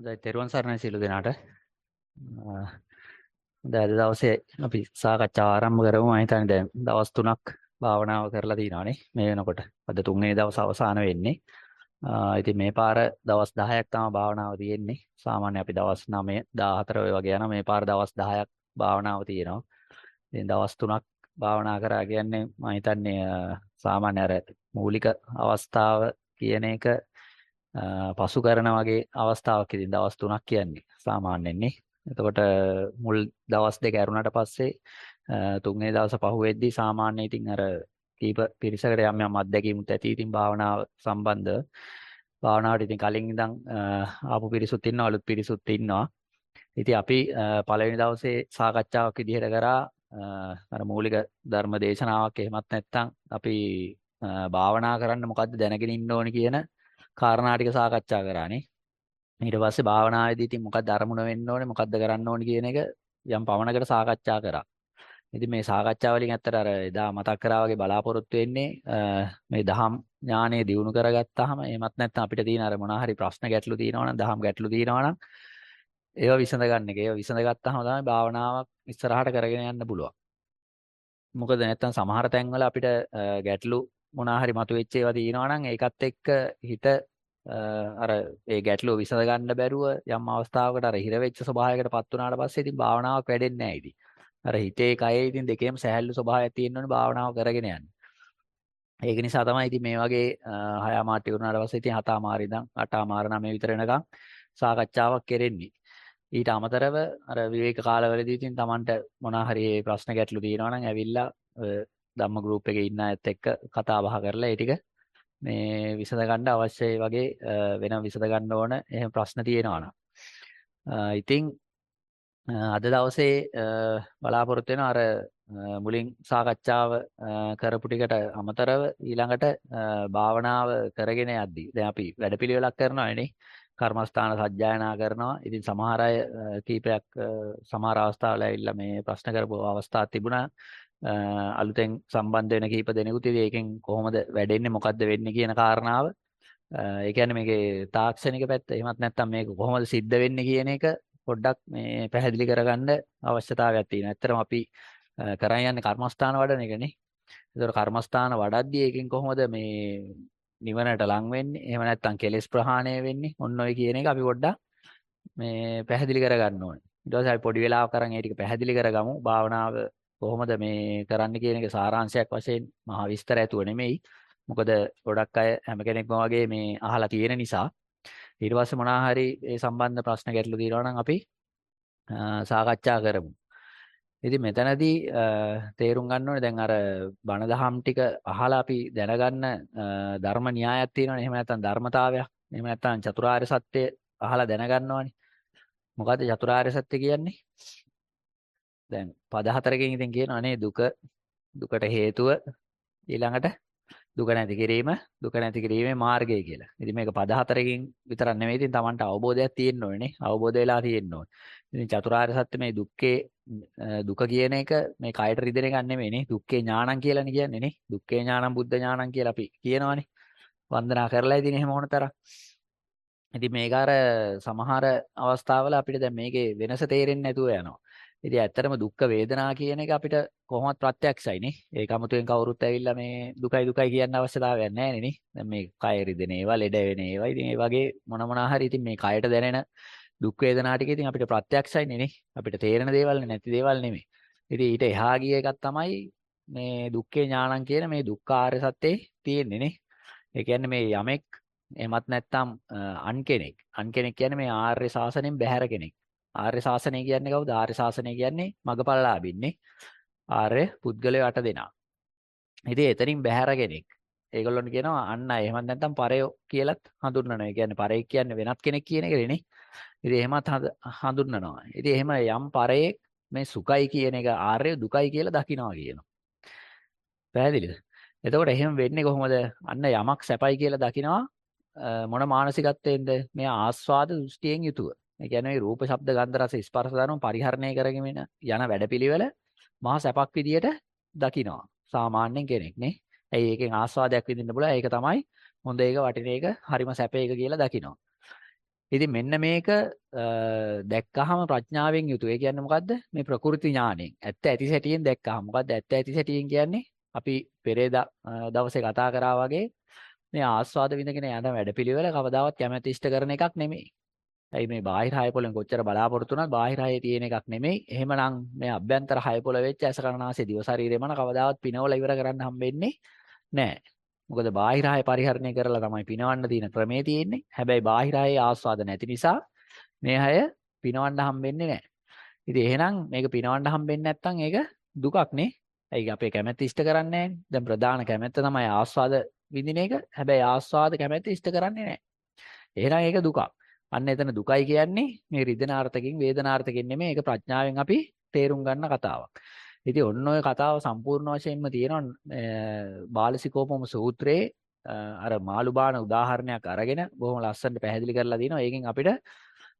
හොඳයි තෙරුවන් සරණයි සියලු දෙනාට. දැන් අද දවසේ අපි සාකච්ඡාව ආරම්භ කරමු. මම හිතන්නේ දැන් දවස් 3ක් භාවනාව කරලා තිනවනේ මේ වෙනකොට. අද තුන්වෙනි දවස් අවසාන වෙන්නේ. ඉතින් මේ පාර දවස් 10ක් තමයි භාවනාව තියෙන්නේ. සාමාන්‍ය අපි දවස් 9 14 ඔය වගේ යනවා. මේ පාර දවස් 10ක් භාවනාව තියෙනවා. ඉතින් දවස් 3ක් භාවනා කරා කියන්නේ මම හිතන්නේ සාමාන්‍ය අර මූලික අවස්ථාව කියන එක පසු කරන වගේ අවස්ථාවක් ඉතින් දවස් 3ක් කියන්නේ සාමාන්‍යයෙන් එතකොට මුල් දවස් දෙක ඇරුණාට පස්සේ තුන්වෙනි දවස පහුවෙද්දී සාමාන්‍ය ඉතින් අර කීප පිරිසකට යම් යම් අත්දැකීමුත් ඇති ඉතින් භාවනාව සම්බන්ධ භාවනාවට ඉතින් කලින් ඉඳන් ආපු පිරිසුත් ඉන්නවා අලුත් පිරිසුත් ඉන්නවා. ඉතින් අපි පළවෙනි දවසේ සාකච්ඡාවක් විදිහට කරා අර මූලික ධර්ම දේශනාවක් එහෙමත් නැත්නම් අපි භාවනා කරන්න මොකද්ද දැනගෙන ඉන්න ඕනි කියන කාරණා ටික සාකච්ඡා කරානේ. ඊට පස්සේ භාවනාවේදී ඉතින් මොකක්ද අරමුණ වෙන්න ඕනේ මොකක්ද කරන්න ඕනේ කියන එක යම් පමණකට සාකච්ඡා කරා. ඉතින් මේ සාකච්ඡා වලින් ඇත්තට අර එදා මතක් කරා වගේ බලාපොරොත්තු වෙන්නේ මේ දහම් ඥානය දියුණු කරගත්තාම එහෙමත් නැත්නම් අපිට තියෙන අර මොනවා හරි ප්‍රශ්න ගැටලු තියෙනවා නම් දහම් ගැටලු තියෙනවා නම් ඒවා විසඳ ගන්න එක. ඒවා විසඳගත්තාම තමයි භාවනාවක් ඉස්සරහට කරගෙන යන්න පුළුවන්. මොකද නැත්තම් සමහර තැන්වල අපිට ගැටලු මොනවා හරි මතුවෙච්ච ඒවා තියෙනවා නම් ඒකත් එක්ක හිත අර ඒ ගැටලුව විසඳ ගන්න බැරුව යම් අවස්ථාවකට අර හිර වෙච්ච ස්වභාවයකටපත් වුණාට පස්සේ ඉතින් භාවනාවක් වැඩෙන්නේ නැහැ ඉතින්. අර හිතේ කයේ ඉතින් දෙකේම සැහැල්ලු ස්වභාවයක් තියෙන්න ඕනේ භාවනාව කරගෙන යන්න. ඒක නිසා තමයි ඉතින් මේ වගේ හයමාට ඉවරනාට පස්සේ ඉතින් හතමාර ඉඳන් අටමාර නවය විතර වෙනකම් සාකච්ඡාවක් කෙරෙන්නේ. ඊට අමතරව අර විවේක කාලවලදී ඉතින් Tamanට මොනවා හරි ප්‍රශ්න ගැටලු තියෙනවා නම් ඇවිල්ලා ධම්ම ගෲප් එකේ ඉන්න අයත් එක්ක කතා බහ කරලා ඒ ටික මේ විසඳ ගන්න අවශ්‍යයි වගේ වෙන විසඳ ගන්න ඕන එහෙම ප්‍රශ්න තියෙනවා නම්. ඉතින් අද දවසේ බලාපොරොත්තු වෙන අර මුලින් සාකච්ඡාව කරපු ටිකට අමතරව ඊළඟට භාවනාව කරගෙන යද්දි දැන් අපි වැඩපිළිවෙලක් කරනවානේ කර්මස්ථාන සජ්ජායනා කරනවා. ඉතින් සමහර අය කීපයක් සමහර අවස්ථාවල ඇවිල්ලා මේ ප්‍රශ්න කරපු අවස්ථා තිබුණා. අලුතෙන් සම්බන්ධ වෙන කීප දෙනෙකුත් ඉතින් ඒකෙන් කොහොමද වැඩෙන්නේ මොකද්ද වෙන්නේ කියන කාරණාව ඒ කියන්නේ මේකේ තාක්ෂණික පැත්ත එහෙමත් නැත්නම් මේක කොහොමද සිද්ධ වෙන්නේ කියන එක පොඩ්ඩක් මේ පැහැදිලි කරගන්න අවශ්‍යතාවයක් තියෙනවා. ඇත්තටම අපි කරන් යන්නේ කර්මස්ථාන වඩන එකනේ. ඒතකොට කර්මස්ථාන වඩද්දී ඒකෙන් කොහොමද මේ නිවනට ලං වෙන්නේ? එහෙම නැත්නම් කෙලෙස් ප්‍රහාණය වෙන්නේ? ඔන්න ඔය කියන එක අපි පොඩ්ඩක් මේ පැහැදිලි කරගන්න ඕනේ. ඊට පස්සේ අපි පොඩි වෙලාවක් අරන් ඒ ටික පැහැදිලි කරගමු. භාවනාව කොහොමද මේ කරන්න කියන එක සාරාංශයක් වශයෙන් මහා විස්තර ඇතුව නෙමෙයි. මොකද ගොඩක් අය හැම කෙනෙක්ම වගේ මේ අහලා තියෙන නිසා ඊට පස්සේ මොනවා හරි ඒ සම්බන්ධ ප්‍රශ්න ගැටලු තියෙනවා නම් අපි සාකච්ඡා කරමු. ඉතින් මෙතනදී තේරුම් ගන්න ඕනේ දැන් අර බණ දහම් ටික අහලා අපි දැනගන්න ධර්ම න්‍යායක් තියෙනවනේ. එහෙම නැත්නම් ධර්මතාවයක්. එහෙම නැත්නම් චතුරාර්ය සත්‍ය අහලා දැනගන්නවනේ. මොකද්ද චතුරාර්ය සත්‍ය කියන්නේ? දැන් පද හතරකින් ඉතින් කියනවා නේ දුක දුකට හේතුව ඊළඟට දුක නැති කිරීම දුක නැති කිරීමේ මාර්ගය කියලා. ඉතින් මේක පද හතරකින් විතරක් නෙමෙයි ඉතින් Tamanට අවබෝධයක් තියෙන්න ඕනේ නේ. අවබෝධ වෙලා තියෙන්න ඕනේ. ඉතින් චතුරාර්ය සත්‍ය මේ දුක්ඛේ දුක කියන එක මේ කයට රිදෙන එකක් නෙමෙයි නේ. දුක්ඛේ ඥානං කියලානේ කියන්නේ නේ. දුක්ඛේ ඥානං බුද්ධ ඥානං කියලා අපි කියනවානේ. වන්දනා කරලා ඉතින් එහෙම ඕන තරම්. ඉතින් මේක අර සමහර අවස්ථාවල අපිට දැන් මේකේ වෙනස තේරෙන්නේ නැතුව යනවා. ඉතින් ඇත්තටම දුක්ඛ වේදනා කියන එක අපිට කොහොමවත් ප්‍රත්‍යක්ෂයි නේ. ඒක 아무තෙන් කවුරුත් ඇවිල්ලා මේ දුකයි දුකයි කියන්න අවශ්‍යතාවයක් නැහැ නේ. දැන් මේ කය රිදෙන ඒවා, ලෙඩ වෙන ඒවා. ඉතින් ඒ වගේ මොන මොනා හරි ඉතින් මේ කයට දැනෙන දුක් වේදනා ටික ඉතින් අපිට ප්‍රත්‍යක්ෂයි නේ. අපිට තේරෙන දේවල් නැති දේවල් නෙමෙයි. ඉතින් ඊට එහා ගිය එකක් තමයි මේ දුක්ඛේ ඥානං කියන මේ දුක්ඛාරය සත්‍යේ තියෙන්නේ නේ. ඒ කියන්නේ මේ යමෙක් එමත් නැත්තම් අන් කෙනෙක්. අන් කෙනෙක් කියන්නේ මේ ආර්ය ශාසනයෙන් බැහැර කෙනෙක්. ආර්ය ශාසනය කියන්නේ කවුද? ආර්ය ශාසනය කියන්නේ මගපල්ලාභින්නේ. ආර්ය පුද්ගලයා අට දෙනා. ඉතින් එතනින් බැහැර කෙනෙක්. ඒගොල්ලොන්ට කියනවා අන්න එහෙමත් නැත්නම් පරයෝ කියලත් හඳුන්වනවා. ඒ කියන්නේ පරයෙක් කියන්නේ වෙනත් කෙනෙක් කියන එකනේ. ඉතින් එහෙමත් හඳුන්වනවා. ඉතින් එහෙම යම් පරයෙක් මේ සුඛයි කියන එක ආර්ය දුකයි කියලා දකිනවා කියනවා. පැහැදිලිද? එතකොට එහෙම වෙන්නේ කොහොමද? අන්න යමක් සැපයි කියලා දකිනවා මොන මානසිකත්වයෙන්ද? මේ ආස්වාද දෘෂ්ටියෙන් යුතුව. ඒ කියන්නේ රූප, ශබ්ද, ගන්ධ, රස, ස්පර්ශ ධර්ම පරිහරණය කරගෙන යන වැඩපිළිවෙල මහා සැපක් විදියට දකිනවා. සාමාන්‍යයෙන් කෙනෙක් නේ. ඇයි ඒකෙන් ආස්වාදයක් විඳින්න බුණා. ඒක තමයි හොඳ එක, වටින එක, හරිම සැප එක කියලා දකිනවා. ඉතින් මෙන්න මේක දැක්කහම ප්‍රඥාවෙන් යුතු. ඒ කියන්නේ මොකද්ද? මේ ප්‍රකෘති ඥාණයෙන්. ඇත්ත ඇති සැටියෙන් දැක්කහම. මොකද්ද ඇත්ත ඇති සැටියෙන් කියන්නේ? අපි පෙරේදා දවසේ කතා කරා වගේ මේ ආස්වාද විඳගෙන යන වැඩපිළිවෙල කවදාවත් කැමැති ඉෂ්ට කරන එකක් නෙමෙයි. ඇයි මේ බාහිර හය පොලෙන් කොච්චර බලාපොරොත්තු වුණත් බාහිර හයේ තියෙන එකක් නෙමෙයි. එහෙමනම් මේ අභ්‍යන්තර හය පොල වෙච්ච ඇස කරනාසේ දිව ශරීරෙම කවදාවත් පිනවල ඉවර කරන්න හම්බෙන්නේ නැහැ. මොකද බාහිර හය පරිහරණය කරලා තමයි පිනවන්න තියෙන ක්‍රමේ තියෙන්නේ. හැබැයි බාහිර හයේ ආස්වාද නැති නිසා මේ හය පිනවන්න හම්බෙන්නේ නැහැ. ඉතින් එහෙනම් මේක පිනවන්න හම්බෙන්නේ නැත්නම් ඒක දුකක් නේ. ඇයි අපේ කැමැත්ත ඉෂ්ට කරන්නේ දැන් ප්‍රධාන කැමැත්ත තමයි ආස්වාද විඳින එක. හැබැයි ආස්වාද කැමැත්ත ඉෂ්ට කරන්නේ නැහැ. එහෙනම් ඒක දුකක්. අන්න එතන දුකයි කියන්නේ මේ රිදෙනාර්ථකින් වේදනාර්ථකින් නෙමෙයි ඒක ප්‍රඥාවෙන් අපි තේරුම් ගන්න කතාවක්. ඉතින් ඔන්න ඔය කතාව සම්පූර්ණ වශයෙන්ම තියෙනවා බාලසිකෝපම සූත්‍රයේ අර මාළුබාන උදාහරණයක් අරගෙන බොහොම ලස්සනට පැහැදිලි කරලා දිනවා. ඒකෙන් අපිට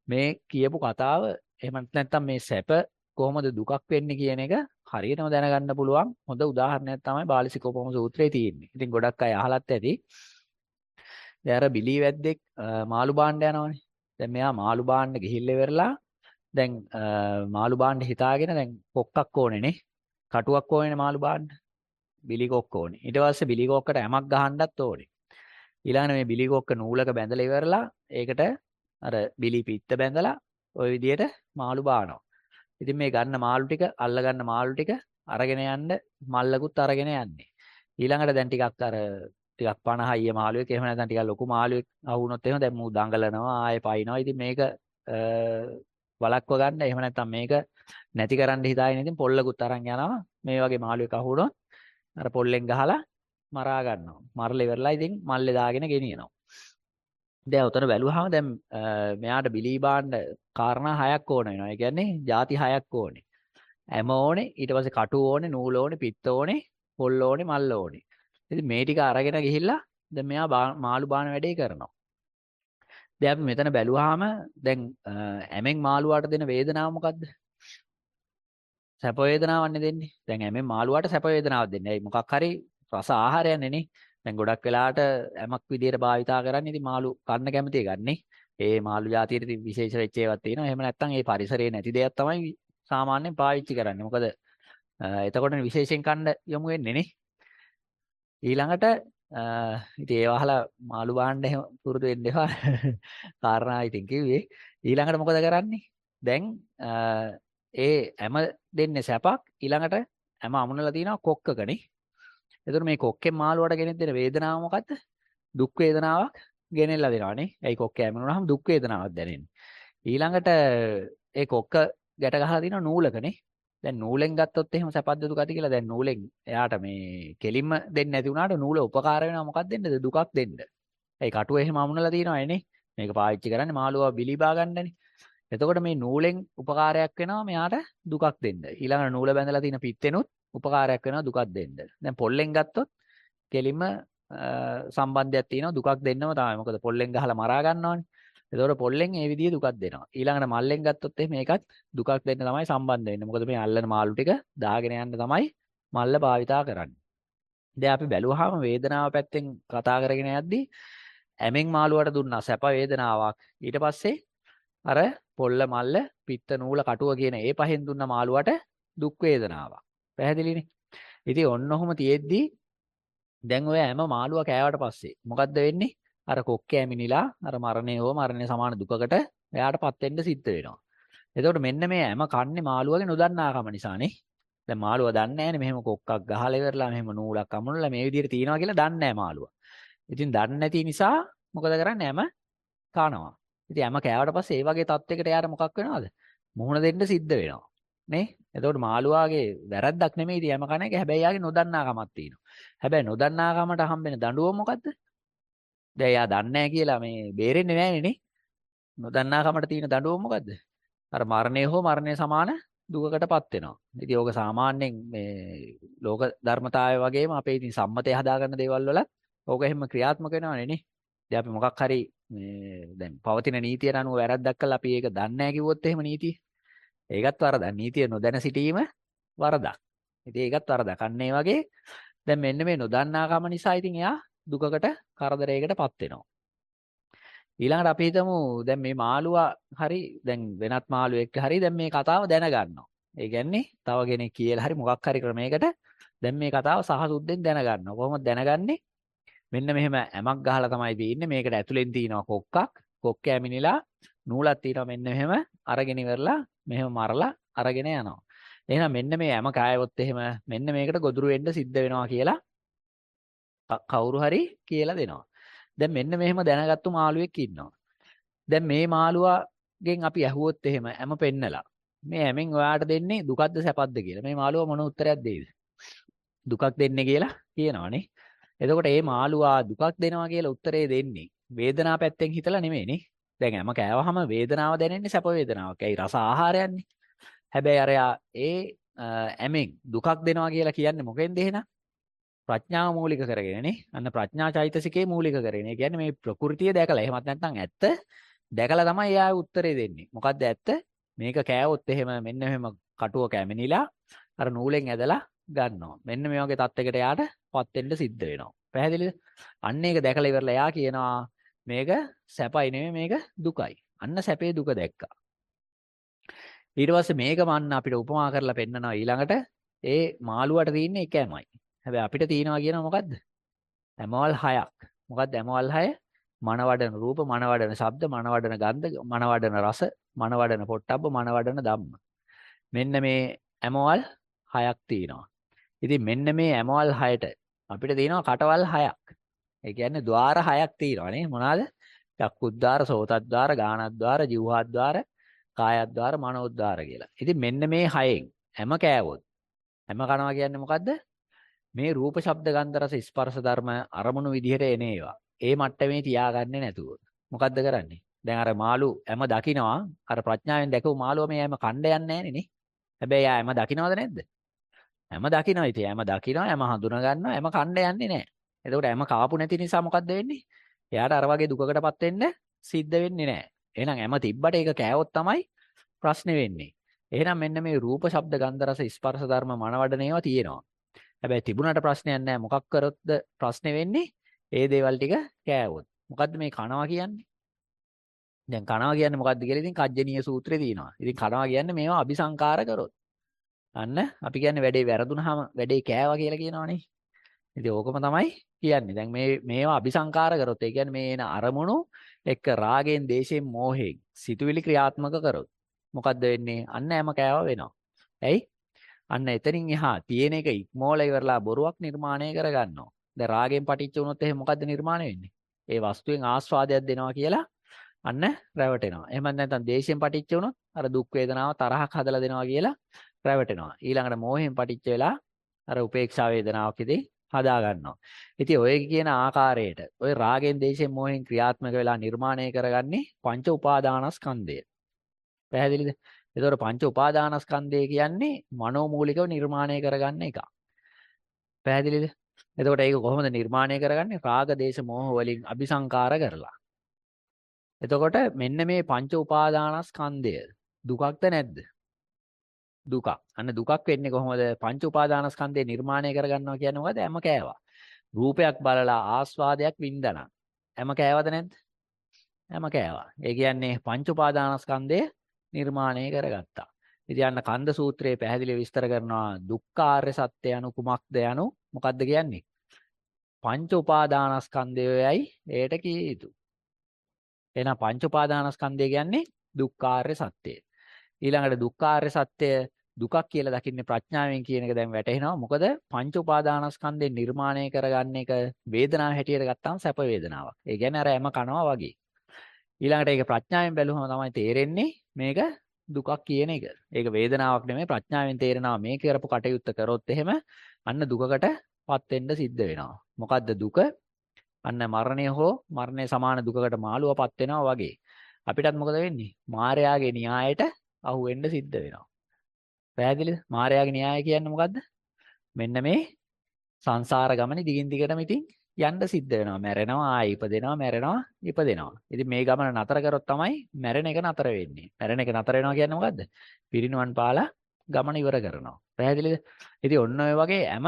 මේ කියපු කතාව එහෙම නැත්නම් මේ සැප කොහොමද දුකක් වෙන්නේ කියන එක හරියටම දැනගන්න පුළුවන් හොඳ උදාහරණයක් තමයි බාලසිකෝපම සූත්‍රයේ තියෙන්නේ. ඉතින් ගොඩක් අය අහලත් ඇති. දැන් අර බිලී වැද්දෙක් මාළු බාණ්ඩ යනවනේ. දැන් මෙයා මාළු බාණ්ඩ ගිහිල්ලා ඉවරලා දැන් මාළු බාණ්ඩ හිතාගෙන දැන් කොක්කක් ඕනේනේ. කටුවක් ඕනේනේ මාළු බාණ්ඩ. බිලි කොක්ක ඕනේ. ඊට පස්සේ බිලි කොක්කට ඇමක් ගහන්නත් ඕනේ. ඊළඟට මේ බිලි කොක්ක නූලක බැඳලා ඉවරලා ඒකට අර බිලි පිත්ත බැඳලා ওই විදියට මාළු බානවා. ඉතින් මේ ගන්න මාළු ටික අල්ල ගන්න මාළු ටික අරගෙන යන්න මල්ලකුත් අරගෙන යන්නේ. ඊළඟට දැන් ටිකක් අර ටිකක් 50 ඊය මාළුවෙක් එහෙම නැත්නම් ටිකක් ලොකු මාළුවෙක් අහුනොත් එහෙම දැන් මූ දඟලනවා ආයේ පයින්නවා. ඉතින් මේක වලක්ව ගන්න එහෙම නැත්නම් මේක නැති කරන්න හිතාගෙන ඉතින් පොල්ලකුත් අරන් යනවා. මේ වගේ මාළුවෙක් අහුනොත් අර පොල්ලෙන් ගහලා මරා ගන්නවා. මරලා ඉවරලා ඉතින් මල්ලේ දාගෙන ගෙනියනවා. දැන් උතන බැලුවාම දැන් මෙයාට බිලී බාන්න කාරණා හයක් ඕන වෙනවා. ඒ කියන්නේ ಜಾති හයක් ඕනේ. ඇම ඕනේ, ඊට පස්සේ කටු ඕනේ, නූල ඕනේ, පිත්ත ඕනේ, පොල් ඕනේ, මල්ල ඕනේ. ඉතින් මේ ටික අරගෙන ගිහිල්ලා දැන් මෙයා මාළු බාන වැඩේ කරනවා. දැන් අපි මෙතන බැලුවාම දැන් ඇමෙන් මාළුවාට දෙන වේදනාව මොකද්ද? සැප වේදනාවන්නේ දෙන්නේ. දැන් ඇමෙන් මාළුවාට සැප වේදනාවක් දෙන්නේ. ඒ මොකක් හරි රස ආහාරයන්නේ නේ. දැන් ගොඩක් වෙලාවට ඇමක් විදියට භාවිතා කරන්නේ ඉතින් මාළු කන්න කැමතියි ගන්නෙ. ඒ මාළු జాතියේ ඉතින් විශේෂ වෙච්ච ඒවාත් තියෙනවා. එහෙම නැත්නම් ඒ පරිසරයේ නැති දෙයක් තමයි සාමාන්‍යයෙන් පාවිච්චි කරන්නේ. මොකද එතකොට විශේෂයෙන් කන්න යොමු වෙන්නේ නේ. ඊළඟට ඉතින් ඒව අහලා මාළු බාන්න එහෙම පුරුදු වෙන්න එපා. කාරණා ඉතින් කිව්වේ. ඊළඟට මොකද කරන්නේ? දැන් ඒ හැම දෙන්නේ සැපක් ඊළඟට හැම අමුණලා තිනවා කොක්කකනේ. එතකොට මේ කොක්කෙන් මාළුවට ගෙනෙත් දෙන වේදනාව මොකද්ද? දුක් වේදනාවක් ගෙනෙල්ලා දෙනවානේ. ඒයි කොක්ක ඇමුණාම දුක් වේදනාවක් දැනෙන්නේ. ඊළඟට ඒ කොක්ක ගැට ගහලා තිනවා නූලකනේ. දැන් නූලෙන් ගත්තොත් එහෙම සැපද්ද දුකද කියලා දැන් නූලෙන් එයාට මේ කෙලින්ම දෙන්නේ නැති වුණාට නූල උපකාර වෙනවා මොකක්ද දෙන්නද දුකක් දෙන්න. ඒ කටුව එහෙම අමුණලා තිනවා එනේ. මේක පාවිච්චි කරන්නේ මාළුවා බිලිබා ගන්නනේ. එතකොට මේ නූලෙන් උපකාරයක් වෙනවා මෙයාට දුකක් දෙන්න. ඊළඟ නූල බැඳලා තියෙන පිත්තෙනුත් උපකාරයක් වෙනවා දුකක් දෙන්න. දැන් පොල්ලෙන් ගත්තොත් කෙලින්ම සම්බන්ධයක් තියෙනවා දුකක් දෙන්නම තමයි. මොකද පොල්ලෙන් ගහලා මරා ගන්නවනේ. එතකොට පොල්ලෙන් ඒ විදිහේ දුකක් දෙනවා. ඊළඟට මල්ලෙන් ගත්තොත් එහෙම ඒකත් දුකක් දෙන්න තමයි සම්බන්ධ වෙන්නේ. මොකද මේ අල්ලන මාළු ටික දාගෙන යන්න තමයි මල්ල භාවිතා කරන්නේ. දැන් අපි බැලුවාම වේදනාව පැත්තෙන් කතා කරගෙන යද්දී ඇමෙන් මාළුවට දුන්නා සැප වේදනාවක්. ඊට පස්සේ අර පොල්ල මල්ල පිත්ත නූල කටුව කියන ඒ පහෙන් දුන්න මාළුවට දුක් වේදනාවක්. පැහැදිලිනේ. ඉතින් ඔන්න ඔහොම තියෙද්දි දැන් ඔය හැම මාළුවා කෑවට පස්සේ මොකද්ද වෙන්නේ? අර කොක්ක ඇමිනිලා අර මරණය හෝ මරණය සමාන දුකකට එයාටපත් වෙන්න සිද්ධ වෙනවා. එතකොට මෙන්න මේ හැම කන්නේ මාළුවගේ නොදන්නාකම නිසානේ. දැන් මාළුවා දන්නේ නැහැනේ මෙහෙම කොක්කක් ගහලා ඉවරලා මෙහෙම නූලක් අමුණලා මේ විදිහට තියනවා කියලා දන්නේ නැහැ මාළුවා. ඉතින් දන්නේ නැති නිසා මොකද කරන්නේ හැම කනවා. ඉතින් හැම කෑවට පස්සේ ඒ වගේ තත්යකට යාර මොකක් වෙනවද? මුහුණ දෙන්න සිද්ධ වෙනවා. නේ? එතකොට මාළුවාගේ වැරද්දක් නෙමෙයි ඉතින් හැම කණ එක හැබැයි යාගේ නොදන්නාකමක් තියෙනවා. හැබැයි නොදන්නාකමට හම්බෙන දඬුවම මොකද්ද? දැන් යා දන්නේ නැහැ කියලා මේ බේරෙන්නේ නැහැ නේ. නොදන්නාකමට තියෙන දඬුවම මොකද්ද? අර මරණය හෝ මරණය සමාන දුකකටපත් වෙනවා. ඉතින් ඕක සාමාන්‍යයෙන් මේ ලෝක ධර්මතාවය වගේම අපේ ඉතින් සම්මතය හදාගන්න දේවල් වලත් ඕක එහෙම ක්‍රියාත්මක වෙනවනේ නේ. දැන් අපි මොකක් හරි මේ දැන් පවතින නීතියට අනුව වැරද්දක් කළා අපි ඒක දන්නේ නැහැ කිව්වොත් එහෙම නීතිය. ඒකත් වරදක්. නීතිය නොදැන සිටීම වරදක්. ඉතින් ඒකත් වරදක්. අන්න ඒ වගේ දැන් මෙන්න මේ නොදන්නාකම නිසා ඉතින් එයා දුකකට කරදරයකටපත් වෙනවා. ඊළඟට අපි හිතමු දැන් මේ මාළුවා හරි දැන් වෙනත් මාළුවෙක් හරි දැන් මේ කතාව දැනගන්නවා. ඒ කියන්නේ තව කෙනෙක් කියලා හරි මොකක් හරි ක්‍රමයකට දැන් මේ කතාව සහසුද්දෙන් දැනගන්නවා. කොහොමද දැනගන්නේ? මෙන්න මෙහෙම ඇමක් ගහලා තමයි තියෙන්නේ. මේකට ඇතුලෙන් තියෙනවා කොක්කක්. කොක්ක ඇමිනිලා නූලක් තියෙනවා මෙන්න මෙහෙම අරගෙන ඉවරලා මෙහෙම මරලා අරගෙන යනවා. එහෙනම් මෙන්න මේ ඇම කායවොත් එහෙම මෙන්න මේකට ගොදුරු වෙන්න සිද්ධ වෙනවා කියලා කවුරු හරි කියලා දෙනවා. දැන් මෙන්න මෙහෙම දැනගත්තු මාළුවෙක් ඉන්නවා. දැන් මේ මාළුවාගෙන් අපි ඇහුවොත් එහෙම ඇම පෙන්නලා මේ ඇමෙන් ඔයාට දෙන්නේ දුකක්ද සැපක්ද කියලා. මේ මාළුවා මොන උත්තරයක් දෙයිද? දුකක් දෙන්නේ කියලා කියනවානේ. එතකොට මේ මාළුවා දුකක් දෙනවා කියලා උත්තරේ දෙන්නේ වේදනාව පැත්තෙන් හිතලා නෙමෙයිනේ. දැන් හැම කෑවහම වේදනාව දැනෙන්නේ සැප වේදනාවක්. ඒයි රස ආහාරයන්නේ. හැබැයි අරයා ඒ ඇමෙන් දුකක් දෙනවා කියලා කියන්නේ මොකෙන්ද එහෙනම්? ප්‍රඥාව මූලික කරගෙනනේ. අන්න ප්‍රඥා චෛතසිකේ මූලික කරගෙන. ඒ කියන්නේ මේ ප්‍රകൃතිය දැකලා එහෙමත් නැත්නම් ඇත්ත දැකලා තමයි එයා උත්තරේ දෙන්නේ. මොකද්ද ඇත්ත? මේක කෑවොත් එහෙම මෙන්න මෙහෙම කටුව කැමිනිලා අර නූලෙන් ඇදලා ගන්නවා. මෙන්න මේ වගේ තත්යකට යාට පත් වෙන්න සිද්ධ වෙනවා. පැහැදිලිද? අන්න ඒක දැකලා ඉවරලා යා කියනවා මේක සැපයි නෙමෙයි මේක දුකයි. අන්න සැපේ දුක දැක්කා. ඊට පස්සේ මේක මන්න අපිට උපමා කරලා පෙන්නනවා ඊළඟට ඒ මාළුවට තියෙන්නේ එකමයි. හැබැයි අපිට තියෙනවා කියනවා මොකද්ද? ඇමවල් 6ක්. මොකද්ද ඇමවල් 6? මනවඩන රූප, මනවඩන ශබ්ද, මනවඩන ගන්ධ, මනවඩන රස, මනවඩන පොට්ටබ්බ, මනවඩන ධම්ම. මෙන්න මේ ඇමවල් 6ක් තියෙනවා. ඉතින් මෙන්න මේ ඇමවල් 6ට අපිට තියෙනවා කටවල් 6ක්. ඒ කියන්නේ ద్వාර 6ක් තියෙනවා නේ. මොනවාද? චක්කුද්්වාර, සෝතද්්වාර, ගානද්්වාර, ජීවහද්්වාර, කායද්්වාර, මනෝද්්වාර කියලා. ඉතින් මෙන්න මේ 6න් හැම කෑවොත් හැම කනවා කියන්නේ මොකද්ද? මේ රූප, ශබ්ද, ගන්ධ, රස, ස්පර්ශ ධර්ම අරමුණු විදිහට එන ඒවා. ඒ මට්ටමේ තියාගන්නේ නැතුව. මොකද්ද කරන්නේ? දැන් අර මාළු හැම දකිනවා අර ප්‍රඥාවෙන් දැකපු මාළුව මේ හැම කණ්ඩ යන්නේ නැහනේ නේ. හැබැයි ආ හැම දකින්නවද නැද්ද? හැම දකිනවා ඉතින් හැම දකිනවා හැම හඳුනා ගන්නවා හැම කණ්ඩ යන්නේ නැහැ. එතකොට හැම කාපු නැති නිසා මොකද්ද වෙන්නේ? එයාට අර වගේ දුකකටපත් වෙන්න සිද්ධ වෙන්නේ නැහැ. එහෙනම් හැම තිබ්බට ඒක කෑවොත් තමයි ප්‍රශ්නේ වෙන්නේ. එහෙනම් මෙන්න මේ රූප, ශබ්ද, ගන්ධ, රස, ස්පර්ශ ධර්ම මනවඩන ඒවා තියෙනවා. හැබැයි තිබුණාට ප්‍රශ්නයක් නැහැ. මොකක් කරොත්ද ප්‍රශ්නේ වෙන්නේ? ඒ දේවල් ටික කෑවොත්. මොකද්ද මේ කනවා කියන්නේ? දැන් කනවා කියන්නේ මොකද්ද කියලා ඉතින් කජ්ජනීය සූත්‍රේ තියෙනවා. ඉතින් කනවා කියන්නේ මේවා අபிසංකාර කරොත්. අන්න අපි කියන්නේ වැඩේ වැරදුනහම වැඩේ කෑවා කියලා කියනවනේ. ඉතින් ඕකම තමයි කියන්නේ. දැන් මේ මේවා අபிසංකාර කරොත් ඒ කියන්නේ මේ එන අරමුණු එක්ක රාගෙන්, දේශයෙන්, මෝහයෙන් සිතුවිලි ක්‍රියාත්මක කරොත් මොකද්ද වෙන්නේ? අන්න හැම කෑවා වෙනවා. ඇයි? අන්න එතනින් එහා තියෙන එක ඉක්මෝල ඉවරලා බොරුවක් නිර්මාණය කරගන්නවා. දැන් රාගෙන් පටිච්ච වුණොත් එහෙනම් මොකද්ද නිර්මාණය වෙන්නේ? ඒ වස්තුවෙන් ආස්වාදයක් දෙනවා කියලා අන්න රැවටෙනවා. එහෙම නැත්නම් දේශයෙන් පටිච්ච වුණොත් අර දුක් වේදනාව තරහක් හදලා දෙනවා කියලා රැවටෙනවා. ඊළඟට මෝහයෙන් පටිච්ච වෙලා අර උපේක්ෂා වේදනාවකදී හදා ගන්නවා. ඉතින් ඔය කියන ආකාරයට ඔය රාගෙන් දේශයෙන් මෝහෙන් ක්‍රියාත්මක වෙලා නිර්මාණය කරගන්නේ පංච උපාදානස්කන්ධය. පැහැදිලිද? ඒතකොට පංච උපාදානස්කන්ධය කියන්නේ මනෝමූලිකව නිර්මාණය කරගන්න එක. පැහැදිලිද? එතකොට ඒක කොහොමද නිර්මාණය කරගන්නේ? රාග දේශ මෝහ වලින් අபிසංකාර කරලා. එතකොට මෙන්න මේ පංච උපාදානස්කන්ධය දුකක්ද නැද්ද? දුකක්. අන්න දුකක් වෙන්නේ කොහොමද? පංච උපාදානස්කන්ධය නිර්මාණය කරගන්නවා කියන්නේ මොකද? හැම කෑවා. රූපයක් බලලා ආස්වාදයක් වින්දනා. හැම කෑවද නැද්ද? හැම කෑවා. ඒ කියන්නේ පංච උපාදානස්කන්ධය නිර්මාණය කරගත්තා. ඉතින් අන්න කන්ද සූත්‍රයේ පැහැදිලිව විස්තර කරනවා දුක්ඛාර්ය සත්‍ය anu කුමක්ද යනු මොකද්ද කියන්නේ? පංච උපාදානස්කන්ධයයි ඒට කිය යුතු. එහෙනම් පංච උපාදානස්කන්ධය කියන්නේ දුක්ඛාර්ය සත්‍යය. ඊළඟට දුක්ඛාර්ය සත්‍ය දුකක් කියලා දකින්නේ ප්‍රඥාවෙන් කියන එක දැන් වැටහෙනවා. මොකද පංච උපාදානස්කන්ධේ නිර්මාණය කරගන්න එක වේදනාව හැටියට ගත්තාම සැප වේදනාවක්. ඒ කියන්නේ අර හැම කනවා වගේ. ඊළඟට ඒක ප්‍රඥාවෙන් බැලුවම තමයි තේරෙන්නේ මේක දුකක් කියන එක. ඒක වේදනාවක් නෙමෙයි ප්‍රඥාවෙන් තේරෙනවා මේ කරපු කටයුත්ත කරොත් එහෙම අන්න දුකකටපත් වෙන්න සිද්ධ වෙනවා. මොකද්ද දුක? අන්න මරණය හෝ මරණය සමාන දුකකට මාළුවපත් වෙනවා වගේ. අපිටත් මොකද වෙන්නේ? මායාවේ න්‍යායට අහු වෙන්න සිද්ධ වෙනවා. පැහැදිලිද? මායාවේ න්‍යාය කියන්නේ මොකද්ද? මෙන්න මේ සංසාර ගමනේ දිගින් දිගටම ඉතින් යන්න සිද්ධ වෙනවා. මැරෙනවා, ආයි ඉපදෙනවා, මැරෙනවා, ඉපදෙනවා. ඉතින් මේ ගමන නතර කරොත් තමයි මැරෙන එක නතර වෙන්නේ. මැරෙන එක නතර වෙනවා කියන්නේ මොකද්ද? පිරිනුවන් පාලා ගමන ඉවර කරනවා. පැහැදිලිද? ඉතින් ඔන්න ඔය වගේ හැම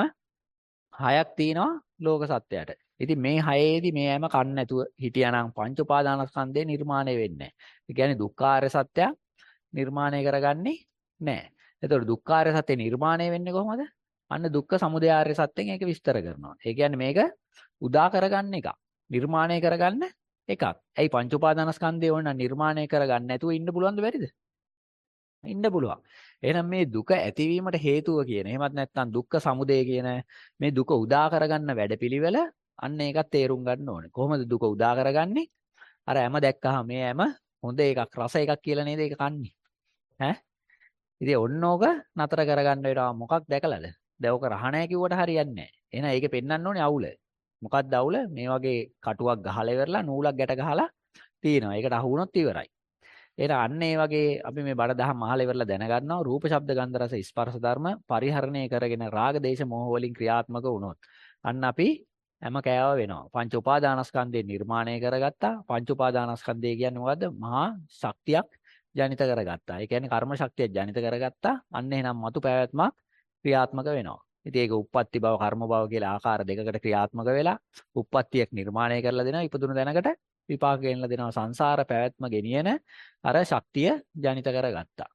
හයක් තියෙනවා ලෝක සත්‍යයට. ඉතින් මේ හයේදී මේ හැම කන්න නැතුව හිටියානම් පංච උපාදානස්කන්ධය නිර්මාණය වෙන්නේ නැහැ. ඒ කියන්නේ දුක්ඛාරය සත්‍ය නිර්මාණය කරගන්නේ නැහැ. එතකොට දුක්ඛාරය සත්‍ය නිර්මාණය වෙන්නේ කොහොමද? අන්න දුක්ඛ සමුදය ආර්ය සත්‍යෙන් ඒක විස්තර කරනවා. ඒ කියන්නේ මේක උදා කරගන්න එක. නිර්මාණය කරගන්න එකක්. ඇයි පංච උපාදානස්කන්ධය ඕන නිර්මාණය කරගන්න නැතුව ඉන්න පුළුවන්ද බැරිද? ඉන්න පුළුවන්. එහෙනම් මේ දුක ඇතිවීමට හේතුව කියන. එහෙමත් නැත්නම් දුක්ඛ සමුදය කියන මේ දුක උදා කරගන්න වැඩපිළිවෙල අන්න ඒකත් තේරුම් ගන්න ඕනේ. කොහොමද දුක උදා කරගන්නේ? අර හැම දැක්කහම මේ හැම හොඳ එකක් රස එකක් කියලා නේද ඒක කන්නේ. ඈ? ඉතින් ඔන්න ඕක නතර කරගන්න වෙනවා මොකක් දැකලාද? දැන් ඕක රහ නැහැ කිව්වට හරියන්නේ නැහැ. එහෙනම් ඒකේ පෙන්වන්න ඕනේ අවුල. මොකක්ද අවුල? මේ වගේ කටුවක් ගහලා ඉවරලා නූලක් ගැට ගහලා තියෙනවා. ඒකට අහු වුණොත් ඉවරයි. එහෙනම් අන්න ඒ වගේ අපි මේ බඩ දහම් අහලා ඉවරලා දැනගන්නවා රූප ශබ්ද ගන්ධ රස ස්පර්ශ ධර්ම පරිහරණය කරගෙන රාග දේශ මොහ වලින් ක්‍රියාත්මක වුණොත් අන්න අපි හැම කෑව වෙනවා. පංච උපාදානස්කන්ධය නිර්මාණය කරගත්තා. පංච උපාදානස්කන්ධය කියන්නේ මොකද්ද? මහා ශක්තියක් ජනිත කරගත්තා. ඒ කියන්නේ කර්ම ශක්තිය ජනිත කරගත්තා. අන්න එහෙනම් මතු පැවැත්මක් ක්‍රියාත්මක වෙනවා. ඉතින් ඒක උප්පත්ති භව කර්ම භව කියලා ආකාර දෙකකට ක්‍රියාත්මක වෙලා උප්පත්තියක් නිර්මාණය කරලා දෙනවා. ඉපදුණු දැනකට විපාක ගෙනලා දෙනවා. සංසාර පැවැත්ම ගෙනියන අර ශක්තිය ජනිත කරගත්තා.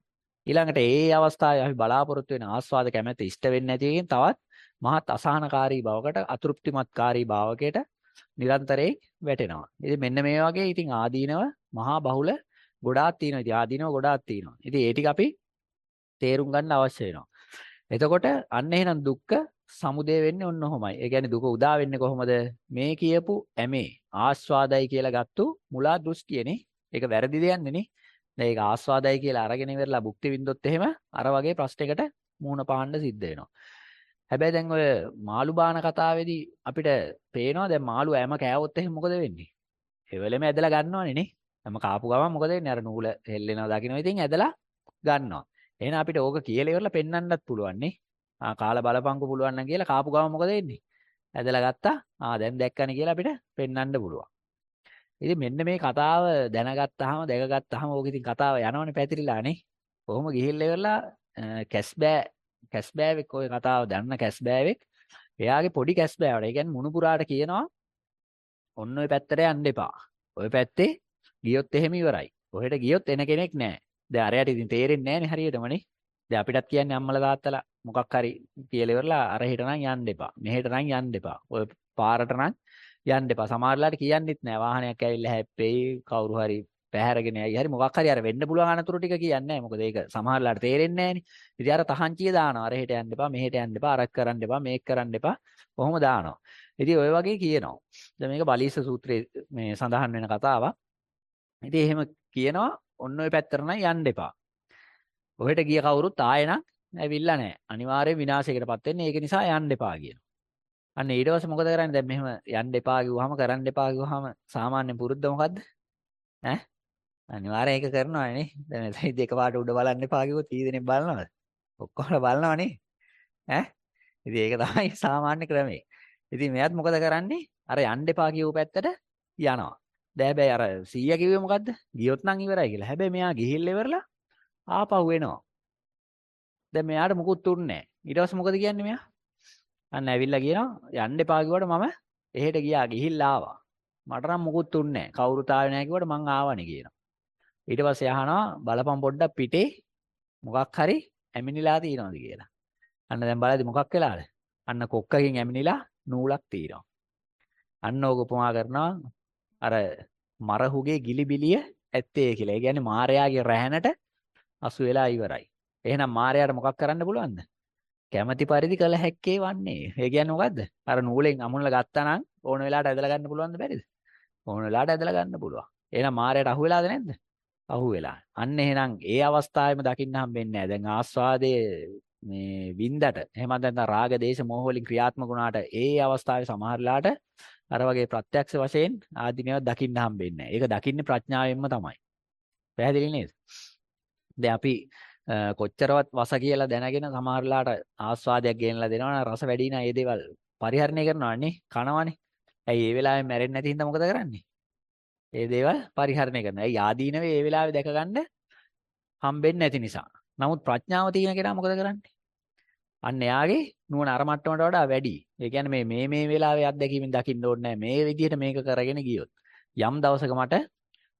ඊළඟට ඒ අවස්ථාවේ අපි බලාපොරොත්තු වෙන ආස්වාද කැමැත්ත ඉෂ්ට වෙන්නේ නැති එකෙන් තවත් මහත් අසහනකාරී භවකට අතෘප්තිමත්කාරී භාවකයට නිරන්තරයෙන් වැටෙනවා. ඉතින් මෙන්න මේ වගේ ඉතින් ආදීනව මහා බහුල ගොඩාක් තියෙනවා. ඉතින් ආදීනව ගොඩාක් තියෙනවා. ඉතින් ඒ ටික අපි තේරුම් ගන්න අවශ්‍ය වෙනවා. එතකොට අන්න එහෙනම් දුක්ඛ සමුදය වෙන්නේ ඔන්න ඔහොමයි. ඒ කියන්නේ දුක උදා වෙන්නේ කොහොමද? මේ කියපු ඇමේ ආස්වාදයි කියලා ගත්තු මුලා දෘෂ්ටියනේ. ඒක වැරදි දෙයක්නේ නේ. දැන් ඒක ආස්වාදයි කියලා අරගෙන ඉවරලා භුක්ති විඳොත් එහෙම අර වගේ ප්‍රශ්නයකට මුහුණ පාන්න සිද්ධ වෙනවා. හැබැයි දැන් ඔය මාළු බාන කතාවේදී අපිට පේනවා දැන් මාළු ඇම කෑවොත් එහෙම මොකද වෙන්නේ? ඒ වෙලෙම ඇදලා ගන්නවනේ නේ. හැම කාපු ගමන් මොකද වෙන්නේ? අර නූල හෙල්ලෙනවා දකින්න ඉතින් ඇදලා ගන්නවා. එහෙනම් අපිට ඕක කියලා ඉවරලා පෙන්වන්නත් පුළුවන් නේ. ආ කාලා බලපංකු පුළුවන් නම් කියලා කාපු ගමන් මොකද වෙන්නේ? ඇදලා ගත්තා. ආ දැන් දැක්කනේ කියලා අපිට පෙන්වන්න පුළුවන්. ඉතින් මෙන්න මේ කතාව දැනගත්තාම දැකගත්තාම ඕක ඉතින් කතාව යනවනේ පැතිරිලා නේ. කොහොම ගිහිල්ලා ඉවරලා කැස්බෑ කැස්බෑවෙක් ඔය කතාව දන්න කැස්බෑවෙක් එයාගේ පොඩි කැස්බෑවට. ඒ කියන්නේ මුණුපුරාට කියනවා ඔන්න ඔය පැත්තට යන්න එපා. ඔය පැත්තේ ගියොත් එහෙම ඉවරයි. ඔහෙට ගියොත් එන කෙනෙක් නැහැ. දැන් අරයට ඉතින් තේරෙන්නේ නැහනේ හරියටමනේ. දැන් අපිටත් කියන්නේ අම්මලා තාත්තලා මොකක් හරි කියලා ඉවරලා අරහෙට නම් යන්න එපා. මෙහෙට නම් යන්න එපා. ඔය පාරට නම් යන්න එපා. සමහරලාට කියන්නෙත් නැහැ. වාහනයක් ඇවිල්ලා හැප්පෙයි කවුරු හරි පැහැරගෙන යයි හරි මොකක් හරි අර වෙන්න පුළුවන් අනතුරු ටික කියන්නේ නැහැ. මොකද ඒක සමහරලාට තේරෙන්නේ නැහනේ. ඉතින් අර තහංචිය දානවා. අරහෙට යන්න එපා, මෙහෙට යන්න එපා, අරක් කරන්න එපා, මේක කරන්න එපා. කොහොම දානවා. ඉතින් ඔය වගේ කියනවා. දැන් මේක බලීස සූත්‍රයේ මේ සඳහන් වෙන කතාවක්. ඉතින් එහෙම කියනවා ඔන්න ඔය පැත්තට නම් යන්න එපා. ඔහෙට ගිය කවුරුත් ආයෙනම් ඇවිල්ලා නැහැ. අනිවාර්යෙන් විනාශයකටපත් වෙන්නේ. ඒක නිසා යන්න එපා කියනවා. අන්න ඊට පස්සේ මොකද කරන්නේ? දැන් මෙහෙම යන්න එපා කිව්වහම කරන්න එපා කිව්වහම සාමාන්‍ය පුරුද්ද මොකද්ද? ඈ අනිවාර්යෙන් ඒක කරනවා නේ. දැන් එතනදී එකපාරට උඩ බලන්න එපා කිව්වොත් කී දෙනෙක් බලනවද? ඔක්කොම බලනවනේ. ඈ ඉතින් ඒක තමයි සාමාන්‍ය ක්‍රමය. ඉතින් මෙයාත් මොකද කරන්නේ? අර යන්න එපා කියව පැත්තට යනවා. දැන් හැබැයි අර 100 කිව්වේ මොකද්ද? ගියොත් නම් ඉවරයි කියලා. හැබැයි මෙයා ගිහිල්ලා ඉවරලා ආපහු එනවා. දැන් මෙයාට මුකුත් තුන්නේ නැහැ. ඊට පස්සේ මොකද කියන්නේ මෙයා? අන්න ඇවිල්ලා කියනවා යන්න එපා කිව්වට මම එහෙට ගියා ගිහිල්ලා ආවා. මට නම් මුකුත් තුන්නේ නැහැ. කවුරුත් ආවේ නැහැ කිව්වට මං ආවනේ කියනවා. ඊට පස්සේ අහනවා බලපන් පොඩ්ඩක් පිටේ මොකක් හරි ඇමිනිලා තියෙනවද කියලා. අන්න දැන් බලද්දි මොකක් වෙලාද? අන්න කොක්කකින් ඇමිනිලා නූලක් තියෙනවා. අන්න ඕක උපමා කරනවා අර මරහුගේ ගිලිබිලිය ඇත්තේ කියලා. ඒ කියන්නේ මාර්යාගේ රැහැනට අසු වෙලා ඉවරයි. එහෙනම් මාර්යාට මොකක් කරන්න පුළුවන්ද? කැමැති පරිදි කළ හැක්කේ වන්නේ. ඒ කියන්නේ මොකද්ද? අර නූලෙන් අමුණලා ගත්තා නම් ඕන වෙලාවට ඇදලා ගන්න පුළුවන්ද බැරිද? ඕන වෙලාවට ඇදලා ගන්න පුළුවන්. එහෙනම් මාර්යාට අහු වෙලාද නැද්ද? අහු වෙලා. අන්න එහෙනම් ඒ අවස්ථාවේම දකින්න හම්බෙන්නේ නැහැ. දැන් ආස්වාදයේ මේ වින්දට එහෙම නැත්නම් රාග දේශ මොහ වලින් ක්‍රියාත්මක වුණාට ඒ අවස්ථාවේ සමහරලාට අර වගේ ප්‍රත්‍යක්ෂ වශයෙන් ආධිනේව දකින්න හම්බෙන්නේ නැහැ. ඒක දකින්නේ ප්‍රඥාවෙන්ම තමයි. පැහැදිලි නේද? දැන් අපි කොච්චරවත් වස කියලා දැනගෙන සමහරලාට ආස්වාදයක් ගෙනලා දෙනවනම් රස වැඩි නා ඒ දේවල් පරිහරණය කරනවානේ කනවනේ. ඇයි ඒ වෙලාවෙම මැරෙන්නේ නැති හින්දා මොකද කරන්නේ? ඒ දේවල් පරිහරණය කරනවා. ඇයි ආදීනවේ ඒ වෙලාවේ දැක ගන්න හම්බෙන්නේ නැති නිසා. නමුත් ප්‍රඥාව තියෙන කෙනා මොකද කරන්නේ? අන්න එයාගේ නුවණ අර මට්ටමට වඩා වැඩි. ඒ කියන්නේ මේ මේ මේ වෙලාවේ අත්දැකීමෙන් දකින්න ඕනේ නැහැ. මේ විදිහට මේක කරගෙන ගියොත් යම් දවසක මට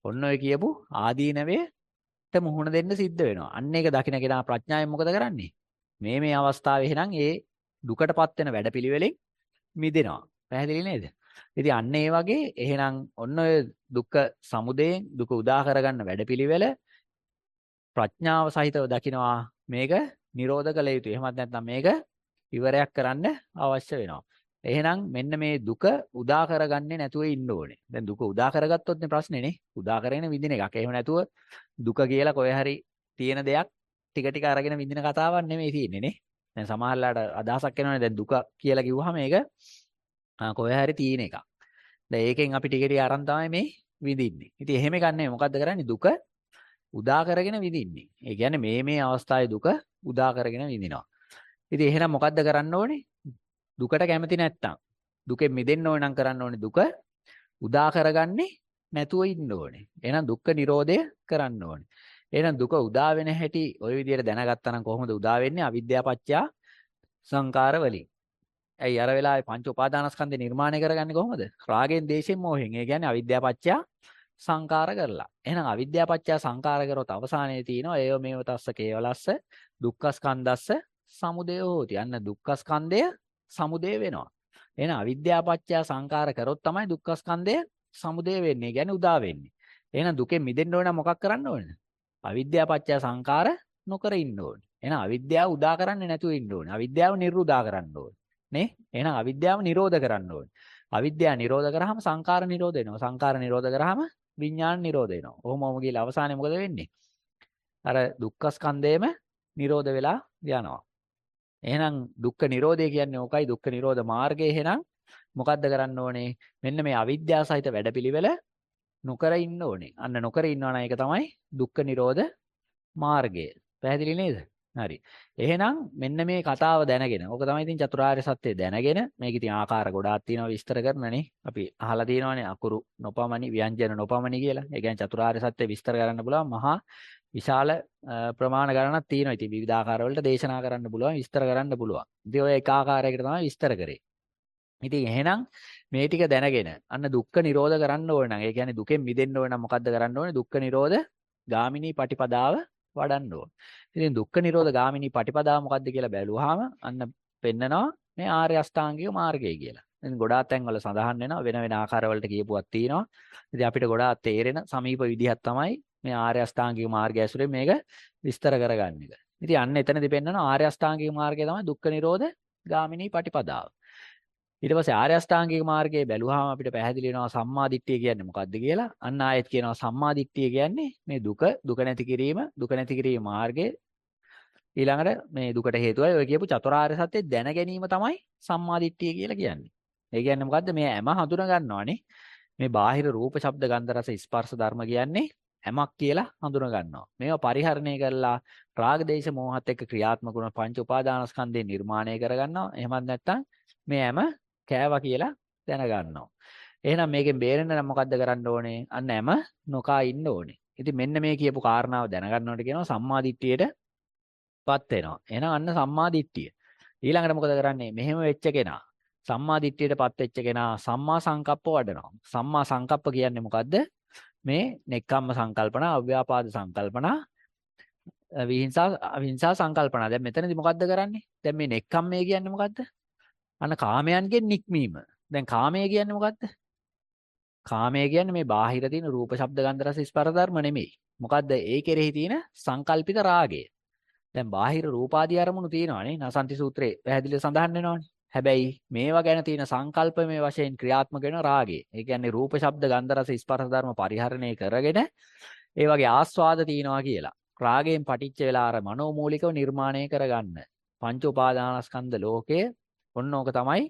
ඔන්න ඔය කියපු ආදීනවයට මුහුණ දෙන්න සිද්ධ වෙනවා. අන්න ඒක දකින්න කෙනා ප්‍රඥාවෙන් මොකද කරන්නේ? මේ මේ අවස්ථාවේ එහෙනම් ඒ දුකටපත් වෙන වැඩපිළිවෙලෙන් මිදෙනවා. පැහැදිලි නේද? ඉතින් අන්න ඒ වගේ එහෙනම් ඔන්න ඔය දුක්ඛ සමුදයෙන් දුක උදා කරගන්න වැඩපිළිවෙල ප්‍රඥාව සහිතව දකිනවා මේක නිරෝධ කළ යුතුයි. එහෙමත් නැත්නම් මේක ඉවරයක් කරන්න අවශ්‍ය වෙනවා. එහෙනම් මෙන්න මේ දුක උදා කරගන්නේ නැතුව ඉන්න ඕනේ. දැන් දුක උදා කරගත්තොත් නේ ප්‍රශ්නේ නේ. උදා කරගෙන විඳින එකක්. එහෙම නැතුව දුක කියලා කොහේ හරි තියෙන දෙයක් ටික ටික අරගෙන විඳින කතාවක් නෙමෙයි තියෙන්නේ නේ. දැන් සමහරලාට අදහසක් එනවනේ දැන් දුක කියලා කිව්වහම මේක කොහේ හරි තියෙන එකක්. දැන් ඒකෙන් අපි ටික ටික අරන් තමයි මේ විඳින්නේ. ඉතින් එහෙම ගන්නෑ මොකද්ද කරන්නේ දුක උදා කරගෙන විඳින්නේ. ඒ කියන්නේ මේ මේ අවස්ථාවේ දුක උදා කරගෙන විඳිනවා. ඉතින් එහෙනම් මොකද්ද කරන්න ඕනේ? දුකට කැමති නැත්තම් දුකෙන් මිදෙන්න ඕන නම් කරන්න ඕනේ දුක උදා කරගන්නේ නැතුව ඉන්න ඕනේ. එහෙනම් දුක්ඛ නිරෝධය කරන්න ඕනේ. එහෙනම් දුක උදා වෙන හැටි ওই විදිහට දැනගත්තා නම් කොහොමද උදා වෙන්නේ? අවිද්‍යාව පත්‍යා සංකාර වලින්. ඇයි අර වෙලාවේ පංච උපාදානස්කන්ධේ නිර්මාණය කරගන්නේ කොහොමද? රාගෙන්, දේශෙන්, මොහෙන්. ඒ කියන්නේ අවිද්‍යාව පත්‍යා සංකාර කරලා. එහෙනම් අවිද්‍යාව පත්‍යා සංකාර කරොත් අවසානයේ තියෙනවා ඒව මේව තස්ස කේවලස්ස දුක්ඛස්කන්ධස්ස සමුදය හෝති. අන්න දුක්ඛස්කන්ධය සමුදය වෙනවා. එහෙනම් අවිද්‍යාව පත්‍යා සංකාර කරොත් තමයි දුක්ඛස්කන්ධය සමුදය වෙන්නේ. කියන්නේ උදා වෙන්නේ. එහෙනම් දුකෙන් මිදෙන්න ඕන නම් මොකක් කරන්න ඕනද? අවිද්‍යාව පත්‍යා සංකාර නොකර ඉන්න ඕනේ. එහෙනම් අවිද්‍යාව උදා කරන්නේ නැතුව ඉන්න ඕනේ. අවිද්‍යාව නිරුදා කරන්න ඕනේ. නේ? එහෙනම් අවිද්‍යාව නිරෝධ කරන්න ඕනේ. අවිද්‍යාව නිරෝධ කරාම සංකාර නිරෝධ වෙනවා. සංකාර නිරෝධ කරාම විඥාන නිරෝධ වෙනවා. ඔහොම ඔහොම ගිහලා අවසානයේ මොකද වෙන්නේ? අර දුක්ඛ ස්කන්ධයම නිරෝධ වෙලා යනවා. එහෙනම් දුක්ඛ නිරෝධය කියන්නේ ඕකයි දුක්ඛ නිරෝධ මාර්ගය එහෙනම් මොකද්ද කරන්න ඕනේ? මෙන්න මේ අවිද්‍යාව සහිත වැඩපිළිවෙල නොකර ඉන්න ඕනේ. අන්න නොකර ඉන්නවා නම් ඒක තමයි දුක්ඛ නිරෝධ මාර්ගය. පැහැදිලි නේද? හරි. එහෙනම් මෙන්න මේ කතාව දැනගෙන ඕක තමයි ඉතින් චතුරාර්ය සත්‍ය දැනගෙන මේක ඉතින් ආකාර ගොඩාක් තියෙනවා විස්තර කරනනේ. අපි අහලා තියෙනවානේ අකුරු නොපමණි ව්‍යංජන නොපමණි කියලා. ඒ කියන්නේ චතුරාර්ය සත්‍ය විස්තර කරන්න පුළුවන් මහා විශාල ප්‍රමාණ ගණනක් තියෙනවා. ඉතින් විවිධ වලට දේශනා කරන්න පුළුවන් විස්තර කරන්න පුළුවන්. ඉතින් ඔය එක ආකාරයකට තමයි විස්තර කරේ. ඉතින් එහෙනම් මේ ටික දැනගෙන අන්න දුක්ඛ නිරෝධ කරන්න ඕන නම් ඒ කියන්නේ දුකෙන් මිදෙන්න ඕන නම් මොකද්ද කරන්න ඕනේ? දුක්ඛ නිරෝධ ගාමිනී පටිපදාව වඩන්න ඕන. ඉතින් දුක්ඛ නිරෝධ ගාමිනී පටිපදාව මොකද්ද කියලා බැලුවාම අන්න පෙන්නනවා මේ ආර්ය අෂ්ටාංගික මාර්ගය කියලා. ඉතින් ගොඩාක් තැන්වල සඳහන් වෙනවා වෙන වෙන ආකාරවලට කියපුවක් තියෙනවා. ඉතින් අපිට ගොඩාක් තේරෙන සමීප විදිහක් තමයි මේ ආර්ය අෂ්ටාංගික මාර්ගය ඇසුරෙන් මේක විස්තර කරගන්න එක. ඉතින් අන්න එතනදී පෙන්නනවා ආර්ය අෂ්ටාංගික මාර්ගය තමයි දුක්ඛ නිරෝධ ගාමිනී පටිපදාව. ඊට පස්සේ ආර්ය අෂ්ටාංගික මාර්ගයේ බැලුවාම අපිට පැහැදිලි වෙනවා සම්මා දිට්ඨිය කියන්නේ මොකක්ද කියලා. අන්න ආයෙත් කියනවා සම්මා දිට්ඨිය කියන්නේ මේ දුක දුක නැති කිරීම දුක නැති කිරීම මාර්ගයේ ඊළඟට මේ දුකට හේතුවයි ඔය කියපු චතුරාර්ය සත්‍ය දැන ගැනීම තමයි සම්මා දිට්ඨිය කියලා කියන්නේ. ඒ කියන්නේ මොකද්ද මේ හැම හඳුනා ගන්නවානේ. මේ බාහිර රූප ශබ්ද ගන්ධ රස ස්පර්ශ ධර්ම කියන්නේ හැමක් කියලා හඳුනා ගන්නවා. මේවා පරිහරණය කරලා රාග දේශ මොහත් එක්ක ක්‍රියාත්මක වන පංච උපාදානස්කන්ධේ නිර්මාණය කරගන්නවා. එහෙමත් නැත්නම් මේ හැම කෑවා කියලා දැනගන්නවා. එහෙනම් මේකෙන් බේරෙන්න නම් මොකද්ද කරන්න ඕනේ? අන්න හැම නොකා ඉන්න ඕනේ. ඉතින් මෙන්න මේ කියපු කාරණාව දැනගන්නවට කියනවා සම්මා දිට්ඨියටපත් වෙනවා. එහෙනම් අන්න සම්මා දිට්ඨිය. ඊළඟට මොකද කරන්නේ? මෙහෙම වෙච්ච කෙනා සම්මා දිට්ඨියටපත් වෙච්ච කෙනා සම්මා සංකප්ප වඩනවා. සම්මා සංකප්ප කියන්නේ මොකද්ද? මේ නෙක්ඛම්ම සංකල්පනා, අව්‍යාපාද සංකල්පනා, විහිංසා විහිංසා සංකල්පනා. දැන් මෙතනදී මොකද්ද කරන්නේ? දැන් මේ නෙක්ඛම්මේ කියන්නේ මොකද්ද? අන්න කාමයන්ගෙන් නික්මීම. දැන් කාමය කියන්නේ මොකද්ද? කාමය කියන්නේ මේ බාහිර තියෙන රූප, ශබ්ද, ගන්ධ, රස, ස්පර්ශ ධර්ම නෙමෙයි. මොකද්ද? ඒ කෙරෙහි තියෙන සංකල්පිත රාගය. දැන් බාහිර රූපාදී අරමුණු තියෙනවානේ. නසන්ති සූත්‍රයේ පැහැදිලිව සඳහන් වෙනවානේ. හැබැයි මේවා ගැන තියෙන සංකල්පමය වශයෙන් ක්‍රියාත්මක වෙන රාගය. ඒ කියන්නේ රූප, ශබ්ද, ගන්ධ, රස, ස්පර්ශ ධර්ම පරිහරණය කරගෙන ඒ වගේ ආස්වාද තියනවා කියලා. රාගයෙන් පටිච්ච වෙලා අර මනෝමූලිකව නිර්මාණය කරගන්න. පංච උපාදානස්කන්ධ ලෝකය ඔන්න ඕක තමයි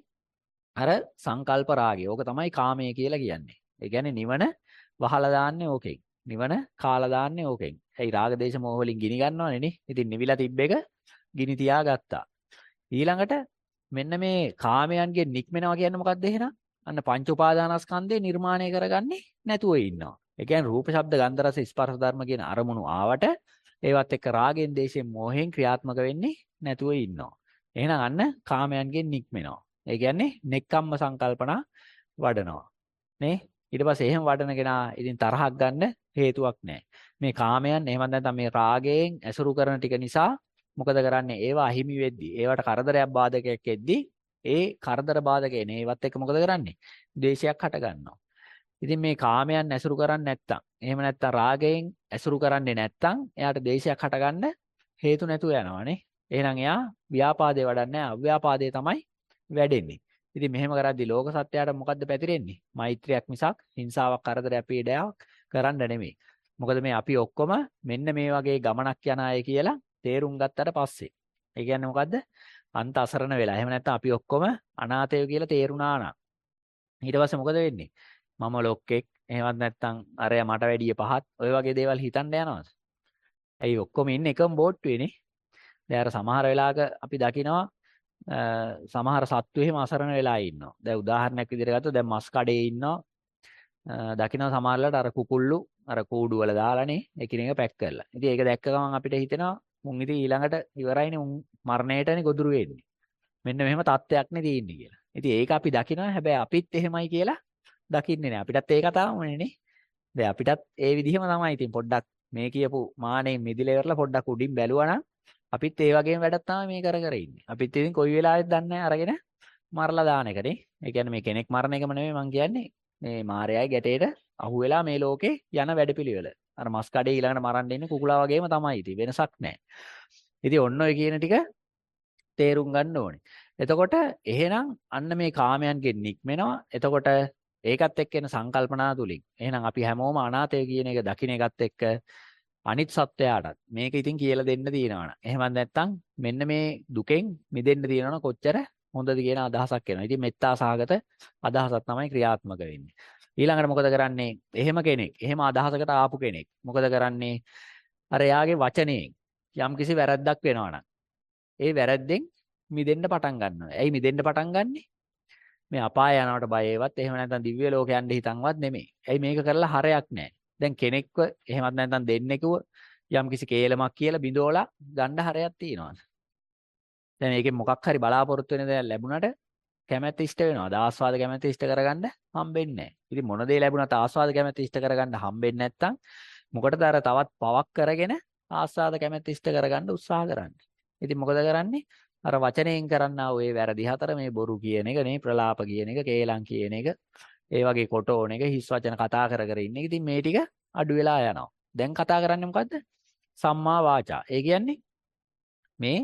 අර සංකල්ප රාගය. ඕක තමයි කාමය කියලා කියන්නේ. ඒ කියන්නේ නිවන වහලා දාන්නේ ඕකෙන්. නිවන කාලා දාන්නේ ඕකෙන්. ඇයි රාග දේශ මොහ වලින් ගිනි ගන්නවනේ නේ. ඉතින් නිවිලා තිබ්බ එක ගිනි තියාගත්තා. ඊළඟට මෙන්න මේ කාමයන්ගෙන් නික්මෙනවා කියන්නේ මොකක්ද එහෙනම්? අන්න පංච උපාදානස්කන්ධේ නිර්මාණය කරගන්නේ නැතුව ඉන්නවා. ඒ කියන්නේ රූප, ශබ්ද, ගන්ධ, රස, ස්පර්ශ ධර්ම කියන අරමුණු ආවට ඒවත් එක්ක රාගෙන්, දේශෙන්, මෝහෙන් ක්‍රියාත්මක වෙන්නේ නැතුව ඉන්නවා. එහෙනම් අන්න කාමයන්ගෙන් නික්මෙනවා. ඒ කියන්නේ නෙක්කම්ම සංකල්පනා වඩනවා. නේ? ඊට පස්සේ එහෙම වඩන කෙනා ඉතින් තරහක් ගන්න හේතුවක් නැහැ. මේ කාමයන් එහෙම නැත්නම් මේ රාගයෙන් ඇසුරු කරන ටික නිසා මොකද කරන්නේ? ඒවා අහිමි වෙද්දි, ඒවට කරදරයක් බාධකයක් එද්දි ඒ කරදර බාධකේන ඒවත් එක්ක මොකද කරන්නේ? ද්වේෂයක් හට ගන්නවා. ඉතින් මේ කාමයන් ඇසුරු කරන්නේ නැත්තම්, එහෙම නැත්තම් රාගයෙන් ඇසුරු කරන්නේ නැත්තම් එයාට ද්වේෂයක් හටගන්න හේතු නැතුව යනවානේ. එහෙනම් එයා ව්‍යාපාදේ වඩන්නේ අව්‍යාපාදේ තමයි වැඩෙන්නේ. ඉතින් මෙහෙම කරද්දී ලෝක සත්‍යයට මොකද්ද පැතිරෙන්නේ? මෛත්‍රියක් මිසක් හිංසාවක් කරදරයක් පීඩාවක් කරන්න නෙමෙයි. මොකද මේ අපි ඔක්කොම මෙන්න මේ වගේ ගමනක් යන අය කියලා තේරුම් ගත්තට පස්සේ. ඒ කියන්නේ මොකද්ද? අන්ත අසරණ වෙලා. එහෙම නැත්නම් අපි ඔක්කොම අනාථයෝ කියලා තේරුණා නම්. ඊට පස්සේ මොකද වෙන්නේ? මම ලොක්කෙක් එහෙමත් නැත්නම් අරයා මට වැඩිය පහත් ඔය වගේ දේවල් හිතන්න යනවද? ඇයි ඔක්කොම ඉන්නේ එකම බෝට්ටුවේනේ. දැන් අර සමහර වෙලාවක අපි දකිනවා සමහර සත්තු එහෙම අසරණ වෙලා ඉන්නවා. දැන් උදාහරණයක් විදිහට ගත්තොත් දැන් මස් කඩේ ඉන්නවා. දකිනවා සමහරලාට අර කුකුල්ලු අර කූඩු වල දාලානේ එකිනෙක පැක් කරලා. ඉතින් ඒක දැක්ක ගමන් අපිට හිතෙනවා මුන් ඉතින් ඊළඟට ඉවරයිනේ මුන් මරණයටනේ ගොදුරු වෙන්නේ. මෙන්න මෙහෙම තත්ත්වයක් නේ තියෙන්නේ කියලා. ඉතින් ඒක අපි දකිනවා හැබැයි අපිත් එහෙමයි කියලා දකින්නේ නැහැ. අපිටත් ඒ කතාවමනේ නේ. දැන් අපිටත් ඒ විදිහම තමයි ඉතින් පොඩ්ඩක් මේ කියපු මානෙන් මිදිලා ඉවරලා පොඩ්ඩක් උඩින් බැලුවා නම් අපිත් ඒ වගේම වැඩක් තමයි මේ කර කර ඉන්නේ. අපිත් ඉතින් කොයි වෙලාවෙත් දන්නේ අරගෙන මරලා දාන එකනේ. ඒ කියන්නේ මේ කෙනෙක් මරණ එකම නෙමෙයි මං කියන්නේ. මේ මායයයි ගැටේට අහු වෙලා මේ ලෝකේ යන වැඩපිළිවෙල. අර මස් කඩේ ඊළඟට මරන්න ඉන්නේ කුකුලා වගේම තමයි ඉතින් වෙනසක් නැහැ. ඉතින් ඔන්න ඔය කියන ටික තේරුම් ගන්න ඕනේ. එතකොට එහෙනම් අන්න මේ කාමයන්ගෙන් නික්මෙනවා. එතකොට ඒකත් එක්ක එන සංකල්පනා තුලින් එහෙනම් අපි හැමෝම අනාතය කියන එක දකින්න එකත් එක්ක අනිත් සත්වයාටත් මේක ඉතින් කියලා දෙන්න තියෙනවනම් එහෙමත් නැත්නම් මෙන්න මේ දුකෙන් මිදෙන්න තියෙනවනම් කොච්චර හොඳද කියන අදහසක් එනවා. ඉතින් මෙත්තා සහගත අදහසක් තමයි ක්‍රියාත්මක වෙන්නේ. ඊළඟට මොකද කරන්නේ? එහෙම කෙනෙක්, එහෙම අදහසකට ආපු කෙනෙක් මොකද කරන්නේ? අර එයාගේ වචනයෙන් යම්කිසි වැරද්දක් වෙනවනම් ඒ වැරද්දෙන් මිදෙන්න පටන් ගන්නවා. ඇයි මිදෙන්න පටන් ගන්නෙ? මේ අපාය යනවට බයේවත් එහෙම නැත්නම් දිව්‍ය ලෝක යන්න හිතන්වත් නෙමෙයි. ඇයි මේක කරලා හරයක් නැහැ. දැන් කෙනෙක්ව එහෙමත් නැත්නම් දෙන්නෙකුව යම්කිසි කේලමක් කියලා බිඳෝලා ගන්න හරයක් තියෙනවා. දැන් මේකෙන් මොකක් හරි බලාපොරොත්තු වෙන දේ ලැබුණට කැමැත්ත ඉෂ්ට වෙනවා. ආස්වාද කැමැත්ත ඉෂ්ට කරගන්න හම්බෙන්නේ නැහැ. ඉතින් මොන දේ ලැබුණත් ආස්වාද කැමැත්ත ඉෂ්ට කරගන්න හම්බෙන්නේ නැත්නම් මොකටද අර තවත් පවක් කරගෙන ආස්වාද කැමැත්ත ඉෂ්ට කරගන්න උත්සාහ කරන්නේ. ඉතින් මොකද කරන්නේ? අර වචනයෙන් කරන්නා ඔය වැරදි හතර මේ බොරු කියන එක නේ ප්‍රලාප කියන එක කේලම් කියන එක ඒ වගේ කොටෝන එක හිස් වචන කතා කර කර ඉන්න එක ඉතින් මේ ටික අඩු වෙලා යනවා. දැන් කතා කරන්නේ මොකද්ද? සම්මා වාචා. ඒ කියන්නේ මේ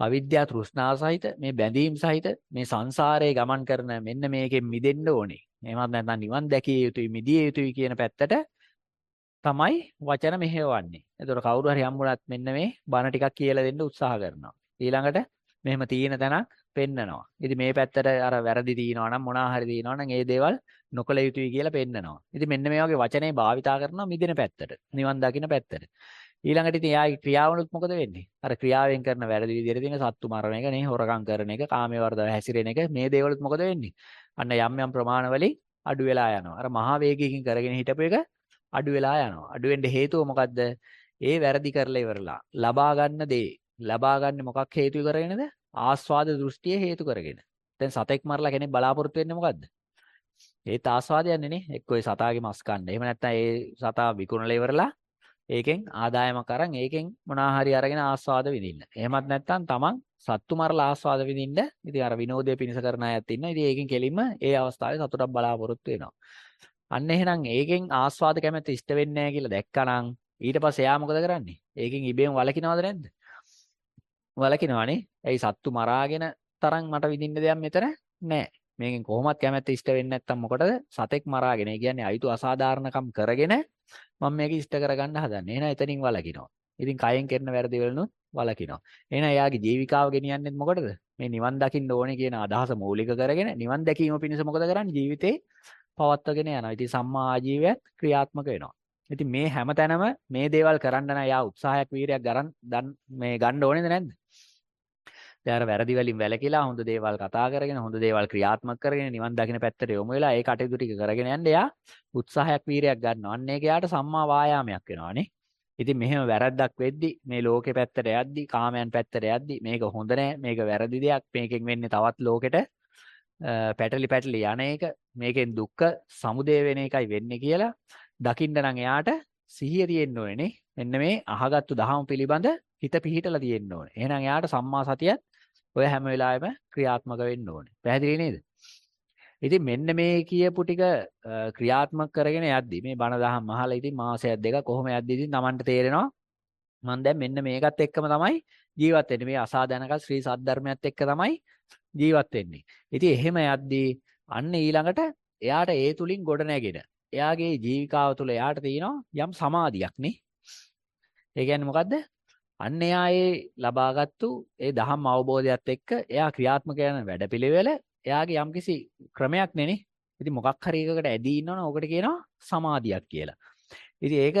අවිද්‍යා තෘෂ්ණාව සහිත මේ බැඳීම් සහිත මේ සංසාරයේ ගමන් කරන මෙන්න මේකෙන් මිදෙන්න ඕනේ. එහෙමත් නැත්නම් නිවන් දැකිය යුතුයි මිදිය යුතුයි කියන පැත්තට තමයි වචන මෙහෙවන්නේ. එතකොට කවුරු හරි හම්බුණත් මෙන්න මේ බණ ටිකක් කියලා දෙන්න උත්සාහ කරනවා. ඊළඟට මෙහෙම තියෙන තැනක් පෙන්නනවා. ඉතින් මේ පැත්තට අර වැරදි තියෙනවා නම් මොනවා හරි තියෙනවා නම් ඒ දේවල් නොකළ යුතුයි කියලා පෙන්නනවා. ඉතින් මෙන්න මේ වගේ වචනේ භාවිතා කරනවා මිදෙන පැත්තට. නිවන් දකින්න පැත්තට. ඊළඟට ඉතින් එයාගේ ක්‍රියාවලුත් මොකද වෙන්නේ? අර ක්‍රියාවෙන් කරන වැරදි විදිහට තියෙන සත්තු මරණ එක නේ හොරකම් කරන එක, කාමයේ වර්ධව හැසිරෙන එක මේ දේවලුත් මොකද වෙන්නේ? අන්න යම් යම් ප්‍රමාණවලින් අඩු වෙලා යනවා. අර මහා වේගයකින් කරගෙන හිටපු එක අඩු වෙලා යනවා. අඩු වෙන්න හේතුව මොකද්ද? ඒ වැරදි කරලා ඉවරලා ලබා ගන්න දේ ලබා ගන්න මොකක් හේතු කරගෙනද? ආස්වාද දෘෂ්ටිය හේතු කරගෙන. දැන් සතෙක් මරලා කෙනෙක් බලාපොරොත්තු වෙන්නේ මොකද්ද? ඒත් ආස්වාදයන්නේ නේ. එක්ක ඒ සතාගේ මස් කන්න. එහෙම නැත්නම් ඒ සතා විකුණලා ඉවරලා ඒකෙන් ආදායමක් අරන් ඒකෙන් මොනවා හරි අරගෙන ආස්වාද විඳින්න. එහෙමත් නැත්නම් තමන් සත්තු මරලා ආස්වාද විඳින්න ඉතින් අර විනෝදයේ පිණිස කරන අයත් ඉන්නවා. ඉතින් ඒකෙන් කෙලින්ම ඒ අවස්ථාවේ සතුටක් බලාපොරොත්තු වෙනවා. අන්න එහෙනම් ඒකෙන් ආස්වාද කැමැත්ත ඉෂ්ට වෙන්නේ නැහැ කියලා දැක්කනම් ඊට පස්සේ එයා මොකද කරන්නේ? ඒකෙන් ඉබේම වලකිනවද නැද්ද? වලකිනවනේ. ඇයි සත්තු මරාගෙන තරම් මට විඳින්න දෙයක් මෙතන නැහැ. මේකෙන් කොහොමත් කැමැත්ත ඉෂ්ට වෙන්නේ නැත්තම් මොකටද? සතෙක් මරාගෙන. ඒ කියන්නේ අයිතු අසාධාරණකම් කරගෙන මම මේක ඉෂ්ට කරගන්න හදන්නේ. එහෙනම් එතනින් වලකිනවා. ඉතින් කයෙන් කරන වැරදි වලනුත් වලකිනවා. එහෙනම් එයාගේ ජීවිකාව ගෙනියන්නේ මොකටද? මේ නිවන් දකින්න ඕනේ කියන අදහස මූලික කරගෙන නිවන් දැකීම පිණිස මොකද කරන්නේ? ජීවිතේ පවත්වාගෙන යනවා. ඉතින් සම්මා ආජීවයත් ක්‍රියාත්මක වෙනවා. ඉතින් මේ හැමතැනම මේ දේවල් කරන්න නම් යා උත්සාහයක් වීරයක් ගන්න මේ ගන්න ඕනේද නැද්ද? දැන් අර වැරදි වලින් වැළකීලා හොඳ දේවල් කතා කරගෙන හොඳ දේවල් ක්‍රියාත්මක කරගෙන නිවන් දකින්න පැත්තට යොමු වෙලා ඒ කටයුතු ටික කරගෙන යන්න එයා උත්සාහයක් වීරයක් ගන්නවා. අන්න ඒක යාට සම්මා වායාමයක් වෙනවානේ. ඉතින් මෙහෙම වැරද්දක් වෙද්දි මේ ලෝකේ පැත්තට යද්දි කාමයන් පැත්තට යද්දි මේක හොඳ නෑ මේක වැරදි දෙයක් මේකෙන් වෙන්නේ තවත් ලෝකෙට පැටලි පැටලි යන එක මේකෙන් දුක්ඛ සමුදය වෙන එකයි වෙන්නේ කියලා දකින්න නම් එයාට සිහිය තියෙන්න ඕනේ නේ මෙන්න මේ අහගත්තු දහම පිළිබඳ හිත පිහිටලා තියෙන්න ඕනේ එහෙනම් එයාට සම්මා සතියත් ඔය හැම වෙලාවෙම ක්‍රියාත්මක වෙන්න ඕනේ පැහැදිලි නේද ඉතින් මෙන්න මේ කියපු ටික ක්‍රියාත්මක කරගෙන යද්දි මේ බණ දහම් අහලා ඉතින් මාසයක් දෙකක් කොහොම යද්දි ඉතින් Tamanට තේරෙනවා මම දැන් මෙන්න මේකත් එක්කම තමයි ජීවත් වෙන්නේ. මේ අසාධනක ශ්‍රී සද්ධර්මයත් එක්ක තමයි ජීවත් වෙන්නේ. ඉතින් එහෙම යද්දි අන්න ඊළඟට එයාට ඒ තුලින් ගොඩ නැගෙන. එයාගේ ජීවිකාව තුළ එයාට තියෙනවා යම් සමාධියක් නේ. ඒ කියන්නේ මොකද්ද? අන්න එයා ඒ ලබාගත්තු ඒ දහම් අවබෝධයත් එක්ක එයා ක්‍රියාත්මක යන වැඩපිළිවෙල එයාගේ යම්කිසි ක්‍රමයක් නෙනේ. ඉතින් මොකක් හරි එකකට ඇදී ඉන්නවනේ ඕකට කියනවා සමාධියක් කියලා. ඉතින් ඒක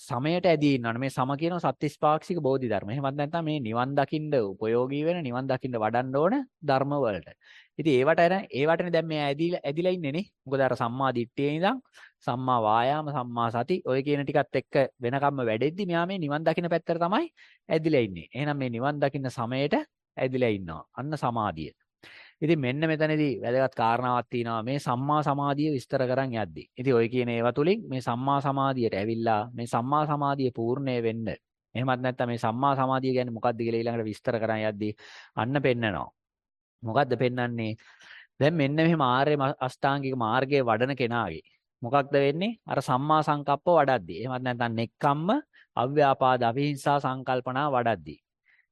සමයට ඇදී ඉන්නවනේ මේ සම කියනවා සත්‍තිස්පාක්ෂික බෝධි ධර්ම. එහෙමත් නැත්නම් මේ නිවන් දකින්න උපයෝගී වෙන නිවන් දකින්න වඩන්න ඕන ධර්ම වලට. ඉතින් ඒවට අර ඒවටනේ දැන් මේ ඇදිලා ඇදිලා ඉන්නේ නේ. මොකද අර සම්මා දිට්ඨියේ ඉඳන් සම්මා වායාම සම්මා සති ඔය කියන ටිකත් එක්ක වෙනකම්ම වැඩෙද්දි මෙයා මේ නිවන් දකින්න පැත්තට තමයි ඇදිලා ඉන්නේ. එහෙනම් මේ නිවන් දකින්න සමයට ඇදිලා ඉන්නවා. අන්න සමාධිය. ඉතින් මෙන්න මෙතනදී වැදගත් කාරණාවක් තියෙනවා මේ සම්මා සමාධිය විස්තර කරන් යද්දි. ඉතින් ඔය කියන ඒවා තුලින් මේ සම්මා සමාධියට ඇවිල්ලා මේ සම්මා සමාධිය පූර්ණේ වෙන්න. එහෙමත් නැත්නම් මේ සම්මා සමාධිය කියන්නේ මොකක්ද කියලා ඊළඟට විස්තර කරන් යද්දි අන්න පෙන්නනවා. මොකද්ද පෙන්වන්නේ? දැන් මෙන්න මෙහෙම ආර්ය අෂ්ටාංගික මාර්ගයේ වඩන කෙනාගේ මොකක්ද වෙන්නේ? අර සම්මා සංකප්ප වඩද්දි. එහෙමත් නැත්නම් නෙක්කම්ම අව්‍යාපාද අවිහිංසා සංකල්පනා වඩද්දි.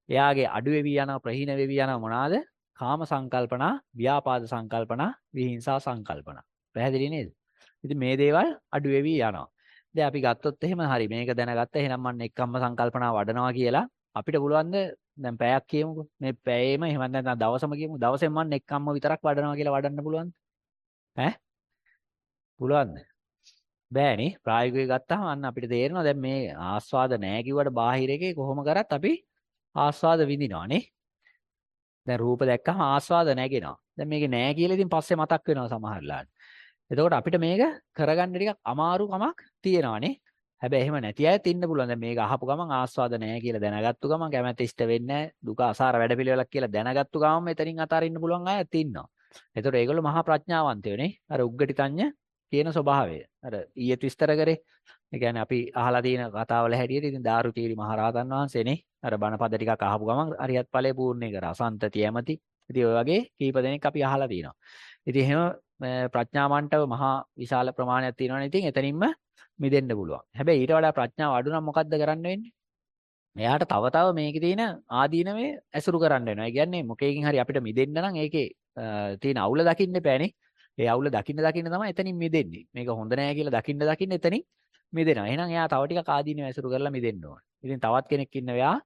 එයාගේ අඩු වෙවි යන ප්‍රහීන වෙවි යන මොනවාද? කාම සංකල්පනා, ව්‍යාපාද සංකල්පනා, විහිංසා සංකල්පනා. පැහැදිලි නේද? ඉතින් මේ දේවල් අඩු වෙවි යනවා. දැන් අපි ගත්තොත් එහෙම හරි මේක දැනගත්ත එහෙනම් මම එක්කම්ම සංකල්පනා වඩනවා කියලා අපිට පුළුවන් දැන් පැයක් කියමුකෝ. මේ පැයේම එහෙම නැත්නම් දවසම කියමු. දවසෙන් මම එක්කම්ම විතරක් වඩනවා කියලා වඩන්න පුළුවන්ද? ඈ? පුළුවන්ද? බෑනේ. ප්‍රායෝගිකව ගත්තාම අන්න අපිට තේරෙනවා දැන් මේ ආස්වාද නැහැ කිව්වට බාහිර එකේ කොහොම කරත් අපි ආස්වාද විඳිනවා නේ. දැන් රූප දැක්කම ආස්වාද නැගෙනවා. දැන් මේක නෑ කියලා ඉතින් පස්සේ මතක් වෙනවා සමහරලාට. එතකොට අපිට මේක කරගන්න ටිකක් අමාරු කමක් තියෙනවානේ. හැබැයි එහෙම නැති අයත් ඉන්න පුළුවන්. දැන් මේක අහපු ගමන් ආස්වාද නැහැ කියලා දැනගත්තු ගමන් කැමැත්ත ඉෂ්ට වෙන්නේ දුක අසාර වැඩපිළිවෙලක් කියලා දැනගත්තු ගමන් මෙතනින් අතාරින්න පුළුවන් අයත් ඉන්නවා. එතකොට ඒගොල්ලෝ මහා ප්‍රඥාවන්තයෝනේ. අර උග්ගටිතඤ්ඤ කියන ස්වභාවය. අර ඊයේත් විස්තර කරේ. ඒ කියන්නේ අපි අහලා තියෙන කතාවල හැටියට ඉතින් දාරුචීරි මහරහතන් වහන්සේනේ අර බණපද ටිකක් අහපු ගමන් අරියත් ඵලය පූර්ණේ කර අසන්තති ඇමති. ඉතින් ඔය වගේ කීප දෙනෙක් අපි අහලා තියෙනවා. ඉතින් එහෙම ප්‍රඥාවන්ටව මහා විශාල ප්‍රමාණයක් තියෙනවනේ ඉතින් එතනින්ම මිදෙන්න පුළුවන්. හැබැයි ඊට වඩා ප්‍රඥාව අඩු නම් මොකද්ද කරන්න වෙන්නේ? එයාට තව තව මේකේ තියෙන ආදීනවේ ඇසුරු කරන්න වෙනවා. ඒ කියන්නේ මොකේකින් හරි අපිට මිදෙන්න නම් ඒකේ තියෙන අවුල දකින්න එපානේ. ඒ අවුල දකින්න දකින්න තමයි එතනින් මිදෙන්නේ. මේක හොඳ නෑ කියලා දකින්න දකින්න එතනින් මිදෙනවා. එහෙනම් එයා තව ටිකක් ආදීනව ඇසුරු කරලා මිදෙන්න ඕන. ඉතින් තවත් කෙනෙක් ඉන්න එයා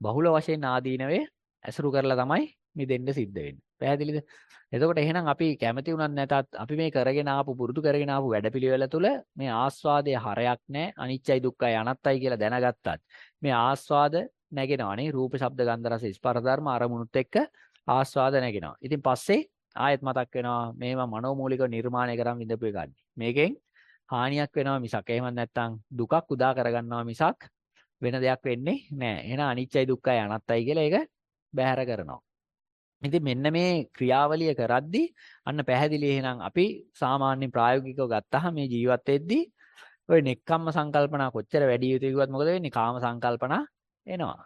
බහුල වශයෙන් ආදීනවේ ඇසුරු කරලා තමයි මිදෙන්න සිද්ධ වෙන්නේ. පැහැදිලිද? එතකොට එහෙනම් අපි කැමති උනත් නැතත් අපි මේ කරගෙන ආපු පුරුදු කරගෙන ආපු වැඩපිළිවෙල තුළ මේ ආස්වාදයේ හරයක් නැහැ අනිච්චයි දුක්ඛයි අනත්තයි කියලා දැනගත්තත් මේ ආස්වාද නැගෙනවානේ රූප ශබ්ද ගන්ධ රස ස්පර්ශ ධර්ම අරමුණුත් එක්ක ආස්වාද නැගෙනවා. ඉතින් පස්සේ ආයෙත් මතක් වෙනවා මේවා මනෝමූලිකව නිර්මාණය කරන් විඳපු එකක්. මේකෙන් හානියක් වෙනවා මිසක් එහෙම නැත්නම් දුකක් උදා කරගන්නවා මිසක් වෙන දෙයක් වෙන්නේ නැහැ. එහෙනම් අනිච්චයි දුක්ඛයි අනත්තයි කියලා ඒක බැහැර කරනවා. ඉතින් මෙන්න මේ ක්‍රියාවලිය කරද්දී අන්න පැහැදිලි එහෙනම් අපි සාමාන්‍ය ප්‍රායෝගිකව ගත්තාම මේ ජීවත් වෙද්දී ඔය නෙක්ඛම්ම සංකල්පනා කොච්චර වැඩි යුතුද කිව්වත් මොකද වෙන්නේ? කාම සංකල්පනා එනවා.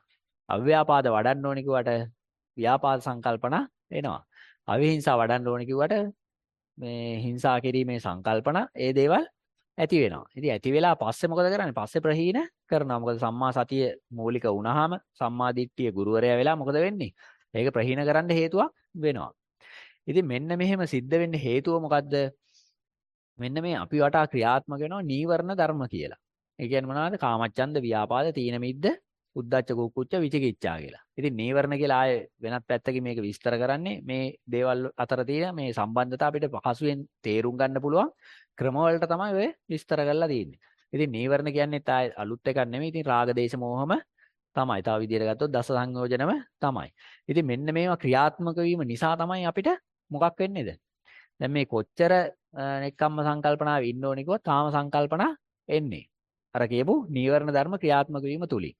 අව්‍යාපාද වඩන්න ඕනි කිව්වට ව්‍යාපාද සංකල්පනා එනවා. අවිහිංසා වඩන්න ඕනි කිව්වට මේ හිංසා කිරීමේ සංකල්පනා ඒ දේවල් ඇති වෙනවා. ඉතින් ඇති වෙලා පස්සේ මොකද කරන්නේ? පස්සේ ප්‍රහීන කරනවා. මොකද සම්මා සතිය මූලික වුණාම සම්මා දිට්ඨිය ගුරුවරයා වෙලා මොකද වෙන්නේ? ඒක ප්‍රහීන කරන්න හේතුවක් වෙනවා. ඉතින් මෙන්න මෙහෙම සිද්ධ වෙන්න හේතුව මොකද්ද? මෙන්න මේ අපි වටා ක්‍රියාත්මක වෙනවා නීවරණ ධර්ම කියලා. ඒ කියන්නේ මොනවද? කාමච්ඡන්ද, ව්‍යාපාද, තීන මිද්ද, උද්ධච්ච කුක්කුච්ච විචිකිච්ඡා කියලා. ඉතින් නීවරණ කියලා ආයේ වෙනත් පැත්තකින් මේක විස්තර කරන්නේ මේ දේවල් අතර තියෙන මේ සම්බන්ධතාව අපිට පහසුවෙන් තේරුම් ගන්න පුළුවන් ක්‍රමවලට තමයි ඔය විස්තර කරලා තියෙන්නේ. ඉතින් නීවරණ කියන්නේ තායි අලුත් එකක් නෙමෙයි. ඉතින් රාග දේශ මොහම තමයි. තව විදිහට ගත්තොත් දස සංයෝජනම තමයි. ඉතින් මෙන්න මේවා ක්‍රියාත්මක වීම නිසා තමයි අපිට මොකක් වෙන්නේද? දැන් මේ කොච්චර නෙක්කම්ම සංකල්පනාව ඉන්න ඕනි කිව්වොත් කාම සංකල්පනා එන්නේ. අර කියපු නීවරණ ධර්ම ක්‍රියාත්මක වීම තුලින්.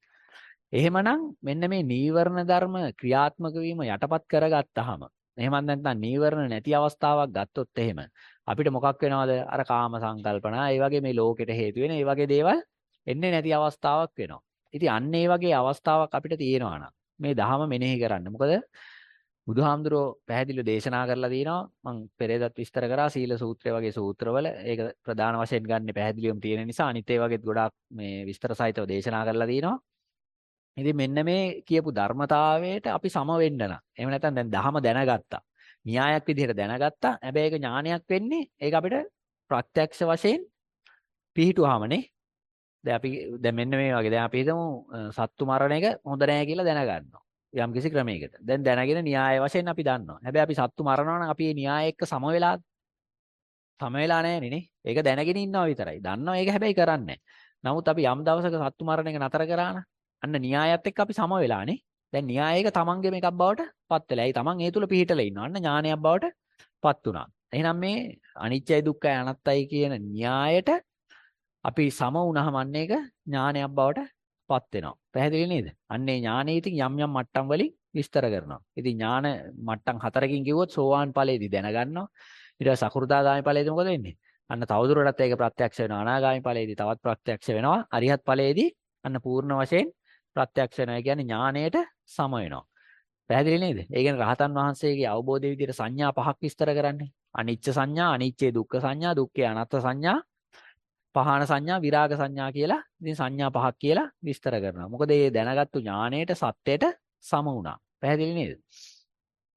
එහෙමනම් මෙන්න මේ නීවරණ ධර්ම ක්‍රියාත්මක වීම යටපත් කරගත්තාම එහෙමත් නැත්නම් නීවරණ නැති අවස්ථාවක් ගත්තොත් එහෙම අපිට මොකක් වෙනවද? අර කාම සංකල්පනා, ඒ වගේ මේ ලෝකෙට හේතු වෙන, ඒ වගේ දේවල් එන්නේ නැති අවස්ථාවක් වෙනවා. ඉතින් අන්න ඒ වගේ අවස්ථාවක් අපිට තියෙනවා නම් මේ දහම මෙනෙහි කරන්න. මොකද බුදුහාමුදුරෝ පැහැදිලිව දේශනා කරලා තියෙනවා මම පෙරේදත් විස්තර කරා සීල සූත්‍රය වගේ සූත්‍රවල ඒක ප්‍රධාන වශයෙන් ගන්න පැහැදිලිවම තියෙන නිසා අනිත් ඒ වගේත් ගොඩාක් මේ විස්තර සහිතව දේශනා කරලා තියෙනවා ඉතින් මෙන්න මේ කියපු ධර්මතාවයට අපි සම වෙන්න නම් එහෙම නැත්නම් දැන් දහම දැනගත්තා න්‍යායක් විදිහට දැනගත්තා හැබැයි ඒක ඥානයක් වෙන්නේ ඒක අපිට ප්‍රත්‍යක්ෂ වශයෙන් පිහිටුවාමනේ දැන් අපි දැන් මෙන්න මේ වගේ දැන් අපි හිතමු සත්තු මරණ එක හොඳ නෑ කියලා දැනගන්නවා යම් කිසි ක්‍රමයකට. දැන් දැනගෙන න්‍යාය වශයෙන් අපි දන්නවා. හැබැයි අපි සත්තු මරනවා නම් අපි මේ න්‍යාය එක්ක සම වෙලා සම වෙලා නැහැ නේ. ඒක දැනගෙන ඉන්නවා විතරයි. දන්නවා ඒක හැබැයි කරන්නේ නමුත් අපි යම් දවසක සත්තු මරණ එක නතර කරා අන්න න්‍යායත් එක්ක අපි සම වෙලානේ. දැන් න්‍යායයක තමන්ගේම එකක් බවට පත් වෙලා. ඒ තමන් ඒ තුල පිහිටලා ඉන්නවා. අන්න ඥානයක් බවට පත් වුණා. එහෙනම් මේ අනිත්‍යයි දුක්ඛයි අනාත්තයි කියන න්‍යායට අපි සම වුණාම අන්න ඒක ඥානයක් බවට පත් වෙනවා. පැහැදිලි නේද? අන්නේ ඥානෙ ඉතින් යම් යම් මට්ටම් වලින් විස්තර කරනවා. ඉතින් ඥාන මට්ටම් හතරකින් කිව්වොත් සෝවාන් ඵලයේදී දැනගන්නවා. ඊට පස්සේ සකෘදාගාමි ඵලයේදී මොකද වෙන්නේ? අන්න තවදුරටත් ඒක ප්‍රත්‍යක්ෂ වෙනවා. අනාගාමි ඵලයේදී තවත් ප්‍රත්‍යක්ෂ වෙනවා. අරිහත් ඵලයේදී අන්න පූර්ණ වශයෙන් ප්‍රත්‍යක්ෂ වෙනවා. ඒ කියන්නේ ඥාණයට සම වෙනවා. පැහැදිලි නේද? ඒ කියන්නේ රහතන් වහන්සේගේ අවබෝධය විදිහට සංඥා පහක් විස්තර කරන්නේ. අනිච්ච සංඥා, අනිච්චේ දුක්ඛ සංඥා, දුක්ඛේ අනාත්ම සංඥා, පහාන සංඥා විරාග සංඥා කියලා ඉතින් සංඥා පහක් කියලා විස්තර කරනවා. මොකද මේ දැනගත්තු ඥාණයට සත්‍යයට සම වුණා. පැහැදිලි නේද?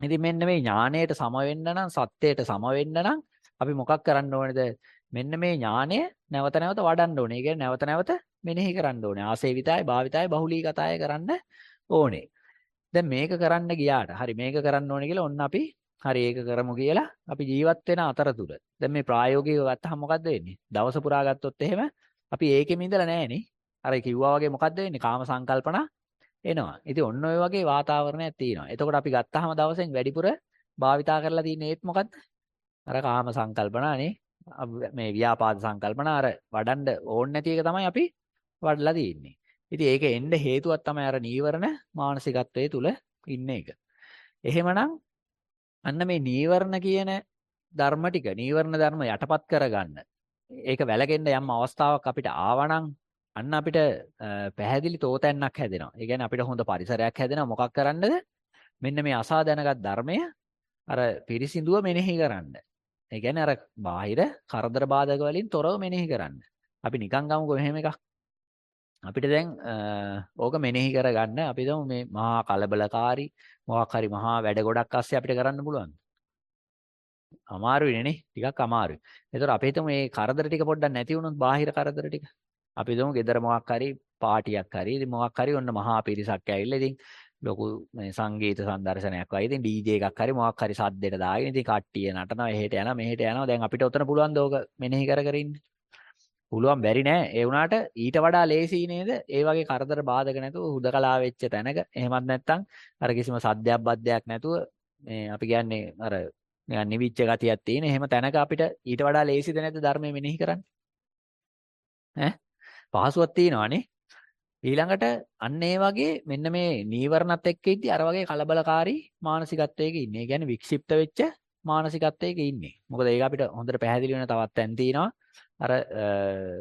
ඉතින් මෙන්න මේ ඥාණයට සම වෙන්න නම් සත්‍යයට සම වෙන්න නම් අපි මොකක් කරන්න ඕනේද? මෙන්න මේ ඥාණය නැවත නැවත වඩන්න ඕනේ. ඒ කියන්නේ නැවත නැවත මෙනෙහි කරන්න ඕනේ. ආසේවිතයි, භාවිතයි, බහුලීගතයි කරන්න ඕනේ. දැන් මේක කරන්න ගියාට හරි මේක කරන්න ඕනේ කියලා ඔන්න අපි හරි ඒක කරමු කියලා අපි ජීවත් වෙන අතරතුර දැන් මේ ප්‍රායෝගිකව ගත්තහම මොකද්ද වෙන්නේ? දවස පුරා ගත්තොත් එහෙම අපි ඒකෙම ඉඳලා නැහනේ. අර කිව්වා වගේ මොකද්ද වෙන්නේ? කාම සංකල්පන එනවා. ඉතින් ඔන්න ඔය වගේ වාතාවරණයක් තියෙනවා. එතකොට අපි ගත්තාම දවසෙන් වැඩිපුර භාවිතා කරලා තියෙන්නේ ඒත් මොකද්ද? අර කාම සංකල්පනානේ. මේ ව්‍යාපාද සංකල්පන අර වඩන්න ඕනේ නැති එක තමයි අපි වඩලා තියෙන්නේ. ඉතින් ඒක එන්න හේතුවක් තමයි අර නීවරණ මානසිකත්වයේ තුල ඉන්න එක. එහෙමනම් අන්න මේ නීවරණ කියන ධර්ම ටික නීවරණ ධර්ම යටපත් කරගන්න. ඒක වැළකෙන්න යම් අවස්ථාවක් අපිට ආවනම් අන්න අපිට පැහැදිලි තෝතැන්නක් හැදෙනවා. ඒ කියන්නේ අපිට හොඳ පරිසරයක් හැදෙනවා මොකක් කරන්නද? මෙන්න මේ අසා දැනගත් ධර්මය අර පිරිසිදුව මෙනෙහි කරන්න. ඒ කියන්නේ අර බාහිර කරදර බාධක වලින් තොරව මෙනෙහි කරන්න. අපි නිකන් ගමුකෝ මෙහෙම එකක්. අපිට දැන් ඕක මෙනෙහි කරගන්න අපි දමු මේ මහා කලබලකාරී මොකක් හරි මහා වැඩ ගොඩක් අස්සේ අපිට කරන්න පුළුවන්. අමාරුයිනේ නේ ටිකක් අමාරුයි. ඒතර අපි හිතමු මේ කරදර ටික පොඩ්ඩක් නැති වුණොත් බාහිර කරදර ටික. අපි හිතමු ගෙදර මොකක් හරි පාටියක් හරි ඉතින් මොකක් හරි ඔන්න මහා පිරිසක් ඇවිල්ලා ඉතින් ලොකු මේ සංගීත සංදර්ශනයක් වගේ ඉතින් DJ එකක් හරි මොකක් හරි සද්දෙට දාගෙන ඉතින් කට්ටිය නටනවා එහෙට යනවා මෙහෙට යනවා දැන් අපිට උතන පුළුවන් ද ඕක මෙනෙහි කර කර ඉන්න. පුළුවන් බැරි නෑ ඒ වුණාට ඊට වඩා ලේසි නේද ඒ වගේ කරදර බාධක නැතුව හුදකලා වෙච්ච තැනක එහෙමත් නැත්නම් අර කිසිම සද්දයක් බද්දයක් නැතුව මේ අපි කියන්නේ අර නිකන් නිවිච්ච ගතියක් තියෙන එහෙම තැනක අපිට ඊට වඩා ලේසිද නැද්ද ධර්මය මෙනෙහි කරන්න ඈ පහසුවක් තියෙනවානේ ඊළඟට අන්න ඒ වගේ මෙන්න මේ නීවරණත් එක්ක ඉද්දි අර වගේ කලබලකාරී මානසිකත්වයක ඉන්නේ. ඒ කියන්නේ වික්ෂිප්ත වෙච්ච මානසිකත්වයක ඉන්නේ. මොකද ඒක අපිට හොඳට පැහැදිලි වෙන තවත් තැන් තියෙනවා. අර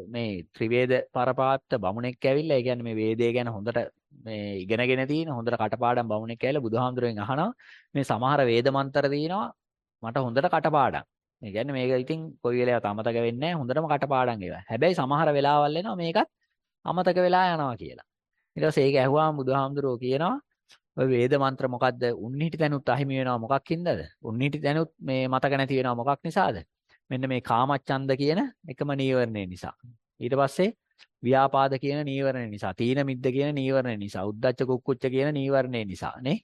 මේ ත්‍රිවේද පරපාත්ත බමුණෙක් ඇවිල්ලා ඒ කියන්නේ මේ වේදේ ගැන හොඳට මේ ඉගෙනගෙන තියෙන හොඳට කටපාඩම් බමුණෙක් ඇවිල්ලා බුදුහාමුදුරුවෙන් අහනවා මේ සමහර වේද මන්ත්‍ර තියෙනවා මට හොඳට කටපාඩම්. ඒ කියන්නේ මේක ඉතින් කොයි වෙලාවක අමතක වෙන්නේ නැහැ හොඳටම කටපාඩම් ඒවා. හැබැයි සමහර වෙලාවල් එනවා මේකත් අමතක වෙලා යනවා කියලා. ඊට පස්සේ ඒක ඇහුවාම බුදුහාමුදුරුවෝ කියනවා ඔය වේද මන්ත්‍ර මොකද්ද? උන්හිටි තැනුත් අහිමි වෙනවා මොකක් හින්දාද? උන්හිටි තැනුත් මේ මතක නැති වෙනවා මොකක් නිසාද? මෙන්න මේ කාමච්ඡන්ද කියන එකම නීවරණය නිසා. ඊට පස්සේ ව්‍යාපාද කියන නීවරණය නිසා, තීන මිද්ද කියන නීවරණය නිසා, උද්ධච්ච කුක්කුච්ච කියන නීවරණය නිසා නේ.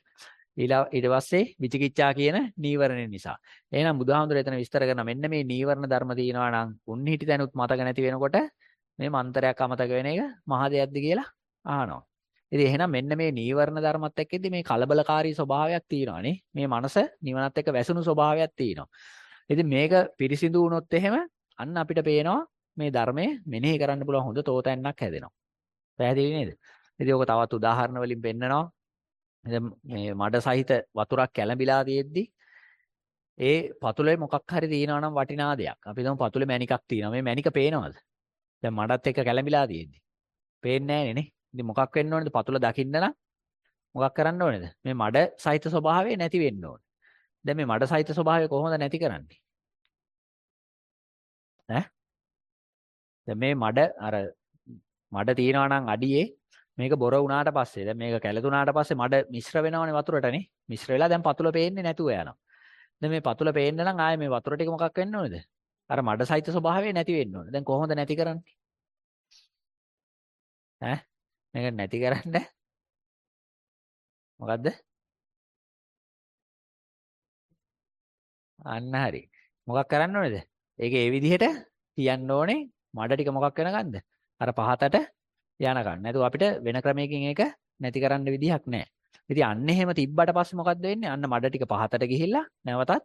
ඊට පස්සේ විචිකිච්ඡා කියන නීවරණය නිසා. එහෙනම් බුදුහාමුදුරේ එතන විස්තර කරන මෙන්න මේ නීවරණ ධර්ම තියෙනවා නම් උන් හිටි තැනුත් මතක නැති වෙනකොට මේ මන්තරයක් අමතක වෙන එක මහ දෙයක්ද කියලා අහනවා. ඉතින් එහෙනම් මෙන්න මේ නීවරණ ධර්මත් එක්කෙද්දි මේ කලබලකාරී ස්වභාවයක් තියෙනවානේ. මේ මනස නිවනත් එක්ක වැසුණු ස්වභාවයක් තියෙනවා. ඉතින් මේක පිරිසිදු වුණොත් එහෙම අන්න අපිට පේනවා මේ ධර්මයේ මෙනෙහි කරන්න පුළුවන් හොඳ තෝතැන්නක් හැදෙනවා. පැහැදිලි නේද? ඉතින් ඔක තවත් උදාහරණ වලින් පෙන්නනවා. මේ මඩ සහිත වතුරක් කැළඹිලා තියෙද්දි ඒ පතුලේ මොකක් හරි තියෙනවා නම් වටිනා දෙයක්. අපි හිතමු පතුලේ මැණිකක් තියෙනවා. මේ මැණික පේනවද? දැන් මඩත් එක්ක කැළඹිලා තියෙද්දි. පේන්නේ නැහැ නේ. ඉතින් මොකක් වෙන්න ඕනේද? පතුල දකින්න නම් මොකක් කරන්න ඕනේද? මේ මඩ සහිත ස්වභාවය නැති වෙන්න ඕනේ. දැන් මේ මඩ සහිත ස්වභාවය කොහොමද නැති කරන්නේ? ඈ? දැන් මේ මඩ අර මඩ තියනවා නම් අඩියේ මේක බොර වුණාට පස්සේ දැන් මේක කැළතුණාට පස්සේ මඩ මිශ්‍ර වෙනවනේ වතුරටනේ. මිශ්‍ර වෙලා දැන් පතුල පේන්නේ නැතුව යනවා. දැන් මේ පතුල පේන්න නම් ආයේ මේ වතුර ටික මොකක් වෙන්න ඕනේද? අර මඩ සහිත ස්වභාවය නැති වෙන්න ඕනේ. දැන් කොහොමද නැති කරන්නේ? ඈ? මේක නැති කරන්න මොකද්ද? අන්න හරි. මොකක් කරන්න ඕනේද? ඒක ඒ විදිහට තියන්න ඕනේ මඩ ටික මොකක් වෙනකන්ද? අර පහතට යනකන්. නැතුව අපිට වෙන ක්‍රමයකින් ඒක නැති කරන්න විදිහක් නැහැ. ඉතින් අන්න එහෙම තිබ්බට පස්සේ මොකද්ද වෙන්නේ? අන්න මඩ ටික පහතට ගිහිල්ලා නැවතත්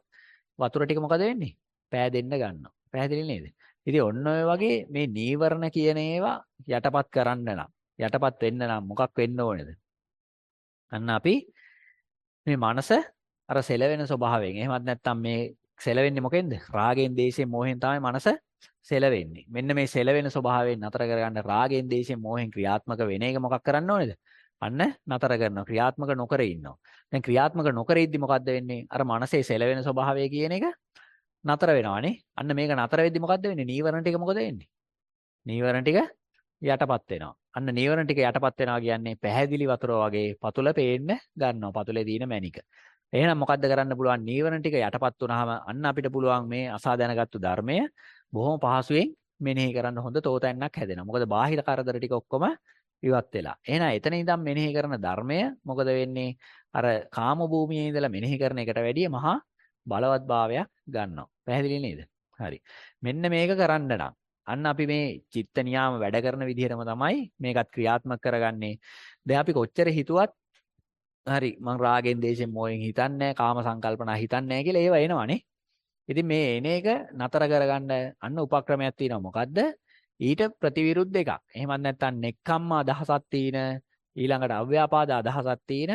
වතුර ටික මොකද වෙන්නේ? පෑදෙන්න ගන්නවා. පැහැදිලි නේද? ඉතින් ඔන්න ඔය වගේ මේ නීවරණ කියන ඒවා යටපත් කරන්න නම් යටපත් වෙන්න නම් මොකක් වෙන්න ඕනේද? අන්න අපි මේ මනස අර සෙලවෙන ස්වභාවයෙන් එහෙමත් නැත්නම් මේ සෙලවෙන්නේ මොකෙන්ද? රාගෙන්, දේශයෙන්, මොහෙන් තමයි මනස සෙලවෙන්නේ. මෙන්න මේ සෙලවෙන ස්වභාවයෙන් නතර කරගන්න රාගෙන්, දේශයෙන්, මොහෙන් ක්‍රියාත්මක වෙන එක මොකක් කරන්න ඕනේද? අන්න නතර කරනවා. ක්‍රියාත්මක නොකර ඉන්නවා. දැන් ක්‍රියාත්මක නොකර ඉද්දි මොකද්ද වෙන්නේ? අර මනසේ සෙලවෙන ස්වභාවය කියන එක නතර වෙනවානේ. අන්න මේක නතර වෙද්දි මොකද්ද වෙන්නේ? නීවරණ ටික මොකද වෙන්නේ? නීවරණ ටික යටපත් වෙනවා. අන්න නීවරණ ටික යටපත් වෙනවා කියන්නේ පැහැදිලි වතුර වගේ පතුල පේන්න ගන්නවා. පතුලේ දින මැනික. එහෙනම් මොකද්ද කරන්න පුළුවන්? නීවරණ ටික යටපත් වුනහම අන්න අපිට පුළුවන් මේ අසා දැනගත්තු ධර්මය බොහොම පහසුවෙන් මෙනෙහි කරන්න හොඳ තෝතැන්නක් හැදෙනවා. මොකද බාහිර කරදර ටික ඔක්කොම ඉවත් වෙලා. එහෙනම් එතන ඉඳන් මෙනෙහි කරන ධර්මය මොකද වෙන්නේ? අර කාම භූමියේ ඉඳලා මෙනෙහි කරන එකට වැඩිය මහා බලවත් භාවයක් ගන්නවා. පැහැදිලි නේද? හරි. මෙන්න මේක කරන්න නම් අන්න අපි මේ චිත්ත නියාම වැඩ කරන විදිහටම තමයි මේකත් ක්‍රියාත්මක කරගන්නේ. දැන් අපි කොච්චර හිතුවත් හරි මං රාගෙන් දේශෙන් මොහෙන් හිතන්නේ කාම සංකල්පනා හිතන්නේ කියලා ඒව එනවනේ. ඉතින් මේ එන එක නතර කරගන්න අන්න උපක්‍රමයක් තියෙනවා. මොකද්ද? ඊට ප්‍රතිවිරුද්ධ එකක්. එහෙමත් නැත්නම් නෙක්ඛම්ම අදහසක් තියෙන ඊළඟට අව්‍යාපාද අදහසක් තියෙන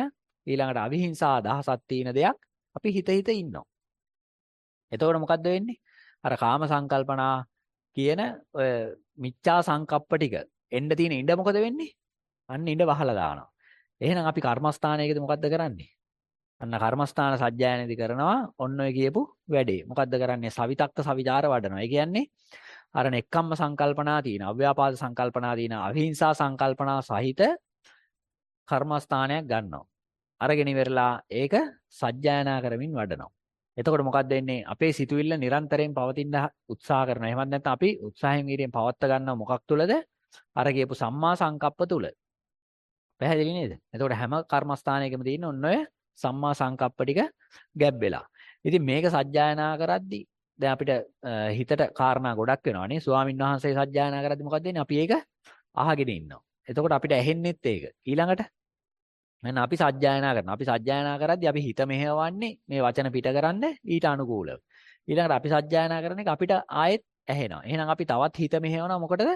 ඊළඟට අවිහිංසා අදහසක් තියෙන දෙයක් අපි හිත හිත ඉන්නවා. එතකොට මොකද්ද වෙන්නේ? අර කාම සංකල්පනා කියන ඔය මිච්ඡා සංකප්ප ටික එන්න තියෙන ඉඳ මොකද වෙන්නේ? අන්න ඉඳ වහලා දානවා. එහෙනම් අපි කර්මස්ථානයේද මොකද්ද කරන්නේ? අන්න කර්මස්ථාන සජ්ජායනයේදී කරනවා ඔන්න ඔය කියපු වැඩේ. මොකද්ද කරන්නේ? සවිතක්ක සවිචාර වඩනවා. ඒ කියන්නේ අර නෙක්ඛම්ම සංකල්පනා තියෙන, අව්‍යාපාද සංකල්පනා තියෙන, අහිංසා සංකල්පනා සහිත කර්මස්ථානයක් ගන්නවා. අරගෙන ඉවරලා ඒක සජ්ජායනා කරමින් වඩනවා. එතකොට මොකක්ද වෙන්නේ? අපේ සිතුවිල්ල නිරන්තරයෙන් පවතින උත්සාහ කරනවා. එහෙමත් නැත්නම් අපි උත්සාහයෙන් වීර්යයෙන් පවත්ත ගන්නව මොකක් තුලද? අර කියපු සම්මා සංකප්ප තුල. පැහැදිලි නේද? එතකොට හැම කර්මස්ථානයකම තියෙන ඔන්න ඔය සම්මා සංකප්ප ටික ගැබ් වෙලා. ඉතින් මේක සජ්ජායනා කරද්දී දැන් අපිට හිතට කාරණා ගොඩක් වෙනවානේ. ස්වාමින් වහන්සේ සජ්ජායනා කරද්දී මොකද වෙන්නේ? අපි ඒක අහගෙන ඉන්නවා. එතකොට අපිට ඇහෙන්නෙත් ඒක. ඊළඟට මම අපි සජ්ජායනා කරනවා. අපි සජ්ජායනා කරද්දී අපි හිත මෙහෙවන්නේ මේ වචන පිට කරන්න ඊට අනුකූලව. ඊළඟට අපි සජ්ජායනා කරන එක අපිට ආයෙත් ඇහෙනවා. එහෙනම් අපි තවත් හිත මෙහෙවනවා මොකටද?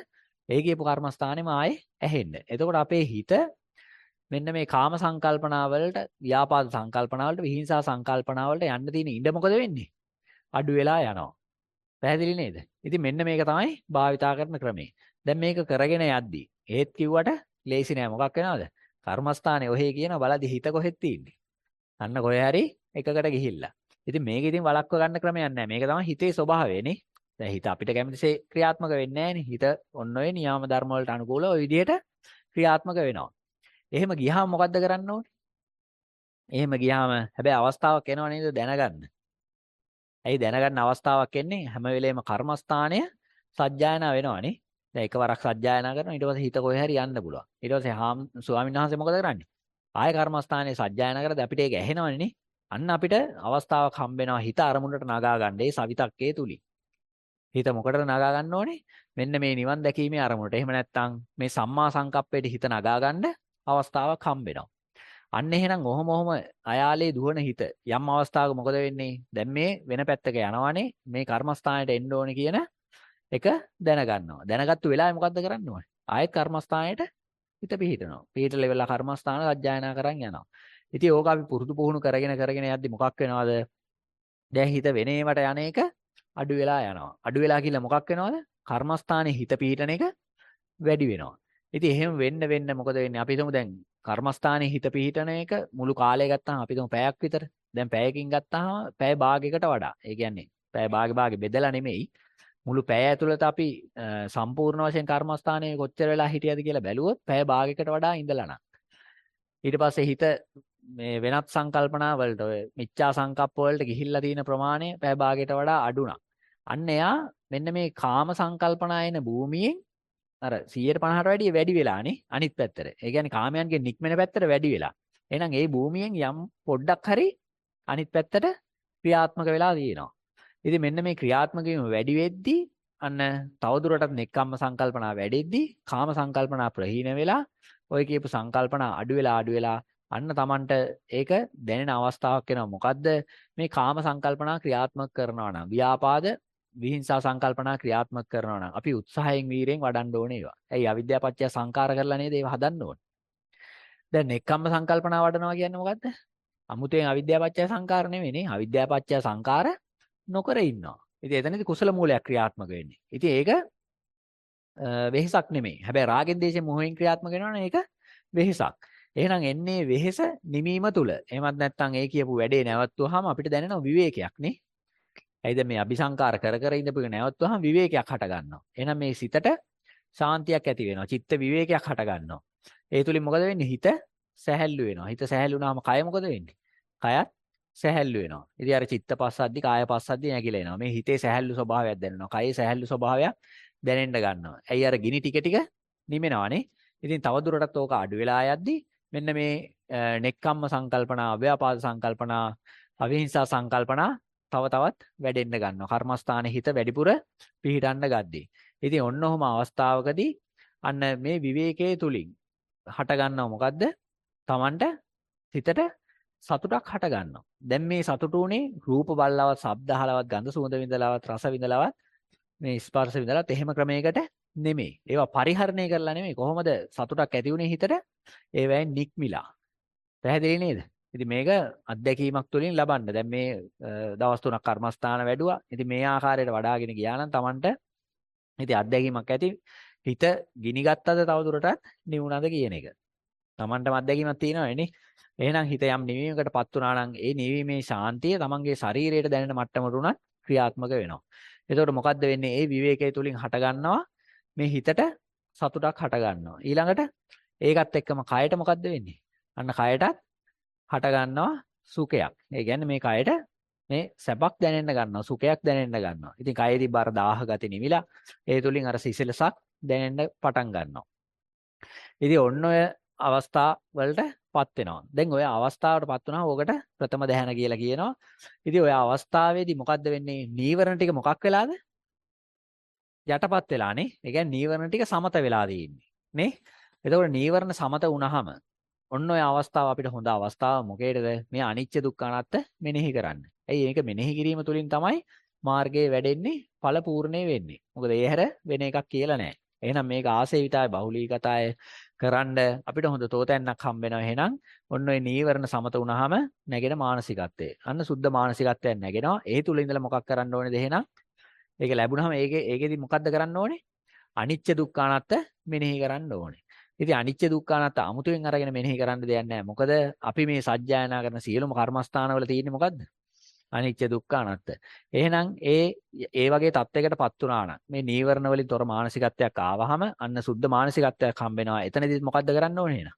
ඒ කියපු කර්මස්ථානෙම ආයේ ඇහෙන්න. එතකොට අපේ හිත මෙන්න මේ කාම සංකල්පනා වලට, ව්‍යාපාද සංකල්පනා වලට, විහිංසා සංකල්පනා වලට යන්න තියෙන ඉඩ මොකද වෙන්නේ? අඩු වෙලා යනවා. පැහැදිලි නේද? ඉතින් මෙන්න මේක තමයි භාවිතා කරන ක්‍රමය. දැන් මේක කරගෙන යද්දී ඒත් කිව්වට ලේසි නෑ මොකක් වෙනවද? කර්මස්ථානේ ඔහේ කියන බලදි හිත කොහෙද තියෙන්නේ? අන්න කොහේ හරි එකකට ගිහිල්ලා. ඉතින් මේක ඉතින් වළක්ව ගන්න ක්‍රමයක් නෑ. මේක තමයි හිතේ ස්වභාවයනේ. දැන් හිත අපිට කැමතිසේ ක්‍රියාත්මක වෙන්නේ නෑනේ. හිත ඔන්න ඔය නියාම ධර්ම වලට අනුකූලව ওই විදිහට ක්‍රියාත්මක වෙනවා. එහෙම ගියාම මොකද්ද කරන්න ඕනේ? එහෙම ගියාම හැබැයි අවස්ථාවක් එනව නේද දැනගන්න. ඇයි දැනගන්න අවස්ථාවක් එන්නේ හැම වෙලේම කර්මස්ථානය සජ්ජායනා වෙනවනේ. දැන් එකවරක් සජ්ජායනා කරනවා ඊට පස්සේ හිත කොහේ හරි යන්න පුළුවන්. ඊට පස්සේ හාම් ස්වාමීන් වහන්සේ මොකද කරන්නේ? ආය කර්මස්ථානයේ සජ්ජායනා කරද්දී අපිට ඒක ඇහෙනවනේ. අන්න අපිට අවස්ථාවක් හම්බ වෙනවා හිත අරමුණට නගා ගන්න ඒ සවිතක්කේ තුලින්. හිත මොකටද නගා ගන්න ඕනේ? මෙන්න මේ නිවන් දැකීමේ අරමුණට. එහෙම නැත්නම් මේ සම්මා සංකප්පයට හිත නගා ගන්න අවස්ථාවක් හම්බ වෙනවා. අන්න එහෙනම් ඔහොම ඔහොම අයාලේ දුවන හිත යම් අවස්ථාවක මොකද වෙන්නේ? දැන් මේ වෙන පැත්තක යනවනේ මේ කර්මස්ථානයට එන්න ඕනේ කියන එක දැනගන්නවා. දැනගත්තු වෙලාවේ මොකද්ද කරන්න ඕනේ? ආයෙත් කර්මස්ථානයට හිත පිහිටනවා. පිහිටල වෙලා කර්මස්ථාන අධ්‍යයනා කරන් යනවා. ඉතින් ඕක අපි පුරුදු පුහුණු කරගෙන කරගෙන යද්දි මොකක් වෙනවද? දැන් හිත වෙනේවට යන එක අඩු වෙලා යනවා. අඩු වෙලා කියලා මොකක් වෙනවද? කර්මස්ථානයේ හිත පිහිටන එක වැඩි වෙනවා. ඉතින් එහෙම වෙන්න වෙන්න මොකද වෙන්නේ? අපි හිතමු දැන් කර්මස්ථානයේ හිත පිහිටන එක මුළු කාලය ගත්තාම අපි හිතමු පැයක් විතර. දැන් පැයකින් ගත්තාම පැය භාගයකට වඩා. ඒ කියන්නේ පැය භාගෙ භාගෙ බෙදලා නෙමෙයි. මුළු පැය ඇතුළත අපි සම්පූර්ණ වශයෙන් කර්මස්ථානයේ කොච්චර වෙලා හිටියද කියලා බැලුවොත් පැය භාගයකට වඩා ඉඳලා නම්. ඊට පස්සේ හිත මේ වෙනත් සංකල්පනා වලට ඔය මිච්ඡා සංකප්ප වලට ගිහිල්ලා තියෙන ප්‍රමාණය පැය භාගයට වඩා අඩු අන්න එයා මෙන්න මේ කාම සංකල්පනා එන භූමියෙන් අර 150ට වැඩිය වැඩි වෙලානේ අනිත් පැත්තට. ඒ කියන්නේ කාමයන්ගේ නික්මෙන පැත්තට වැඩි වෙලා. එහෙනම් ඒ භූමියෙන් යම් පොඩ්ඩක් හරි අනිත් පැත්තට ක්‍රියාත්මක වෙලා තියෙනවා. ඉතින් මෙන්න මේ ක්‍රියාත්මක වීම වැඩි වෙද්දී අන්න තවදුරටත් නෙක්කම්ම සංකල්පනා වැඩෙද්දී කාම සංකල්පනා ප්‍රහීන වෙලා ඔය කියපු සංකල්පනා අඩු වෙලා අඩු වෙලා අන්න Tamanට ඒක දැනෙන අවස්ථාවක් එනවා. මොකද්ද මේ කාම සංකල්පනා ක්‍රියාත්මක කරනවා නම් ව්‍යාපාද විහිංසා සංකල්පනා ක්‍රියාත්මක කරනවා නම් අපි උත්සාහයෙන් වීරයෙන් වඩන්න ඕනේ ඒවා. ඇයි අවිද්‍යාව පත්‍ය සංකාර කරලා නේද ඒවා හදන්න ඕනේ. දැන් නෙක්ඛම්ම සංකල්පනා වඩනවා කියන්නේ මොකද්ද? අමුතෙන් අවිද්‍යාව පත්‍ය සංකාර නෙවෙයිනේ. අවිද්‍යාව පත්‍ය සංකාර නොකර ඉන්නවා. ඉතින් එතනදී කුසල මූලයක් ක්‍රියාත්මක වෙන්නේ. ඉතින් ඒක වෙහසක් නෙමෙයි. හැබැයි රාගෙන් දේශයෙන් මොහෙන් ක්‍රියාත්මක වෙනවනේ ඒක වෙහසක්. එහෙනම් එන්නේ වෙහස නිමීම තුල. එහෙමත් නැත්නම් ඒ කියපු වැඩේ නැවතුවාම අපිට දැනෙන විවේකයක් නේ. ඇයිද මේ අபிසංකාර කර කර ඉඳපු එක නැවතුවාම විවේකයක් හට ගන්නවා. එහෙනම් මේ සිතට ශාන්තියක් ඇති වෙනවා. චිත්ත විවේකයක් හට ගන්නවා. ඒ තුලින් මොකද වෙන්නේ? හිත සැහැල්ලු වෙනවා. හිත සැහැල්ලු වුණාම කය මොකද වෙන්නේ? කයත් සැහැල්ලු වෙනවා. ඉතින් අර චිත්ත පස්සද්දි කාය පස්සද්දි නැగిලා එනවා. මේ හිතේ සැහැල්ලු ස්වභාවයක් දැනෙනවා. කයේ සැහැල්ලු ස්වභාවයක් දැනෙන්න ගන්නවා. ඇයි අර ගිනි ටික ටික නිමෙනවානේ. ඉතින් තවදුරටත් ඕක අඩු වෙලා යද්දි මෙන්න මේ නෙක්කම්ම සංකල්පනා, අව්‍යාපාද සංකල්පනා, අවිහිංසා සංකල්පනා තව තවත් වැඩෙන්න ගන්නවා. කර්මස්ථානයේ හිත වැඩිපුර පිහිටන්න ගද්දී. ඉතින් ඔන්න ඔහම අවස්ථාවකදී අන්න මේ විවේකයේ තුලින් හට ගන්නව මොකද්ද? Tamanට හිතට සතුටක් හට ගන්නවා. දැන් මේ සතුට උනේ රූප බලලවත්, ශබ්ද අහලවත්, ගඳ සුවඳ විඳලවත්, රස විඳලවත්, මේ ස්පර්ශ විඳලවත් එහෙම ක්‍රමයකට නෙමෙයි. ඒවා පරිහරණය කරලා නෙමෙයි. කොහොමද සතුටක් ඇති උනේ හිතට? ඒවැයෙන් නික්මිලා. පැහැදිලි නේද? ඉතින් මේක අත්දැකීමක් තුළින් ලබන්න. දැන් මේ දවස් තුනක් කර්මස්ථාන වැඩුවා. ඉතින් මේ ආකාරයට වඩාගෙන ගියා නම් Tamanට ඉතින් අත්දැකීමක් ඇති හිත ගිනිගත්තද තවදුරටත් නිවුණද කියන එක. Tamanටම අත්දැකීමක් තියෙනවනේ. එහෙනම් හිත යම් නිවීමකටපත් වුණා නම් ඒ නිවීමේ ශාන්තිය Tamanගේ ශරීරයට දැනෙන මට්ටමට උනත් ක්‍රියාත්මක වෙනවා. එතකොට මොකද්ද වෙන්නේ? ඒ විවේකයේ තුලින් හට ගන්නවා මේ හිතට සතුටක් හට ගන්නවා. ඊළඟට ඒකත් එක්කම කයට මොකද්ද වෙන්නේ? අන්න කයටත් හට ගන්නවා සුඛයක්. ඒ කියන්නේ මේ කයට මේ සැපක් දැනෙන්න ගන්නවා සුඛයක් දැනෙන්න ගන්නවා. ඉතින් කයේදී බර දාහ ගති නිවිලා ඒ තුලින් අර සිසිලසක් දැනෙන්න පටන් ගන්නවා. ඉතින් ඔන්න ඔය අවස්ථා වලටපත් වෙනවා. දැන් ඔය අවස්ථාවටපත් වුණාම ඕකට ප්‍රථම ධ්‍යාන කියලා කියනවා. ඉතින් ඔය අවස්ථාවේදී මොකද්ද වෙන්නේ? නීවරණ ටික මොකක් වෙලාද? යටපත් වෙලානේ. ඒ කියන්නේ නීවරණ ටික සමත වෙලා තියෙන්නේ. නේ? එතකොට නීවරණ සමත වුණාම ඔන්න ඔය අවස්ථාව අපිට හොඳ අවස්ථාව මොකේද? මේ අනිච්ච දුක්ඛ අනාත්ත මෙනෙහි කරන්න. ඇයි මේක මෙනෙහි කිරීම තුළින් තමයි මාර්ගයේ වැඩෙන්නේ ඵල පූර්ණේ වෙන්නේ. මොකද ඒ හැර වෙන එකක් කියලා නැහැ. එහෙනම් මේක ආසේවිතාය බහුලීගතය කරන්න අපිට හොඳ තෝතැන්නක් හම්බ වෙනවා. එහෙනම් ඔන්න ඔය නීවරණ සමත වුණාම නැගෙන මානසිකත්වය. අන්න සුද්ධ මානසිකත්වයක් නැගෙනවා. ඒ තුල ඉඳලා මොකක් කරන්න ඕනේද එහෙනම්? ඒක ලැබුණාම ඒකේ ඒකෙදි මොකද්ද කරන්න ඕනේ? අනිච්ච දුක්ඛ අනාත්ත මෙනෙහි කරන්න ඕනේ. ඉතින් අනිච්ච දුක්ඛ අනාත්ත අමුතුවෙන් අරගෙන මෙනෙහි කරන්න දෙයක් නැහැ. මොකද අපි මේ සත්‍යයනා කරන සියලුම කර්මස්ථානවල තියෙන්නේ මොකද්ද? අනිච්ච දුක්ඛ අනාත්ත. එහෙනම් ඒ ඒ වගේ தත්වයකටපත් වුණා නම් මේ නීවරණ වලින් තොර මානසිකත්වයක් ආවහම අන්න සුද්ධ මානසිකත්වයක් හම්බ වෙනවා. එතනදිත් මොකද්ද කරන්න ඕනේ එහෙනම්?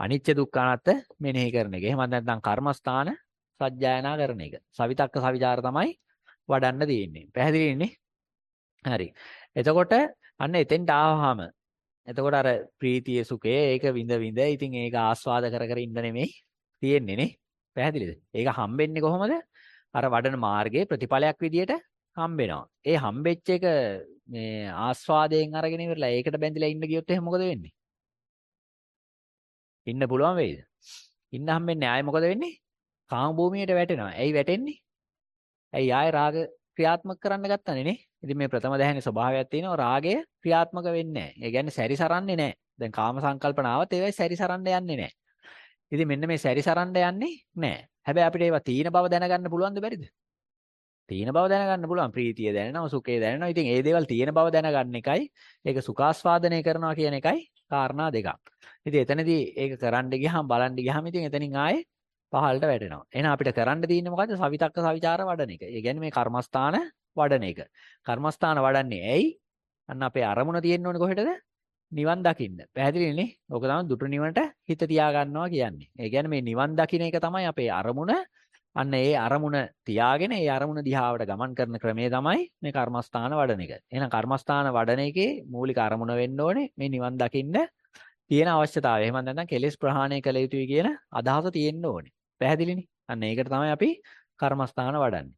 අනිච්ච දුක්ඛ අනාත්ත මෙනෙහි කරන එක. එහෙමත් නැත්නම් කර්මස්ථාන සත්‍යයනා කරන එක. සවිතක්ක සවිචාර තමයි වඩන්න තියෙන්නේ. පැහැදිලිනේ? හරි. එතකොට අන්න එතෙන්ට ආවහම එතකොට අර ප්‍රීතිය සුඛය ඒක විඳ විඳ ඉතින් ඒක ආස්වාද කර කර ඉන්න නෙමෙයි තියෙන්නේ නේ? පැහැදිලිද? ඒක හම්බෙන්නේ කොහොමද? අර වඩන මාර්ගයේ ප්‍රතිඵලයක් විදියට හම්බෙනවා. ඒ හම්බෙච්ච එක මේ ආස්වාදයෙන් අරගෙන ඉවරලා ඒකට බැඳිලා ඉන්න ගියොත් එහෙනම් මොකද වෙන්නේ? ඉන්න පුළුවන් වෙයිද? ඉන්න හම්බෙන්නේ ආයේ මොකද වෙන්නේ? කාම භූමියට වැටෙනවා. ඇයි වැටෙන්නේ? ඇයි ආයේ රාග ක්‍රියාත්මක කරන්න ගත්තනේ නේ. ඉතින් මේ ප්‍රථම දැහැනේ ස්වභාවයක් තියෙනවා රාගය ක්‍රියාත්මක වෙන්නේ නැහැ. ඒ කියන්නේ සැරිසරන්නේ නැහැ. දැන් කාම සංකල්පන ආවත් ඒවයි සැරිසරන්න යන්නේ නැහැ. ඉතින් මෙන්න මේ සැරිසරන්න යන්නේ නැහැ. හැබැයි අපිට ඒවා තීන බව දැනගන්න පුළුවන්ද බැරිද? තීන බව දැනගන්න පුළුවන්. ප්‍රීතිය දැනෙනවා, සුඛය දැනෙනවා. ඉතින් ඒ දේවල් තියෙන බව දැනගන්න එකයි ඒක සුඛාස්වාදනය කරනවා කියන එකයි කාරණා දෙකක්. ඉතින් එතනදී ඒක කරන්න ගියාම බලන්න ගියාම ඉතින් එතනින් ආයේ පහළට වැටෙනවා. එහෙනම් අපිට කරන්න තියෙන්නේ මොකද්ද? සවිතක්ක සවිචාර වඩන එක. ඒ කියන්නේ මේ කර්මස්ථාන වඩන එක. කර්මස්ථාන වඩන්නේ ඇයි? අන්න අපේ අරමුණ තියෙන්න ඕනේ කොහෙටද? නිවන් දකින්න. පැහැදිලිනේ? ඕක තමයි දුටු නිවනට හිත තියා ගන්නවා කියන්නේ. ඒ කියන්නේ මේ නිවන් දකින්න එක තමයි අපේ අරමුණ. අන්න ඒ අරමුණ තියාගෙන ඒ අරමුණ දිහාවට ගමන් කරන ක්‍රමය තමයි මේ කර්මස්ථාන වඩන එක. එහෙනම් කර්මස්ථාන වඩන එකේ මූලික අරමුණ වෙන්න ඕනේ මේ නිවන් දකින්න තියෙන අවශ්‍යතාවය. එහෙම නැත්නම් කෙලෙස් ප්‍රහාණය කළ යුතුයි කියන අදහස තියෙන්න ඕනේ. පැහැදිලිනේ? අන්න ඒකට තමයි අපි කර්මස්ථාන වඩන්නේ.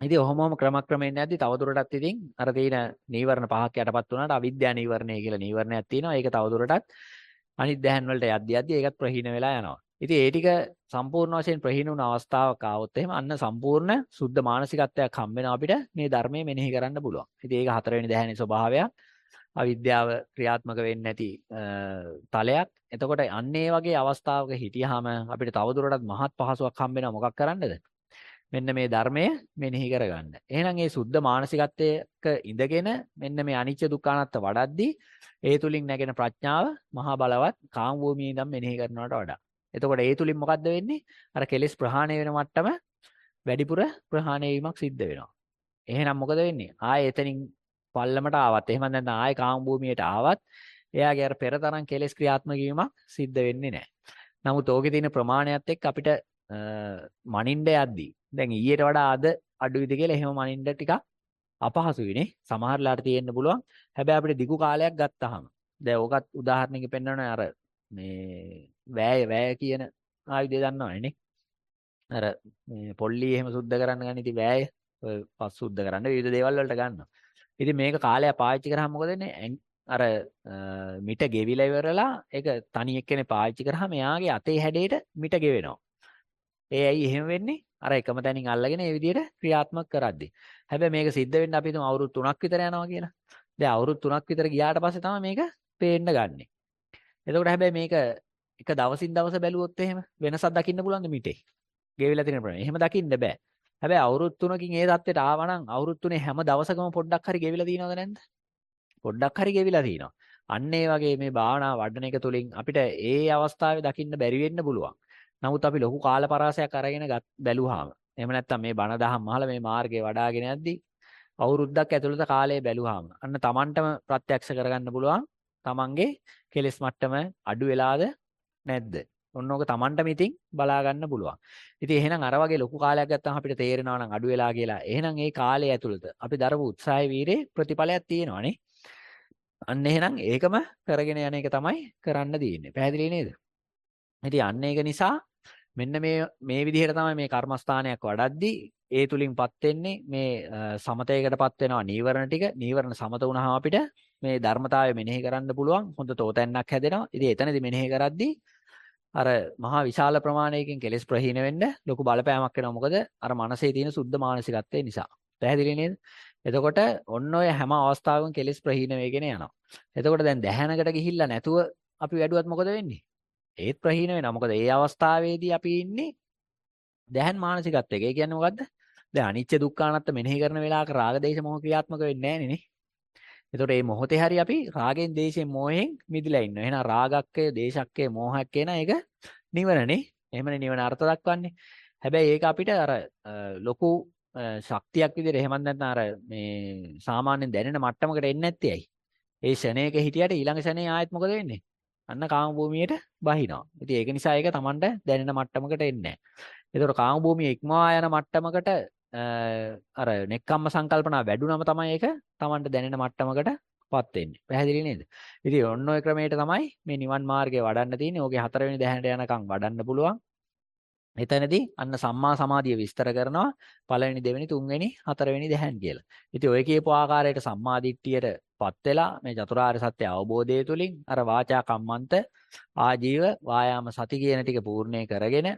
ඉතින් ඔහොමම ක්‍රමක්‍රමයෙන් යද්දි තවදුරටත් ඉතින් අර තියෙන නීවරණ පහක් යටපත් වුණාට අවිද්‍යා නීවරණය කියලා නීවරණයක් තියෙනවා. ඒක තවදුරටත් අනිත් දැහන් වලට යද්දි යද්දි ඒකත් ප්‍රහීන වෙලා යනවා. ඉතින් ඒ ටික සම්පූර්ණ වශයෙන් ප්‍රහීන වුණ අවස්ථාවක් ආවොත් එහෙම අන්න සම්පූර්ණ සුද්ධ මානසිකත්වයක් හම්බ වෙනවා අපිට මේ ධර්මයේ මෙනෙහි කරන්න පුළුවන්. ඉතින් ඒක හතරවෙනි දැහැනේ ස්වභාවයක්. අවිද්‍යාව ක්‍රියාත්මක වෙන්නේ නැති තලයක්. එතකොට අන්න ඒ වගේ අවස්ථාවක හිටියාම අපිට තවදුරටත් මහත් පහසුවක් හම්බ වෙනවා මොකක් කරන්නද? මෙන්න මේ ධර්මය මෙනෙහි කරගන්න. එහෙනම් මේ සුද්ධ මානසිකත්වයක ඉඳගෙන මෙන්න මේ අනිච්ච දුක්ඛානත්ත වඩද්දී ඒ තුලින් නැගෙන ප්‍රඥාව මහා බලවත් කාම භූමියේ ඉඳන් මෙනෙහි කරනවට වඩා. එතකොට ඒ තුලින් මොකද්ද වෙන්නේ? අර කෙලෙස් ප්‍රහාණය වෙන මට්ටම වැඩිපුර ප්‍රහාණය වීමක් සිද්ධ වෙනවා. එහෙනම් මොකද වෙන්නේ? ආයේ එතනින් පල්ලමට ආවත් එහෙම නැත්නම් ආයේ කාම භූමියට ආවත් එයාගේ අර පෙරතරම් කෙලෙස් ක්‍රියාත්මක වීමක් සිද්ධ වෙන්නේ නැහැ. නමුත් ඕකේ තියෙන ප්‍රමාණයත් එක්ක අපිට මනින්න යද්දී දැන් ඊයට වඩා අද අඩුයිද කියලා එහෙම මනින්න ටිකක් අපහසුයිනේ. සමහර ලාට තියෙන්න පුළුවන්. හැබැයි අපිට දිගු කාලයක් ගත්තාම දැන් ඕකත් උදාහරණයකින් පෙන්වනවා අර මේ වෑය වෑය කියන ආයුධය දන්නවනේ අර මේ පොල්ලි එහෙම සුද්ධ කරන්න ගන්න ඉතින් වෑය පස් සුද්ධ කරන්න විවිධ දේවල් වලට ගන්නවා. ඉතින් මේක කාලයක් පාවිච්චි කරාම මොකද වෙන්නේ? අර මිට ගෙවිලා ඉවරලා ඒක තනි එක්කෙනේ පාවිච්චි කරාම එයාගේ අතේ හැඩයට මිට ගෙවෙනවා. ඒ ඇයි එහෙම වෙන්නේ? අර එකම තැනින් අල්ලගෙන ඒ විදිහට ක්‍රියාත්මක කරද්දී. හැබැයි මේක සිද්ධ වෙන්න අපි හිතමු අවුරුදු 3ක් විතර යනවා කියලා. දැන් අවුරුදු 3ක් විතර ගියාට පස්සේ තමයි මේක පේන්න ගන්නෙ. එතකොට හැබැයි මේක එක දවසින් දවස බැලුවොත් එහෙම වෙනසක් දකින්න පුළුවන්ද මිටේ? ගෙවිලා තියෙන ප්‍රමාණය. එහෙම දකින්න බෑ. හැබැයි අවුරුදු 3කින් ඒ தත්ත්වයට ආවනම් අවුරුදු 3 හැම දවසකම පොඩ්ඩක් හරි ගෙවිලා තියෙනවද නැද්ද? පොඩ්ඩක් හරි ගෙවිලා තියෙනවා. අන්න ඒ වගේ මේ භාවනා වඩන එක තුලින් අපිට ඒ අවස්ථාවේ දකින්න බැරි වෙන්න පුළුවන්. නමුත් අපි ලොකු කාල පරාසයක් අරගෙන බැලුවාම එහෙම නැත්නම් මේ බණ දහම් අහලා මේ මාර්ගේ වඩාගෙන යද්දී අවුරුද්දක් ඇතුළත කාලය බැලුවාම අන්න Tamanටම ප්‍රත්‍යක්ෂ කරගන්න පුළුවන් Tamanගේ කෙලෙස් මට්ටම අඩු වෙලාද නැද්ද? ඔන්න ඕක Tamanටම ඉතින් බලා ගන්න පුළුවන්. ඉතින් එහෙනම් අර වගේ ලොකු කාලයක් ගත්තම අපිට තේරෙනවා නම් අඩු වෙලා කියලා. එහෙනම් ඒ කාලය ඇතුළත අපි දරපු උත්සාහය වීරේ ප්‍රතිඵලයක් තියෙනවානේ. අන්න එහෙනම් ඒකම කරගෙන යන එක තමයි කරන්න තියෙන්නේ. පැහැදිලි නේද? ඉතින් අන්න ඒක නිසා මෙන්න මේ මේ විදිහට තමයි මේ කර්මස්ථානයක් වඩද්දී ඒ තුලින්පත් වෙන්නේ මේ සමතයකටපත් වෙනවා නීවරණ ටික. නීවරණ සමත වුණාම අපිට මේ ධර්මතාවය මෙනෙහි කරන්න පුළුවන්. හොඳ තෝතැන්නක් හැදෙනවා. ඉතින් එතනදී මෙනෙහි කරද්දී අර මහා විශාල ප්‍රමාණයකින් කෙලෙස් ප්‍රහීන වෙන්න ලොකු බලපෑමක් වෙනවා. මොකද අර මනසේ තියෙන සුද්ධ මානසිකත්වය නිසා. පැහැදිලි නේද? එතකොට ඔන්න ඔය හැම අවස්ථාවකම කෙලෙස් ප්‍රහීන වෙගෙන යනවා. එතකොට දැන් දැහැනකට ගිහිල්ලා නැතුව අපි වැඩුවත් මොකද වෙන්නේ? ඒත් ප්‍රහීන වෙනවා. මොකද ඒ අවස්ථාවේදී අපි ඉන්නේ දැහන් මානසිකත්වයක. ඒ කියන්නේ මොකද්ද? දැන් අනිච්ච දුක්ඛානත්ත මෙනෙහි කරන වෙලාවක රාග දේශ මොහ ක්‍රියාත්මක වෙන්නේ නැහැ නේ. එතකොට මේ මොහොතේ හරි අපි රාගෙන් දේශයෙන් මොහෙන් මිදිලා ඉන්නවා. එහෙනම් රාගක්කය, දේශක්කය, මෝහක්කය න ඒක නිවනනේ. එහෙමනේ නිවන අර්ථ දක්වන්නේ. හැබැයි ඒක අපිට අර ලොකු ශක්තියක් විදිහට එහෙම නැත්නම් අර මේ සාමාන්‍යයෙන් දැනෙන මට්ටමකට එන්නේ නැත්තේ ඇයි? ඒ ෂණයක හිටියට ඊළඟ ෂණේ ආයෙත් මොකද වෙන්නේ? අන්න කාම භූමියට බහිනවා. ඉතින් ඒක නිසා ඒක Tamanට දැනෙන මට්ටමකට එන්නේ නැහැ. ඒතකොට කාම භූමිය ඉක්මවා යන මට්ටමකට අර නෙක්කම්ම සංකල්පනා වැඩුණම තමයි ඒක Tamanට දැනෙන මට්ටමකටපත් වෙන්නේ. පැහැදිලි නේද? ඉතින් ඔන්න ඔය ක්‍රමයට තමයි මේ නිවන් මාර්ගය වඩන්න තියෙන්නේ. ඕකේ හතරවෙනි දැහැනට යනකම් වඩන්න පුළුවන්. එතනදී අන්න සම්මා සමාධිය විස්තර කරනවා පළවෙනි දෙවෙනි තුන්වෙනි හතරවෙනි දැහැන් කියලා. ඉතින් ඔය කියපු ආකාරයට සම්මා දිට්ඨියටපත් වෙලා මේ චතුරාර්ය සත්‍ය අවබෝධය තුලින් අර වාචා කම්මන්ත ආජීව වායාම සති කියන ටික පූර්ණේ කරගෙන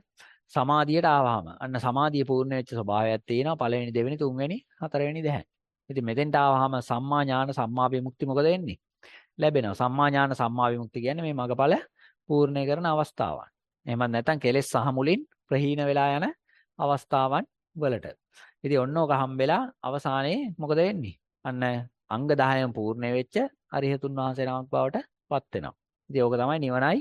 සමාධියට ආවහම අන්න සමාධිය පූර්ණ වෙච්ච ස්වභාවයක් තියෙනවා පළවෙනි දෙවෙනි තුන්වෙනි හතරවෙනි දැහැ. ඉතින් මෙතෙන්ට ආවහම සම්මා ඥාන සම්මා විමුක්ති මොකද වෙන්නේ? ලැබෙනවා. සම්මා ඥාන සම්මා විමුක්ති කියන්නේ මේ මගඵල පූර්ණේ කරන අවස්ථාවන්. එහෙමත් නැත්නම් කෙලෙස් සහ මුලින් ප්‍රහීන වෙලා යන අවස්ථාවන් වලට. ඉතින් ඔන්න ඔක හම්බෙලා අවසානයේ මොකද වෙන්නේ? අන්න අංග 10න් පූර්ණ වෙච්ච අරිහතුන් වහන්සේ නමක් බවට පත් වෙනවා. ඉතින් ඕක තමයි නිවනයි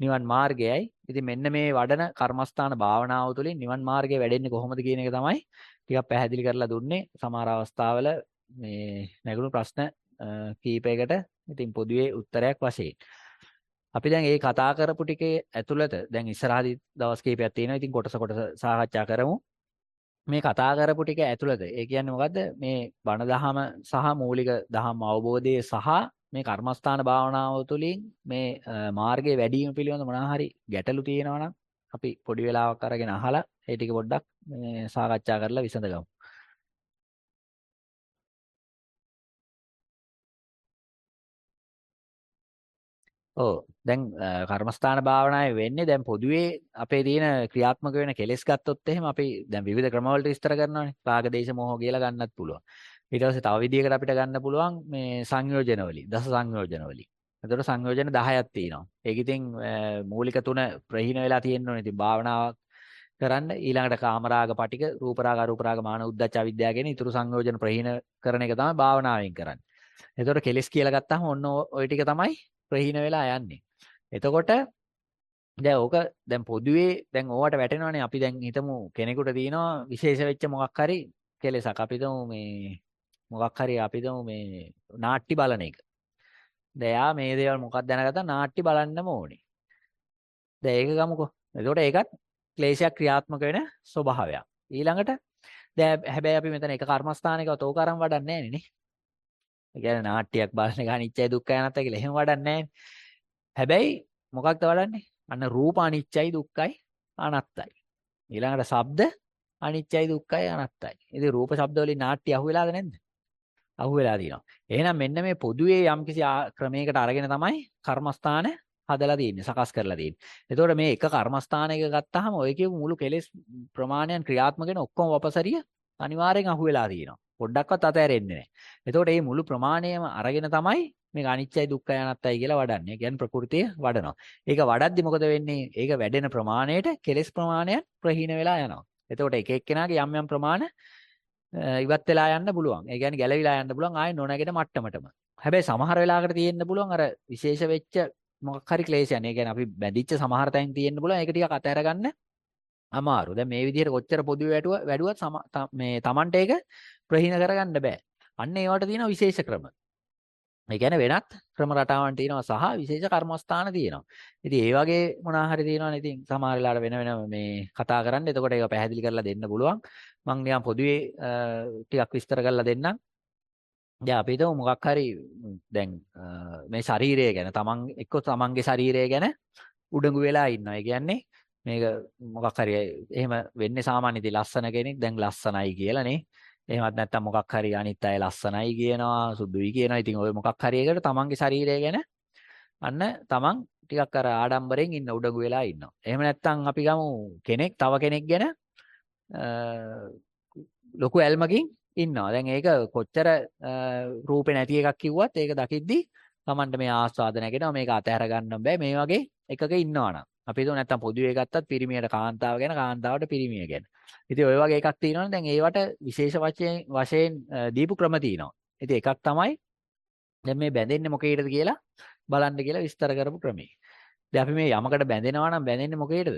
නිවන් මාර්ගයයි. ඉතින් මෙන්න මේ වඩන කර්මස්ථාන භාවනාව තුළින් නිවන් මාර්ගය වැඩෙන්නේ කොහොමද කියන එක තමයි ටිකක් පැහැදිලි කරලා දුන්නේ. සමහර අවස්ථාවල මේ නැගුණු ප්‍රශ්න කීපයකට ඉතින් පොදුවේ උත්තරයක් වශයෙන්. අපි දැන් මේ කතා කරපු ටිකේ ඇතුළත දැන් ඉස්සරහදී දවස් කීපයක් තියෙනවා. ඉතින් කොටස කොටස සාකච්ඡා කරමු. මේ කතා කරපු ටික ඇතුළත ඒ කියන්නේ මොකද්ද? මේ බණ දහම සහ මූලික දහම් අවබෝධය සහ මේ කර්මස්ථාන භාවනාව තුළින් මේ මාර්ගයේ වැඩිම පිළිබඳ මොනවා හරි ගැටලු තියෙනවා නම් අපි පොඩි වෙලාවක් අරගෙන අහලා ඒ ටික පොඩ්ඩක් මේ සාකච්ඡා කරලා විසඳගමු. ඔව් දැන් කර්මස්ථාන භාවනාවේ වෙන්නේ දැන් පොදුවේ අපේ තියෙන ක්‍රියාත්මක වෙන කෙලෙස් ගත්තොත් එහෙම අපි දැන් විවිධ ක්‍රමවලට විස්තර කරනවානේ. රාග දේශ මොහ කියලා ගන්නත් පුළුවන්. ඊට පස්සේ තව විදිහකට අපිට ගන්න පුළුවන් මේ සංයෝජන වලින් දස සංයෝජන වලින්. එතකොට සංයෝජන 10ක් තියෙනවා. ඒක ඉතින් මූලික තුන ප්‍රහීන වෙලා තියෙන්න ඕනේ. ඉතින් භාවනාවක් කරන්න ඊළඟට කාමරාග පටික රූපරාග අරූපරාග මාන උද්දච්ච අවිද්‍යාව කියන ඊතුරු සංයෝජන ප්‍රහීන කරන එක තමයි භාවනාවෙන් කරන්නේ. එතකොට කෙලස් කියලා ගත්තාම ඔන්න ওই ටික තමයි ප්‍රහීන වෙලා යන්නේ. එතකොට දැන් ඕක දැන් පොදුවේ දැන් ඕවට වැටෙනවනේ අපි දැන් හිතමු කෙනෙකුට තියෙනවා විශේෂ වෙච්ච මොකක් හරි කෙලෙසක් අපි මේ මොකක් හරි අපි මේ නාට්‍ය බලන එක. දැන් එයා මේ දේවල් මොකක්ද දැනගත්තා නාට්‍ය බලන්නම ඕනේ. දැන් ඒක ගමුකෝ. එතකොට ඒකත් ක්ලේශයක් ක්‍රියාත්මක වෙන ස්වභාවයක්. ඊළඟට දැන් හැබැයි අපි මෙතන එක කර්මස්ථානයකවත් ඕක අරන් වඩන්නේ නැහැ නේ. ඒ කියන්නේ නාට්‍යයක් බලන එක අනිච්චයි දුක්ඛයි අනාත්තයි කියලා එහෙම වඩන්නේ නැහැ. හැබැයි මොකක්ද වඩන්නේ? අන්න රූප අනිච්චයි දුක්ඛයි අනාත්තයි. ඊළඟට ශබ්ද අනිච්චයි දුක්ඛයි අනාත්තයි. ඉතින් රූප ශබ්ද වලින් නාට්‍ය අහුවෙලාද නැද්ද? අහුවෙලා තියෙනවා. එහෙනම් මෙන්න මේ පොදුවේ යම්කිසි ක්‍රමයකට අරගෙන තමයි කර්මස්ථාන හදලා තියෙන්නේ, සකස් කරලා තියෙන්නේ. එතකොට මේ එක කර්මස්ථානයක ගත්තාම ඔය කියපු මුළු කෙලෙස් ප්‍රමාණයන් ක්‍රියාත්මක වෙන ඔක්කොම වපසරිය අනිවාර්යෙන් අහුවෙලා තියෙනවා. පොඩ්ඩක්වත් අතෑරෙන්නේ නැහැ. එතකොට මේ මුළු ප්‍රමාණයම අරගෙන තමයි මේක අනිත්‍යයි දුක්ඛයි අනාත්තයි කියලා වඩන්නේ. කියන්නේ ප්‍රകൃතිය වඩනවා. ඒක වඩද්දි මොකද වෙන්නේ? ඒක වැඩෙන ප්‍රමාණයට කෙලෙස් ප්‍රමාණයන් ප්‍රහීන වෙලා යනවා. එතකොට එක එක්කෙනාගේ යම් යම් ප්‍රමාණ ඉවත් වෙලා යන්න පුළුවන්. ඒ කියන්නේ ගැලවිලා යන්න පුළුවන් ආයෙ නොනැගෙන මට්ටමටම. හැබැයි සමහර වෙලාවකට තියෙන්න පුළුවන් අර විශේෂ වෙච්ච මොකක් හරි ක්ලේශයන්. ඒ කියන්නේ අපි බැඳිච්ච සමහර තැන් තියෙන්න පුළුවන්. ඒක ටිකක් අතහැර ගන්න අමාරු. දැන් මේ විදිහට කොච්චර පොදු වැටුව වැඩුවත් මේ Tamanට ඒක ප්‍රහීන කරගන්න බෑ. අන්න ඒවට තියෙන විශේෂ ක්‍රම. ඒ කියන්නේ වෙනත් ක්‍රම රටාවන් තියෙනවා සහ විශේෂ කර්මස්ථාන තියෙනවා. ඉතින් ඒ වගේ මොනවා හරි තියෙනවනේ ඉතින් සමහර වෙලාවට වෙන වෙන මේ කතා කරන්න. එතකොට ඒක පැහැදිලි කරලා දෙන්න පුළුවන්. මම නිකන් පොදුවේ ටිකක් විස්තර කරලා දෙන්නම්. දැන් අපි හිතමු මොකක් හරි දැන් මේ ශරීරය ගැන තමන් එක්ක තමන්ගේ ශරීරය ගැන උඩඟු වෙලා ඉන්නවා. ඒ කියන්නේ මේක මොකක් හරි එහෙම වෙන්නේ සාමාන්‍ය ඉතින් ලස්සන කෙනෙක් දැන් ලස්සනයි කියලා නේ. එහෙමත් නැත්නම් මොකක් හරි අනිත් අය ලස්සනයි කියනවා, සුදුයි කියනවා. ඉතින් ඔය මොකක් හරි එකකට තමන්ගේ ශරීරය ගැන අන්න තමන් ටිකක් අර ආඩම්බරෙන් ඉන්න උඩඟු වෙලා ඉන්නවා. එහෙම නැත්නම් අපි ගමු කෙනෙක් තව කෙනෙක් ගැන ලොකු ඇල්මකින් ඉන්නවා. දැන් ඒක කොච්චර රූපේ නැති එකක් කිව්වත් ඒක දකිද්දි තමන්ට මේ ආස්වාද නැගෙනවා මේක අතහැර ගන්න බෑ මේ වගේ එකක ඉන්නවනම්. අපි හිතුව නැත්තම් පොදුවේ ගත්තත් පිරිමියට කාන්තාව ගැන කාන්තාවට පිරිමිය ගැන. ඉතින් ওই වගේ එකක් තියෙනවනේ දැන් ඒවට විශේෂ වශයෙන් වශයෙන් දීපු ක්‍රම තියෙනවා. ඉතින් එකක් තමයි දැන් මේ බැඳෙන්නේ මොකේද කියලා බලන්න කියලා විස්තර කරපු ක්‍රමය. දැන් අපි මේ යමකට බැඳෙනවා නම් බැඳෙන්නේ මොකේද?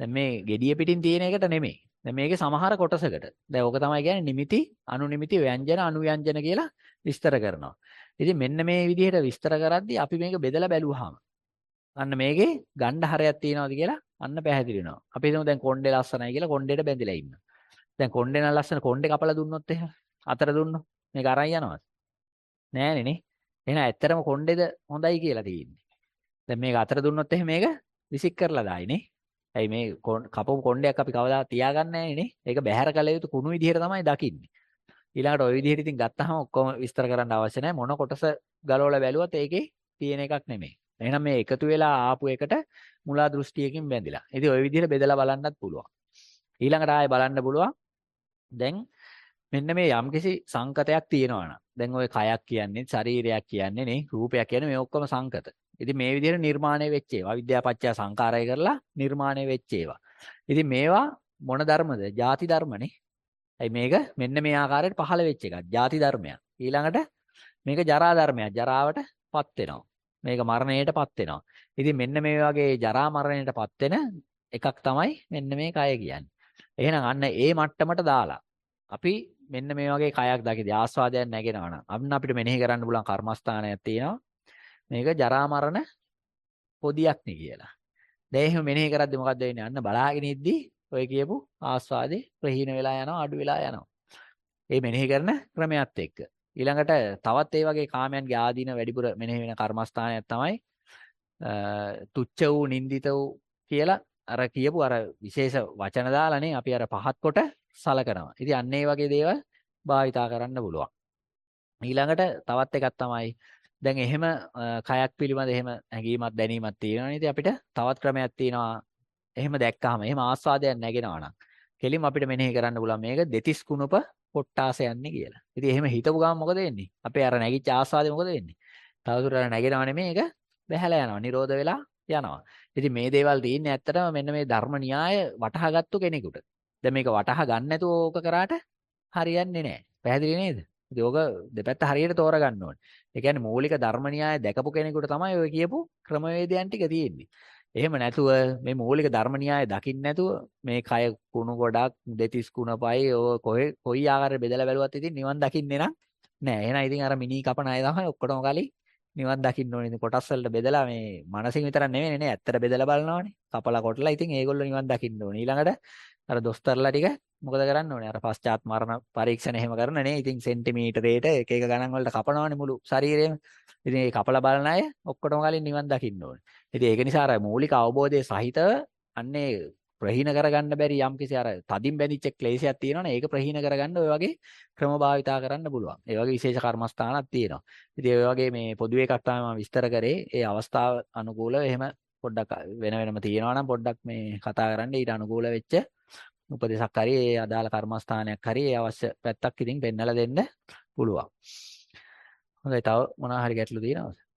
දැන් මේ gediya පිටින් තියෙන එකට නෙමෙයි. දැන් මේකේ සමහර කොටසකට. දැන් ඕක තමයි කියන්නේ නිමිති, අනුනිමිති, ව්‍යංජන, අනුව්‍යංජන කියලා විස්තර කරනවා. ඉතින් මෙන්න මේ විදිහට විස්තර කරද්දී අපි මේක බෙදලා බැලුවාම අන්න මේකේ ගණ්ඩ හරයක් තියෙනවද කියලා අන්න පැහැදිලි වෙනවා. අපි හිතමු දැන් කොණ්ඩේ ලස්සනයි කියලා කොණ්ඩේට බැඳිලා ඉන්න. දැන් කොණ්ඩේ නම් ලස්සන කොණ්ඩේ කපලා දුන්නොත් එහෙම අතර දුන්නොත් මේක අරන් යනවද? නෑනේ නේ. එහෙනම් ඇත්තටම කොණ්ඩේද හොඳයි කියලා තියෙන්නේ. දැන් මේක අතර දුන්නොත් එහෙම මේක විසික් කරලා දායි නේ. ඇයි මේ කපපු කොණ්ඩයක් අපි කවදා තියාගන්නේ නැහැ නේ. ඒක බැහැර කළ යුතු කුණු විදිහට තමයි දකින්නේ. ඊළඟට ওই විදිහට ඉතින් ගත්තාම ඔක්කොම විස්තර කරන්න අවශ්‍ය නැහැ. මොන කොටස ගලවලා බැලුවත් ඒකේ තියෙන එකක් නෙමෙයි. එහෙනම් මේ එකතු වෙලා ආපු එකට මුලා දෘෂ්ටියකින් බැඳිලා. ඉතින් ওই විදිහට බෙදලා බලන්නත් පුළුවන්. ඊළඟට ආයෙ බලන්න පුළුවන්. දැන් මෙන්න මේ යම්කිසි සංකතයක් තියෙනවා නම් දැන් ওই කයක් කියන්නේ ශරීරයක් කියන්නේ නේ රූපයක් කියන්නේ මේ ඔක්කොම සංකත. ඉතින් මේ විදිහට නිර්මාණය වෙච්ච ඒවා විද්‍යාපත්‍ය සංකාරය කරලා නිර්මාණය වෙච්ච ඒවා. ඉතින් මේවා මොන ධර්මද? ಜಾති ධර්මනේ. ඇයි මේක මෙන්න මේ ආකාරයට පහළ වෙච්ච එකක්. ಜಾති ධර්මයක්. ඊළඟට මේක ජරා ධර්මයක්. ජරාවට පත් වෙනවා. මේක මරණයටපත් වෙනවා. ඉතින් මෙන්න මේ වගේ ජරා මරණයටපත් වෙන එකක් තමයි මෙන්න මේ කය කියන්නේ. එහෙනම් අන්න ඒ මට්ටමට දාලා අපි මෙන්න මේ වගේ කයක් දකිදී ආස්වාදයක් නැගෙනවා නම් අන්න අපිට මෙනෙහි කරන්න පුළුවන් කර්මස්ථානයක් තියෙනවා. මේක ජරා මරණ පොදියක් නේ කියලා. දැන් එහෙම මෙනෙහි කරද්දි මොකද්ද වෙන්නේ? අන්න බලාගෙන ඉද්දි ඔය කියපු ආස්වාදේ ප්‍රහීන වෙලා යනවා අඩු වෙලා යනවා. ඒ මෙනෙහි කරන ක්‍රමයක් එක්ක. ඊළඟට තවත් ඒ වගේ කාමයන්ගේ ආදීන වැඩිපුර මෙනෙහි වෙන කර්මස්ථානයක් තමයි තුච්ච වූ නින්දිත වූ කියලා අර කියපු අර විශේෂ වචන දාලානේ අපි අර පහත් කොට සලකනවා. ඉතින් අන්න ඒ වගේ දේවල් භාවිතා කරන්න පුළුවන්. ඊළඟට තවත් එකක් තමයි දැන් එහෙම කයක් පිළිබඳ එහෙම හැඟීමක් දැනීමක් තියෙනවනේ. ඉතින් අපිට තවත් ක්‍රමයක් තියෙනවා. එහෙම දැක්කහම එහෙම ආස්වාදයක් නැගෙනවා නම් කෙලින්ම අපිට මෙනෙහි කරන්න පුළුවන් මේක දෙතිස් කුණප කොට්ටාස යන්නේ කියලා. ඉතින් එහෙම හිතපු ගමන් මොකද වෙන්නේ? අපේ අර නැගිච්ච ආස්වාදේ මොකද වෙන්නේ? තවදුරටත් නැගෙනව නෙමෙයි ඒක බැහැලා යනවා. නිරෝධ වෙලා යනවා. ඉතින් මේ දේවල් තියෙන්නේ ඇත්තටම මෙන්න මේ ධර්ම න්‍යාය වටහාගත්තු කෙනෙකුට. දැන් මේක වටහා ගන්න නැතුව ඕක කරාට හරියන්නේ නැහැ. පැහැදිලි නේද? ඉතින් ඕක දෙපැත්ත හරියට තෝරගන්න ඕනේ. ඒ කියන්නේ මූලික ධර්ම න්‍යාය දැකපු කෙනෙකුට තමයි ඔය කියපු ක්‍රමවේදයන් ටික තියෙන්නේ. එහෙම නැතුව මේ මූලික ධර්ම න්‍යාය දකින්න නැතුව මේ කය කුණු ගොඩක් දෙතිස් කුණපයි ඔය කොහේ කොයි ආකාරයට බෙදලා බැලුවත් ඉතින් නිවන් දකින්නේ නම් නෑ. එහෙනම් ඉතින් අර මිනි කපන අය තමයි ඔක්කොටම කලින් නිවන් දකින්න ඕනේ. ඉතින් කොටස් වලට බෙදලා මේ මනසින් විතරක් නෙවෙයි නේ ඇත්තට බෙදලා බලනවානේ. කපලා කොටලා ඉතින් ඒගොල්ලෝ නිවන් දකින්න ඕනේ. ඊළඟට අර දොස්තරලා ටික මොකද කරන්න ඕනේ? අර පශ්චාත් මරණ පරීක්ෂණ එහෙම කරන නේ. ඉතින් සෙන්ටිමීටරයට එක එක ගණන් වලට කපනවානේ මුළු ශරීරයම. ඉතින් ඒ කපලා බලන අය ඔක්කොටම කලින් නිවන් දකින්න ඕනේ. ඉතින් ඒක නිසා අර මූලික අවබෝධයේ සහිතව අන්නේ ප්‍රහීන කරගන්න බැරි යම් කිසි අර තදින් බැඳිච්ච ක්ලේශයක් තියෙනවනේ ඒක ප්‍රහීන කරගන්න ඔය වගේ ක්‍රම භාවිතා කරන්න පුළුවන්. ඒ වගේ විශේෂ කර්මස්ථානක් තියෙනවා. ඉතින් ඔය වගේ මේ පොදු එකක් තමයි මම විස්තර කරේ. ඒ අවස්ථාව අනුකූලව එහෙම පොඩ්ඩක් වෙන වෙනම තියෙනවා නම් පොඩ්ඩක් මේ කතා කරන්න ඊට අනුකූල වෙච්ච උපදේශක් හරි ඒ අදාළ කර්මස්ථානයක් හරි ඒ අවශ්‍ය පැත්තක් ඉතින් පෙන්නලා දෙන්න පුළුවන්. හොඳයි තව මොනවා හරි ගැටලු තියෙනවද?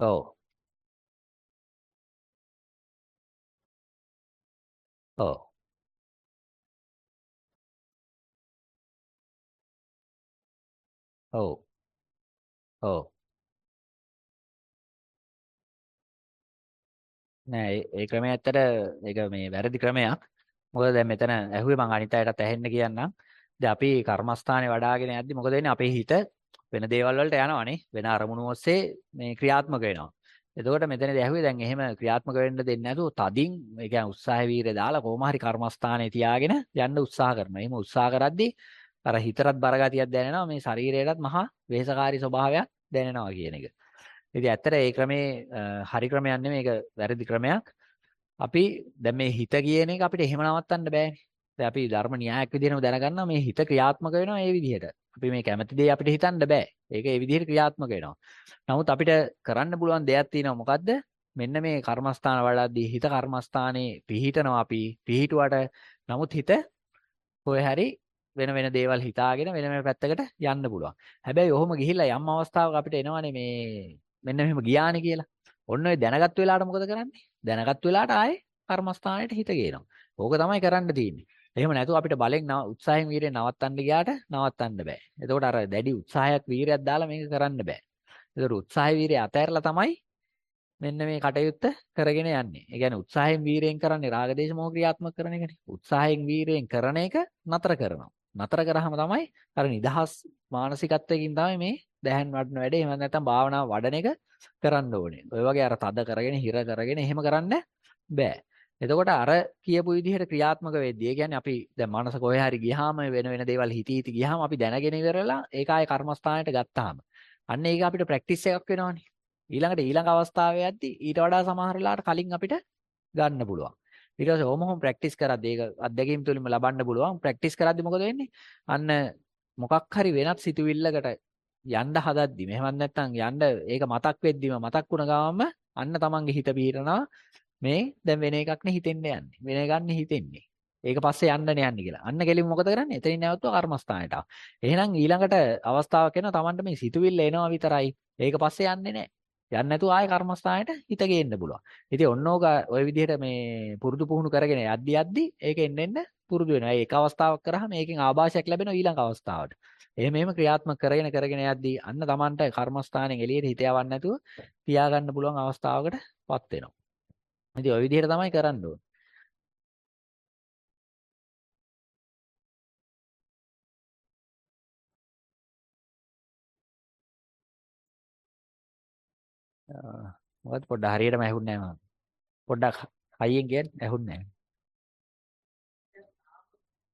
ඔව්. ඔව්. ඔව්. ඔව්. නෑ ඒ ක්‍රමය ඇත්තට ඒක මේ වැරදි ක්‍රමයක්. මොකද දැන් මෙතන ඇහුවේ මං අනිත් අයටත් ඇහෙන්න කියන්නම්. දැන් අපි කර්මස්ථානේ වඩාගෙන යද්දි මොකද වෙන්නේ අපේ හිත වෙන දේවල් වලට යනවනේ. වෙන අරමුණු ඔස්සේ මේ ක්‍රියාත්මක වෙනවා. එතකොට මෙතනදී ඇහුවේ දැන් එහෙම ක්‍රියාත්මක වෙන්න දෙන්නේ නැතුව තදින් ඒ කියන්නේ උත්සාහ වීරය දාලා කොහොම හරි කර්මස්ථානේ තියාගෙන යන්න උත්සාහ කරනවා. එහෙම උත්සාහ කරද්දී අර හිතරත් බරගතියක් දැනෙනවා මේ ශරීරයටත් මහා වෙහෙසකාරී ස්වභාවයක් දැනෙනවා කියන එක. ඉතින් ඇත්තට ඒ ක්‍රමේ හරි ක්‍රමයක් නෙමෙයි ඒක වැරදි ක්‍රමයක්. අපි දැන් මේ හිත කියන එක අපිට එහෙම නවත්තන්න බෑනේ. දැන් අපි ධර්ම න්‍යායක් විදිහටම දැනගන්නවා මේ හිත ක්‍රියාත්මක වෙනවා ඒ විදිහට. අපි මේ කැමති දේ අපිට හිතන්න බෑ. ඒක ඒ විදිහට ක්‍රියාත්මක වෙනවා. නමුත් අපිට කරන්න පුළුවන් දෙයක් තියෙනවා මොකද්ද? මෙන්න මේ කර්මස්ථාන වලදී හිත කර්මස්ථානේ පිහිටනවා අපි පිහිටුවට නමුත් හිත කොහේ හරි වෙන වෙන දේවල් හිතාගෙන වෙන වෙන පැත්තකට යන්න පුළුවන්. හැබැයි ඔහොම ගිහිල්ලා යම් අවස්ථාවක අපිට එනවනේ මේ මෙන්න මෙහෙම ගියානේ කියලා. ඔන්න ඔය දැනගත් වෙලාවට මොකද කරන්නේ? දැනගත් වෙලාවට ආයේ කර්මස්ථානයට හිත ගේනවා. ඕක තමයි කරන්න තියෙන්නේ. එහෙම නැතුව අපිට බලෙන් උත්සාහයෙන් වීරයෙන් නවත්තන්න ගියාට නවත්තන්න බෑ. එතකොට අර දැඩි උත්සාහයක් වීරයක් දාලා මේක කරන්න බෑ. එතකොට උත්සාහය වීරය අතහැරලා තමයි මෙන්න මේ කටයුත්ත කරගෙන යන්නේ. ඒ කියන්නේ උත්සාහයෙන් වීරයෙන් කරන්නේ රාගදේශ මොහ ක්‍රියාත්මක කරන එකනේ. උත්සාහයෙන් වීරයෙන් කරන එක නතර කරනවා. නතර කරාම තමයි අර නිදහස් මානසිකත්වයකින් තමයි මේ දැහන් වඩන වැඩේ එහෙම නැත්නම් භාවනාව වඩන එක කරන්න ඕනේ. ඔය වගේ අර තද කරගෙන හිර කරගෙන එහෙම කරන්න බෑ. එතකොට අර කියපු විදිහට ක්‍රියාත්මක වෙද්දී ඒ කියන්නේ අපි දැන් මනස කොහේ හරි ගියාම වෙන වෙන දේවල් හිතී හිතී ගියාම අපි දැනගෙන ඉවරලා ඒක ආයේ කර්මස්ථානයට ගත්තාම අන්න ඒක අපිට ප්‍රැක්ටිස් එකක් වෙනවනේ ඊළඟට ඊළඟ අවස්ථාවේ යද්දී ඊට වඩා සමහර වෙලාවට කලින් අපිට ගන්න පුළුවන් ඊට පස්සේ ඕම හොම ප්‍රැක්ටිස් කරද්දී ඒක අත්දැකීම් තුලින්ම ලබන්න පුළුවන්. ප්‍රැක්ටිස් කරද්දී මොකද වෙන්නේ? අන්න මොකක් හරි වෙනත් සිතුවිල්ලකට යන්න හදද්දි මෙහෙමත් නැත්නම් යන්න ඒක මතක් වෙද්දිම මතක් වුණ ගාම අන්න තමන්ගේ හිත පිහිටනවා මේ දැන් වෙන එකක්නේ හිතෙන්න යන්නේ. වෙන ගන්න හිතෙන්නේ. ඒක පස්සේ යන්නනේ යන්නේ කියලා. අන්න කෙලින් මොකද කරන්නේ? එතනින් නැවතුව කර්මස්ථානයට ආවා. එහෙනම් ඊළඟට අවස්ථාවක් එනවා Tamanට මේ සිතුවිල්ල එනවා විතරයි. ඒක පස්සේ යන්නේ නැහැ. යන්න නැතුව ආයෙ කර්මස්ථානයට හිත ගේන්න පුළුවන්. ඉතින් ඔන්නෝග ওই විදිහට මේ පුරුදු පුහුණු කරගෙන යද්දි යද්දි ඒක එන්න එන්න පුරුදු වෙනවා. ඒක අවස්ථාවක් කරාම මේකෙන් ආభాෂයක් ලැබෙනවා ඊළඟ අවස්ථාවට. එහෙම එහෙම ක්‍රියාත්මක කරගෙන කරගෙන යද්දි අන්න Tamanට කර්මස්ථානෙන් එළියට හිත යවන්න නැතුව තියාගන්න පුළුවන් අවස්ථාවකටපත් වෙනවා. ඉතින් ওই විදිහට තමයි කරන්න ඕනේ. මොකද පොඩ්ඩක් හරියටම ඇහුන්නේ නැහැ මම. පොඩ්ඩක් හයියෙන් කියන්නේ ඇහුන්නේ නැහැ.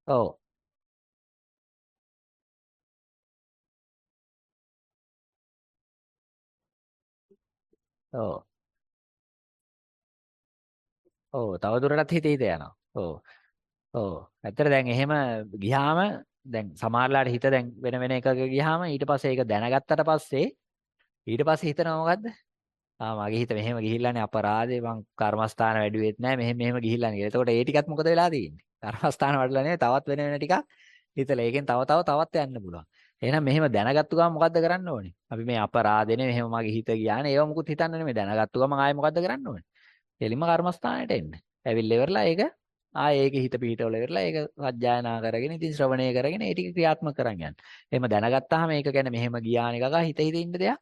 ඔව්. ඔව්. ඔව් තවදුරටත් හිත හිත යනවා. ඔව්. ඔව්. ඇත්තට දැන් එහෙම ගියාම දැන් සමහරලාට හිත දැන් වෙන වෙන එකක ගියාම ඊට පස්සේ ඒක දැනගත්තට පස්සේ ඊට පස්සේ හිතනවා මොකද්ද? ආ මගේ හිත මෙහෙම ගිහිල්ලානේ අපරාධේ මං කර්මස්ථාන වැඩිවෙත් නැහැ මෙහෙම මෙහෙම ගිහිල්ලානේ කියලා. එතකොට ඒ ටිකත් මොකද වෙලා තියෙන්නේ? කර්මස්ථාන වඩලා නෙවෙයි තවත් වෙන වෙන ටිකක් හිතලා ඒකෙන් තව තව තවත් යන්න පුළුවන්. එහෙනම් මෙහෙම දැනගත්තු ගමන් මොකද්ද කරන්න ඕනේ? අපි මේ අපරාධනේ මෙහෙම මගේ හිත ගියානේ ඒව මොකුත් හිතන්න නෙමෙයි දැනගත්තු ගමන් ආයේ මොකද්ද කරන්න ඕනේ? එලිම කර්මස්ථානයට එන්න. ඇවිල්ලා ඉවරලා ඒක ආයේ ඒකේ හිත පිහිටවල ඉවරලා ඒක සජ්ජායනා කරගෙන ඉතින් ශ්‍රවණය කරගෙන ඒ ටික ක්‍රියාත්මක කරන් යන්න. එහෙම දැනගත්තාම ඒක ගැන මෙහෙම ගියාන එකක හිත හිත ඉන්න දෙයක්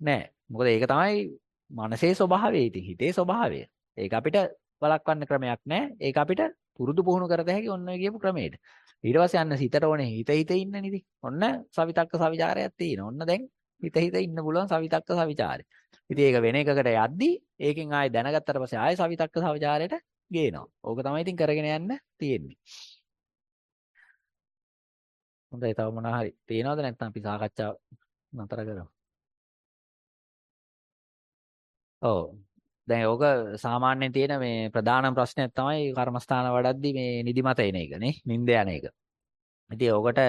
නෑ. මොකද ඒක තමයි මනසේ ස්වභාවය ඉතින් හිතේ ස්වභාවය. ඒක අපිට වළක්වන්න ක්‍රමයක් නෑ. ඒක අපිට පුරුදු පුහුණු කරත හැකි ඔන්න ඔය කියපු ක්‍රමයට. ඊට පස්සේ අන්න හිතට ඕනේ හිත හිත ඉන්න නිදි. ඔන්න සවිතක්ක සවිචාරයක් තියෙනවා. ඔන්න දැන් හිත හිත ඉන්න පුළුවන් සවිතක්ක සවිචාරය. ඉතින් ඒක වෙන එකකට යද්දි ඒකෙන් ආයෙ දැනගත්තට පස්සේ ආයෙ සවිතක්ක සවිචාරයට ගේනවා. ඕක තමයි ඉතින් කරගෙන යන්න තියෙන්නේ. හොඳයි තව මොනවා හරි තියෙනවද නැත්නම් අපි සාකච්ඡාව නතර කරමු. ඔව්. දැන් ඕක සාමාන්‍යයෙන් තියෙන මේ ප්‍රධානම ප්‍රශ්නයක් තමයි කර්මස්ථාන වඩද්දි මේ නිදිමත එන එක නේ. නිින්ද යන එක. ඉතින් ඕකට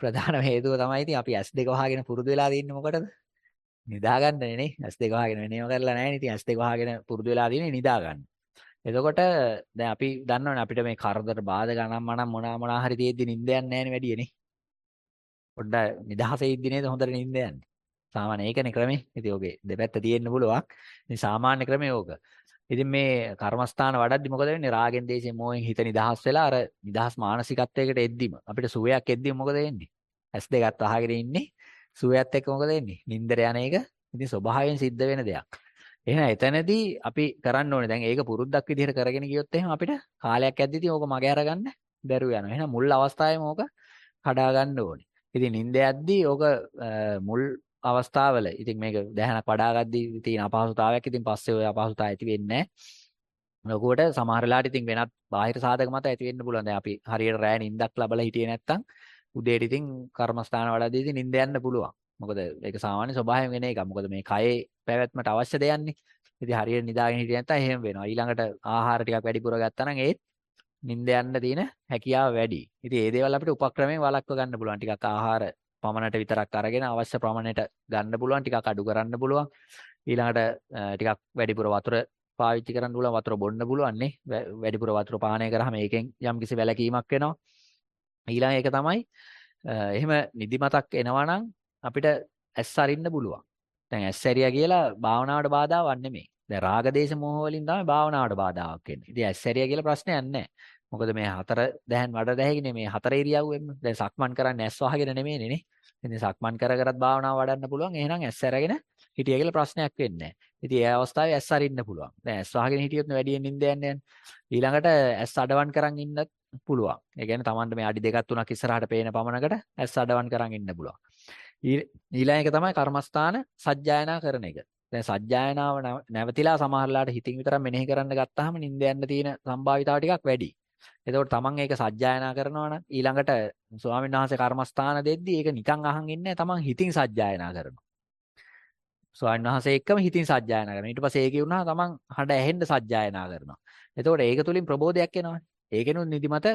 ප්‍රධාන හේතුව තමයි ඉතින් අපි S2 වහගෙන පුරුදු වෙලා තින්නේ මොකටද? නිදා ගන්නනේ නේ. S2 වහගෙන වෙනේම කරලා නැහැ නේ. ඉතින් S2 වහගෙන පුරුදු වෙලා තින්නේ නිදා ගන්න. එතකොට දැන් අපි දන්නවනේ අපිට මේ කරදර බාධා ගණන් මනම් මොනවා මොනවා හරි තියෙද්දි නිින්ද යන්නේ නැහැ නේ වැඩියනේ. පොඩ්ඩක් නිදහසේ ඉද්දි නේද හොඳට නිින්ද යන්නේ. සාමාන්‍ය ඒකනේ ක්‍රමේ. ඉතින් ඔගේ දෙපැත්ත තියෙන්න පුළුවන්. ඉතින් සාමාන්‍ය ක්‍රමේ ඕක. ඉතින් මේ කර්මස්ථාන වඩද්දි මොකද වෙන්නේ? රාගෙන් දේශයෙන් මොහෙන් හිත නිදහස් වෙලා අර නිදහස් මානසිකත්වයකට එද්දිම අපිට සුවයක් එද්දිම මොකද වෙන්නේ? ඇස් දෙකත් අහගෙන ඉන්නේ. සුවයත් එක්ක මොකද වෙන්නේ? නින්දර යන එක ඉතින් ස්වභාවයෙන් සිද්ධ වෙන දෙයක්. එහෙනම් එතනදී අපි කරන්න ඕනේ දැන් ඒක පුරුද්දක් විදිහට කරගෙන ගියොත් එහෙනම් අපිට කාලයක් යද්දි ඉතින් ඕක මගේ අරගන්න බැරුව යනවා. එහෙනම් මුල් අවස්ථාවේම ඕක කඩා ගන්න ඕනේ. ඉතින් නිින්ද යද්දි ඕක මුල් අවස්ථාවල ඉතින් මේක දැහනක් වඩා ගද්දී තියෙන අපහසුතාවයක් ඉතින් පස්සේ ওই අපහසුතාව ඇති වෙන්නේ නැහැ. ලොකුවට සමහර වෙලාවට ඉතින් වෙනත් බාහිර සාධක මත ඇති වෙන්න පුළුවන්. දැන් අපි හරියට රෑ නිින්දක් ලබලා හිටියේ නැත්තම් උදේට ඉතින් කර්මස්ථාන වලදී ඉතින් නිින්ද යන්න පුළුවන්. මොකද ඒක සාමාන්‍ය ස්වභාවයෙන් වෙන එකක්. මොකද මේ කයේ පැවැත්මට අවශ්‍ය දෙයන්නේ. ඉතින් හරියට නිදාගෙන හිටියේ නැත්තම් එහෙම වෙනවා. ඊළඟට ආහාර ටිකක් වැඩිපුර ගත්තා නම් ඒත් නිින්ද යන්න තියෙන හැකියාව වැඩි. ඉතින් ඒ දේවල් අපිට උපක්‍රමයෙන් වළක්ව ගන්න පුළුවන්. ටිකක් ආහාර පමණට විතරක් අරගෙන අවශ්‍ය ප්‍රමාණයට ගන්න පුළුවන් ටිකක් අඩු කරන්න පුළුවන් ඊළඟට ටිකක් වැඩිපුර වතුර පාවිච්චි කරන්න පුළුවන් වතුර බොන්න පුළුවන් නේ වැඩිපුර වතුර පානය කරාම ඒකෙන් යම්කිසි වැලකීමක් වෙනවා ඊළඟ එක තමයි එහෙම නිදිමතක් එනවා නම් අපිට ඇස් අරින්න පුළුවන් දැන් ඇස් ඇරියා කියලා භාවනාවට බාධාවක් නෙමෙයි දැන් රාග දේශ මොහ වලින් තමයි භාවනාවට බාධාවක් වෙන්නේ ඉතින් ඇස් ඇරියා කියලා ප්‍රශ්නයක් නැහැ මොකද මේ හතර දැහන් වඩ දැහැගෙන මේ හතර ඉරියව්වෙම දැන් සක්මන් කරන්නේ ඇස් වහගෙන නෙමෙයිනේ නේ. ඉතින් සක්මන් කර කරත් භාවනාව වඩන්න පුළුවන්. එහෙනම් ඇස් අරගෙන හිටිය කියලා ප්‍රශ්නයක් වෙන්නේ නැහැ. ඉතින් ඒ අවස්ථාවේ ඇස් අරින්න පුළුවන්. දැන් ඇස් වහගෙන හිටියොත් වැඩියෙන් නිින්ද යන්නේ ඊළඟට ඇස් අඩවන් කරන් ඉන්න පුළුවන්. ඒ කියන්නේ Tamanට මේ අඩි දෙකක් තුනක් ඉස්සරහට පේන පමණකට ඇස් අඩවන් කරන් ඉන්න පුළුවන්. ඊළඟ එක තමයි කර්මස්ථාන සජ්ජායනා කරන එක. දැන් සජ්ජායනාව නැවතිලා සමහරලාට හිතින් විතරක් මෙනෙහි කරන්න ගත්තාම නිින්ද යන්න තියෙන සම්භාවිතාව ටිකක් වැඩි. එතකොට තමන් ඒක සජ්ජායනා කරනවා නම් ඊළඟට ස්වාමීන් වහන්සේ කර්මස්ථාන දෙද්දී ඒක නිකන් අහන් ඉන්නේ තමන් හිතින් සජ්ජායනා කරනවා. ස්වාමීන් වහන්සේ එක්කම හිතින් සජ්ජායනා කරනවා. ඊට පස්සේ ඒකේ වුණා තමන් හඬ ඇහෙන්න සජ්ජායනා කරනවා. එතකොට ඒක තුලින් ප්‍රබෝධයක් එනවනේ. ඒකෙනුත් නිදිමත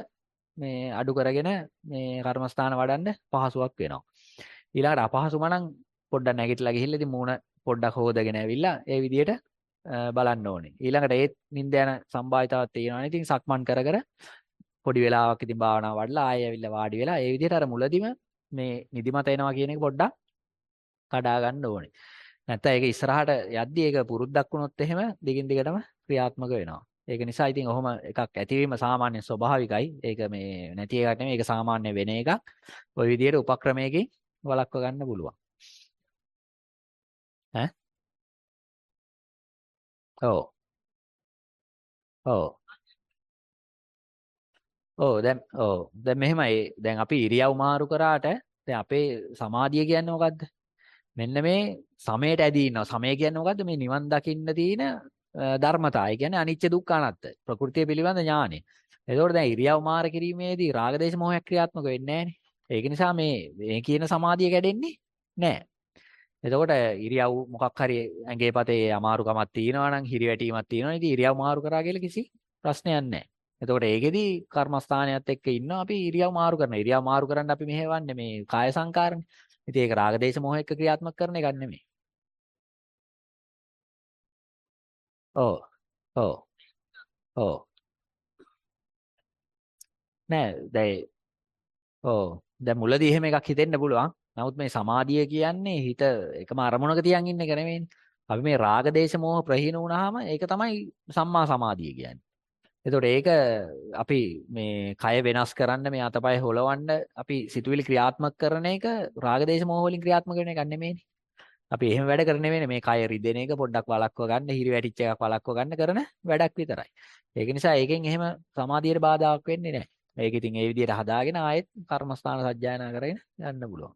මේ අඩු කරගෙන මේ කර්මස්ථාන වඩන්න පහසුවක් වෙනවා. ඊළඟට අපහසුම නම් පොඩ්ඩක් නැගිටලා ගිහිල්ලා ඉතින් මූණ පොඩ්ඩක් හොදගෙන ඇවිල්ලා ඒ විදිහට බලන්න ඕනේ. ඊළඟට ඒත් නිින්ද යන සම්භාවිතාවක් තියෙනවනේ. ඉතින් සක්මන් කර කර පොඩි වෙලාවක් ඉතින් භාවනාව වඩලා ආයෙ ඇවිල්ලා වාඩි වෙලා ඒ විදිහට අර මුලදිම මේ නිදිමත එනවා කියන එක පොඩ්ඩක් කඩා ගන්න ඕනේ. නැත්නම් ඒක ඉස්සරහට යද්දි ඒක පුරුද්දක් වුණොත් එහෙම දිගින් දිගටම ක්‍රියාත්මක වෙනවා. ඒක නිසා ඉතින් ඔහොම එකක් ඇතිවීම සාමාන්‍ය ස්වභාවිකයි. ඒක මේ නැති එකක් නෙමෙයි. ඒක සාමාන්‍ය වෙන එකක්. ওই විදිහට උපක්‍රමයකින් වළක්ව ගන්න පුළුවන්. ඈ? ඔව්. ඔව්. ඔව් දැන් ඔව් දැන් මෙහෙමයි. දැන් අපි ඉරියව් මාරු කරාට දැන් අපේ සමාධිය කියන්නේ මොකද්ද? මෙන්න මේ සමයට ඇදී ඉන්නවා. සමය කියන්නේ මොකද්ද? මේ නිවන් දකින්න තියෙන ධර්මතා. ඒ කියන්නේ අනිච්ච දුක්ඛ අනාත්ත. ප්‍රകൃතිය පිළිබඳ ඥානෙ. එතකොට දැන් ඉරියව් මාර කිරීමේදී රාගදේශ මොහයක් ක්‍රියාත්මක වෙන්නේ නැහනේ. ඒක නිසා මේ මේ කියන සමාධිය කැඩෙන්නේ නැහැ. එතකොට ඉරියව් මොකක් හරි ඇඟේ පතේ අමාරුකමක් තියෙනවා නම් හිරිවැටීමක් තියෙනවා. ඉතින් ඉරියව් මාරු කරා කියලා කිසි ප්‍රශ්නයක් නැහැ. එතකොට ඒකෙදි කර්මස්ථානයත් එක්ක ඉන්නවා අපි ඉරියව් මාරු කරනවා. ඉරියව් මාරු කරන්න අපි මෙහෙවන්නේ මේ කාය සංකාරනේ. ඉතින් ඒක රාගදේශ මොහ එක්ක ක්‍රියාත්මක කරන එකක් නෙමෙයි. ඔව්. ඔව්. ඔව්. නෑ දැන් ඔව්. දැන් මුලදී එහෙම එකක් හිතෙන්න පුළුවන්. නමුත් මේ සමාධිය කියන්නේ හිත එකම අරමුණක තියන් ඉන්න එක නෙමෙයිනේ. අපි මේ රාග දේශ මොහ ප්‍රහීන වුණාම ඒක තමයි සම්මා සමාධිය කියන්නේ. එතකොට ඒක අපි මේ කය වෙනස් කරන්න මේ අතපය හොලවන්න අපි සිතුවිලි ක්‍රියාත්මක කරන එක රාග දේශ මොහ වලින් ක්‍රියාත්මක වෙන එකක් නෙමෙයිනේ. අපි එහෙම වැඩ කරන්නේ නෙමෙයි මේ කය රිදෙන එක පොඩ්ඩක් වළක්ව ගන්න, හිරි වැටිච්ච එකක් වළක්ව ගන්න කරන වැඩක් විතරයි. ඒක නිසා ඒකෙන් එහෙම සමාධියට බාධාක් වෙන්නේ නැහැ. මේක ඉතින් ඒ විදිහට හදාගෙන ආයෙත් කර්මස්ථාන සජ්ජායනා කරගෙන යන්න පුළුවන්.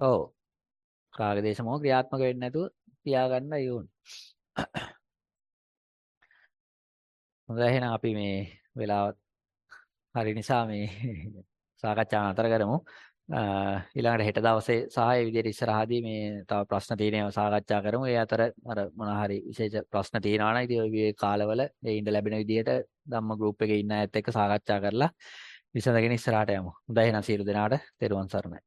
ඔව්. රාග දේශ මොහ ක්‍රියාත්මක වෙන්නේ නැතුව තියාගන්නයි ඕන. හොඳයි එහෙනම් අපි මේ වෙලාවත් හරි නිසා මේ සාකච්ඡාව නතර කරමු. ඊළඟට හෙට දවසේ සහ ඒ විදිහට ඉස්සරහදී මේ තව ප්‍රශ්න තියෙනවා සාකච්ඡා කරමු. ඒ අතර අර මොන හරි විශේෂ ප්‍රශ්න තියෙනවා නම් ඉතින් ඔය කාලවල ඒ ඉඳ ලැබෙන විදිහට ධම්ම ගෲප් එකේ ඉන්න අයත් එක්ක සාකච්ඡා කරලා විසඳගෙන ඉස්සරහට යමු. හොඳයි එහෙනම් සියලු දෙනාට තෙරුවන් සරණයි.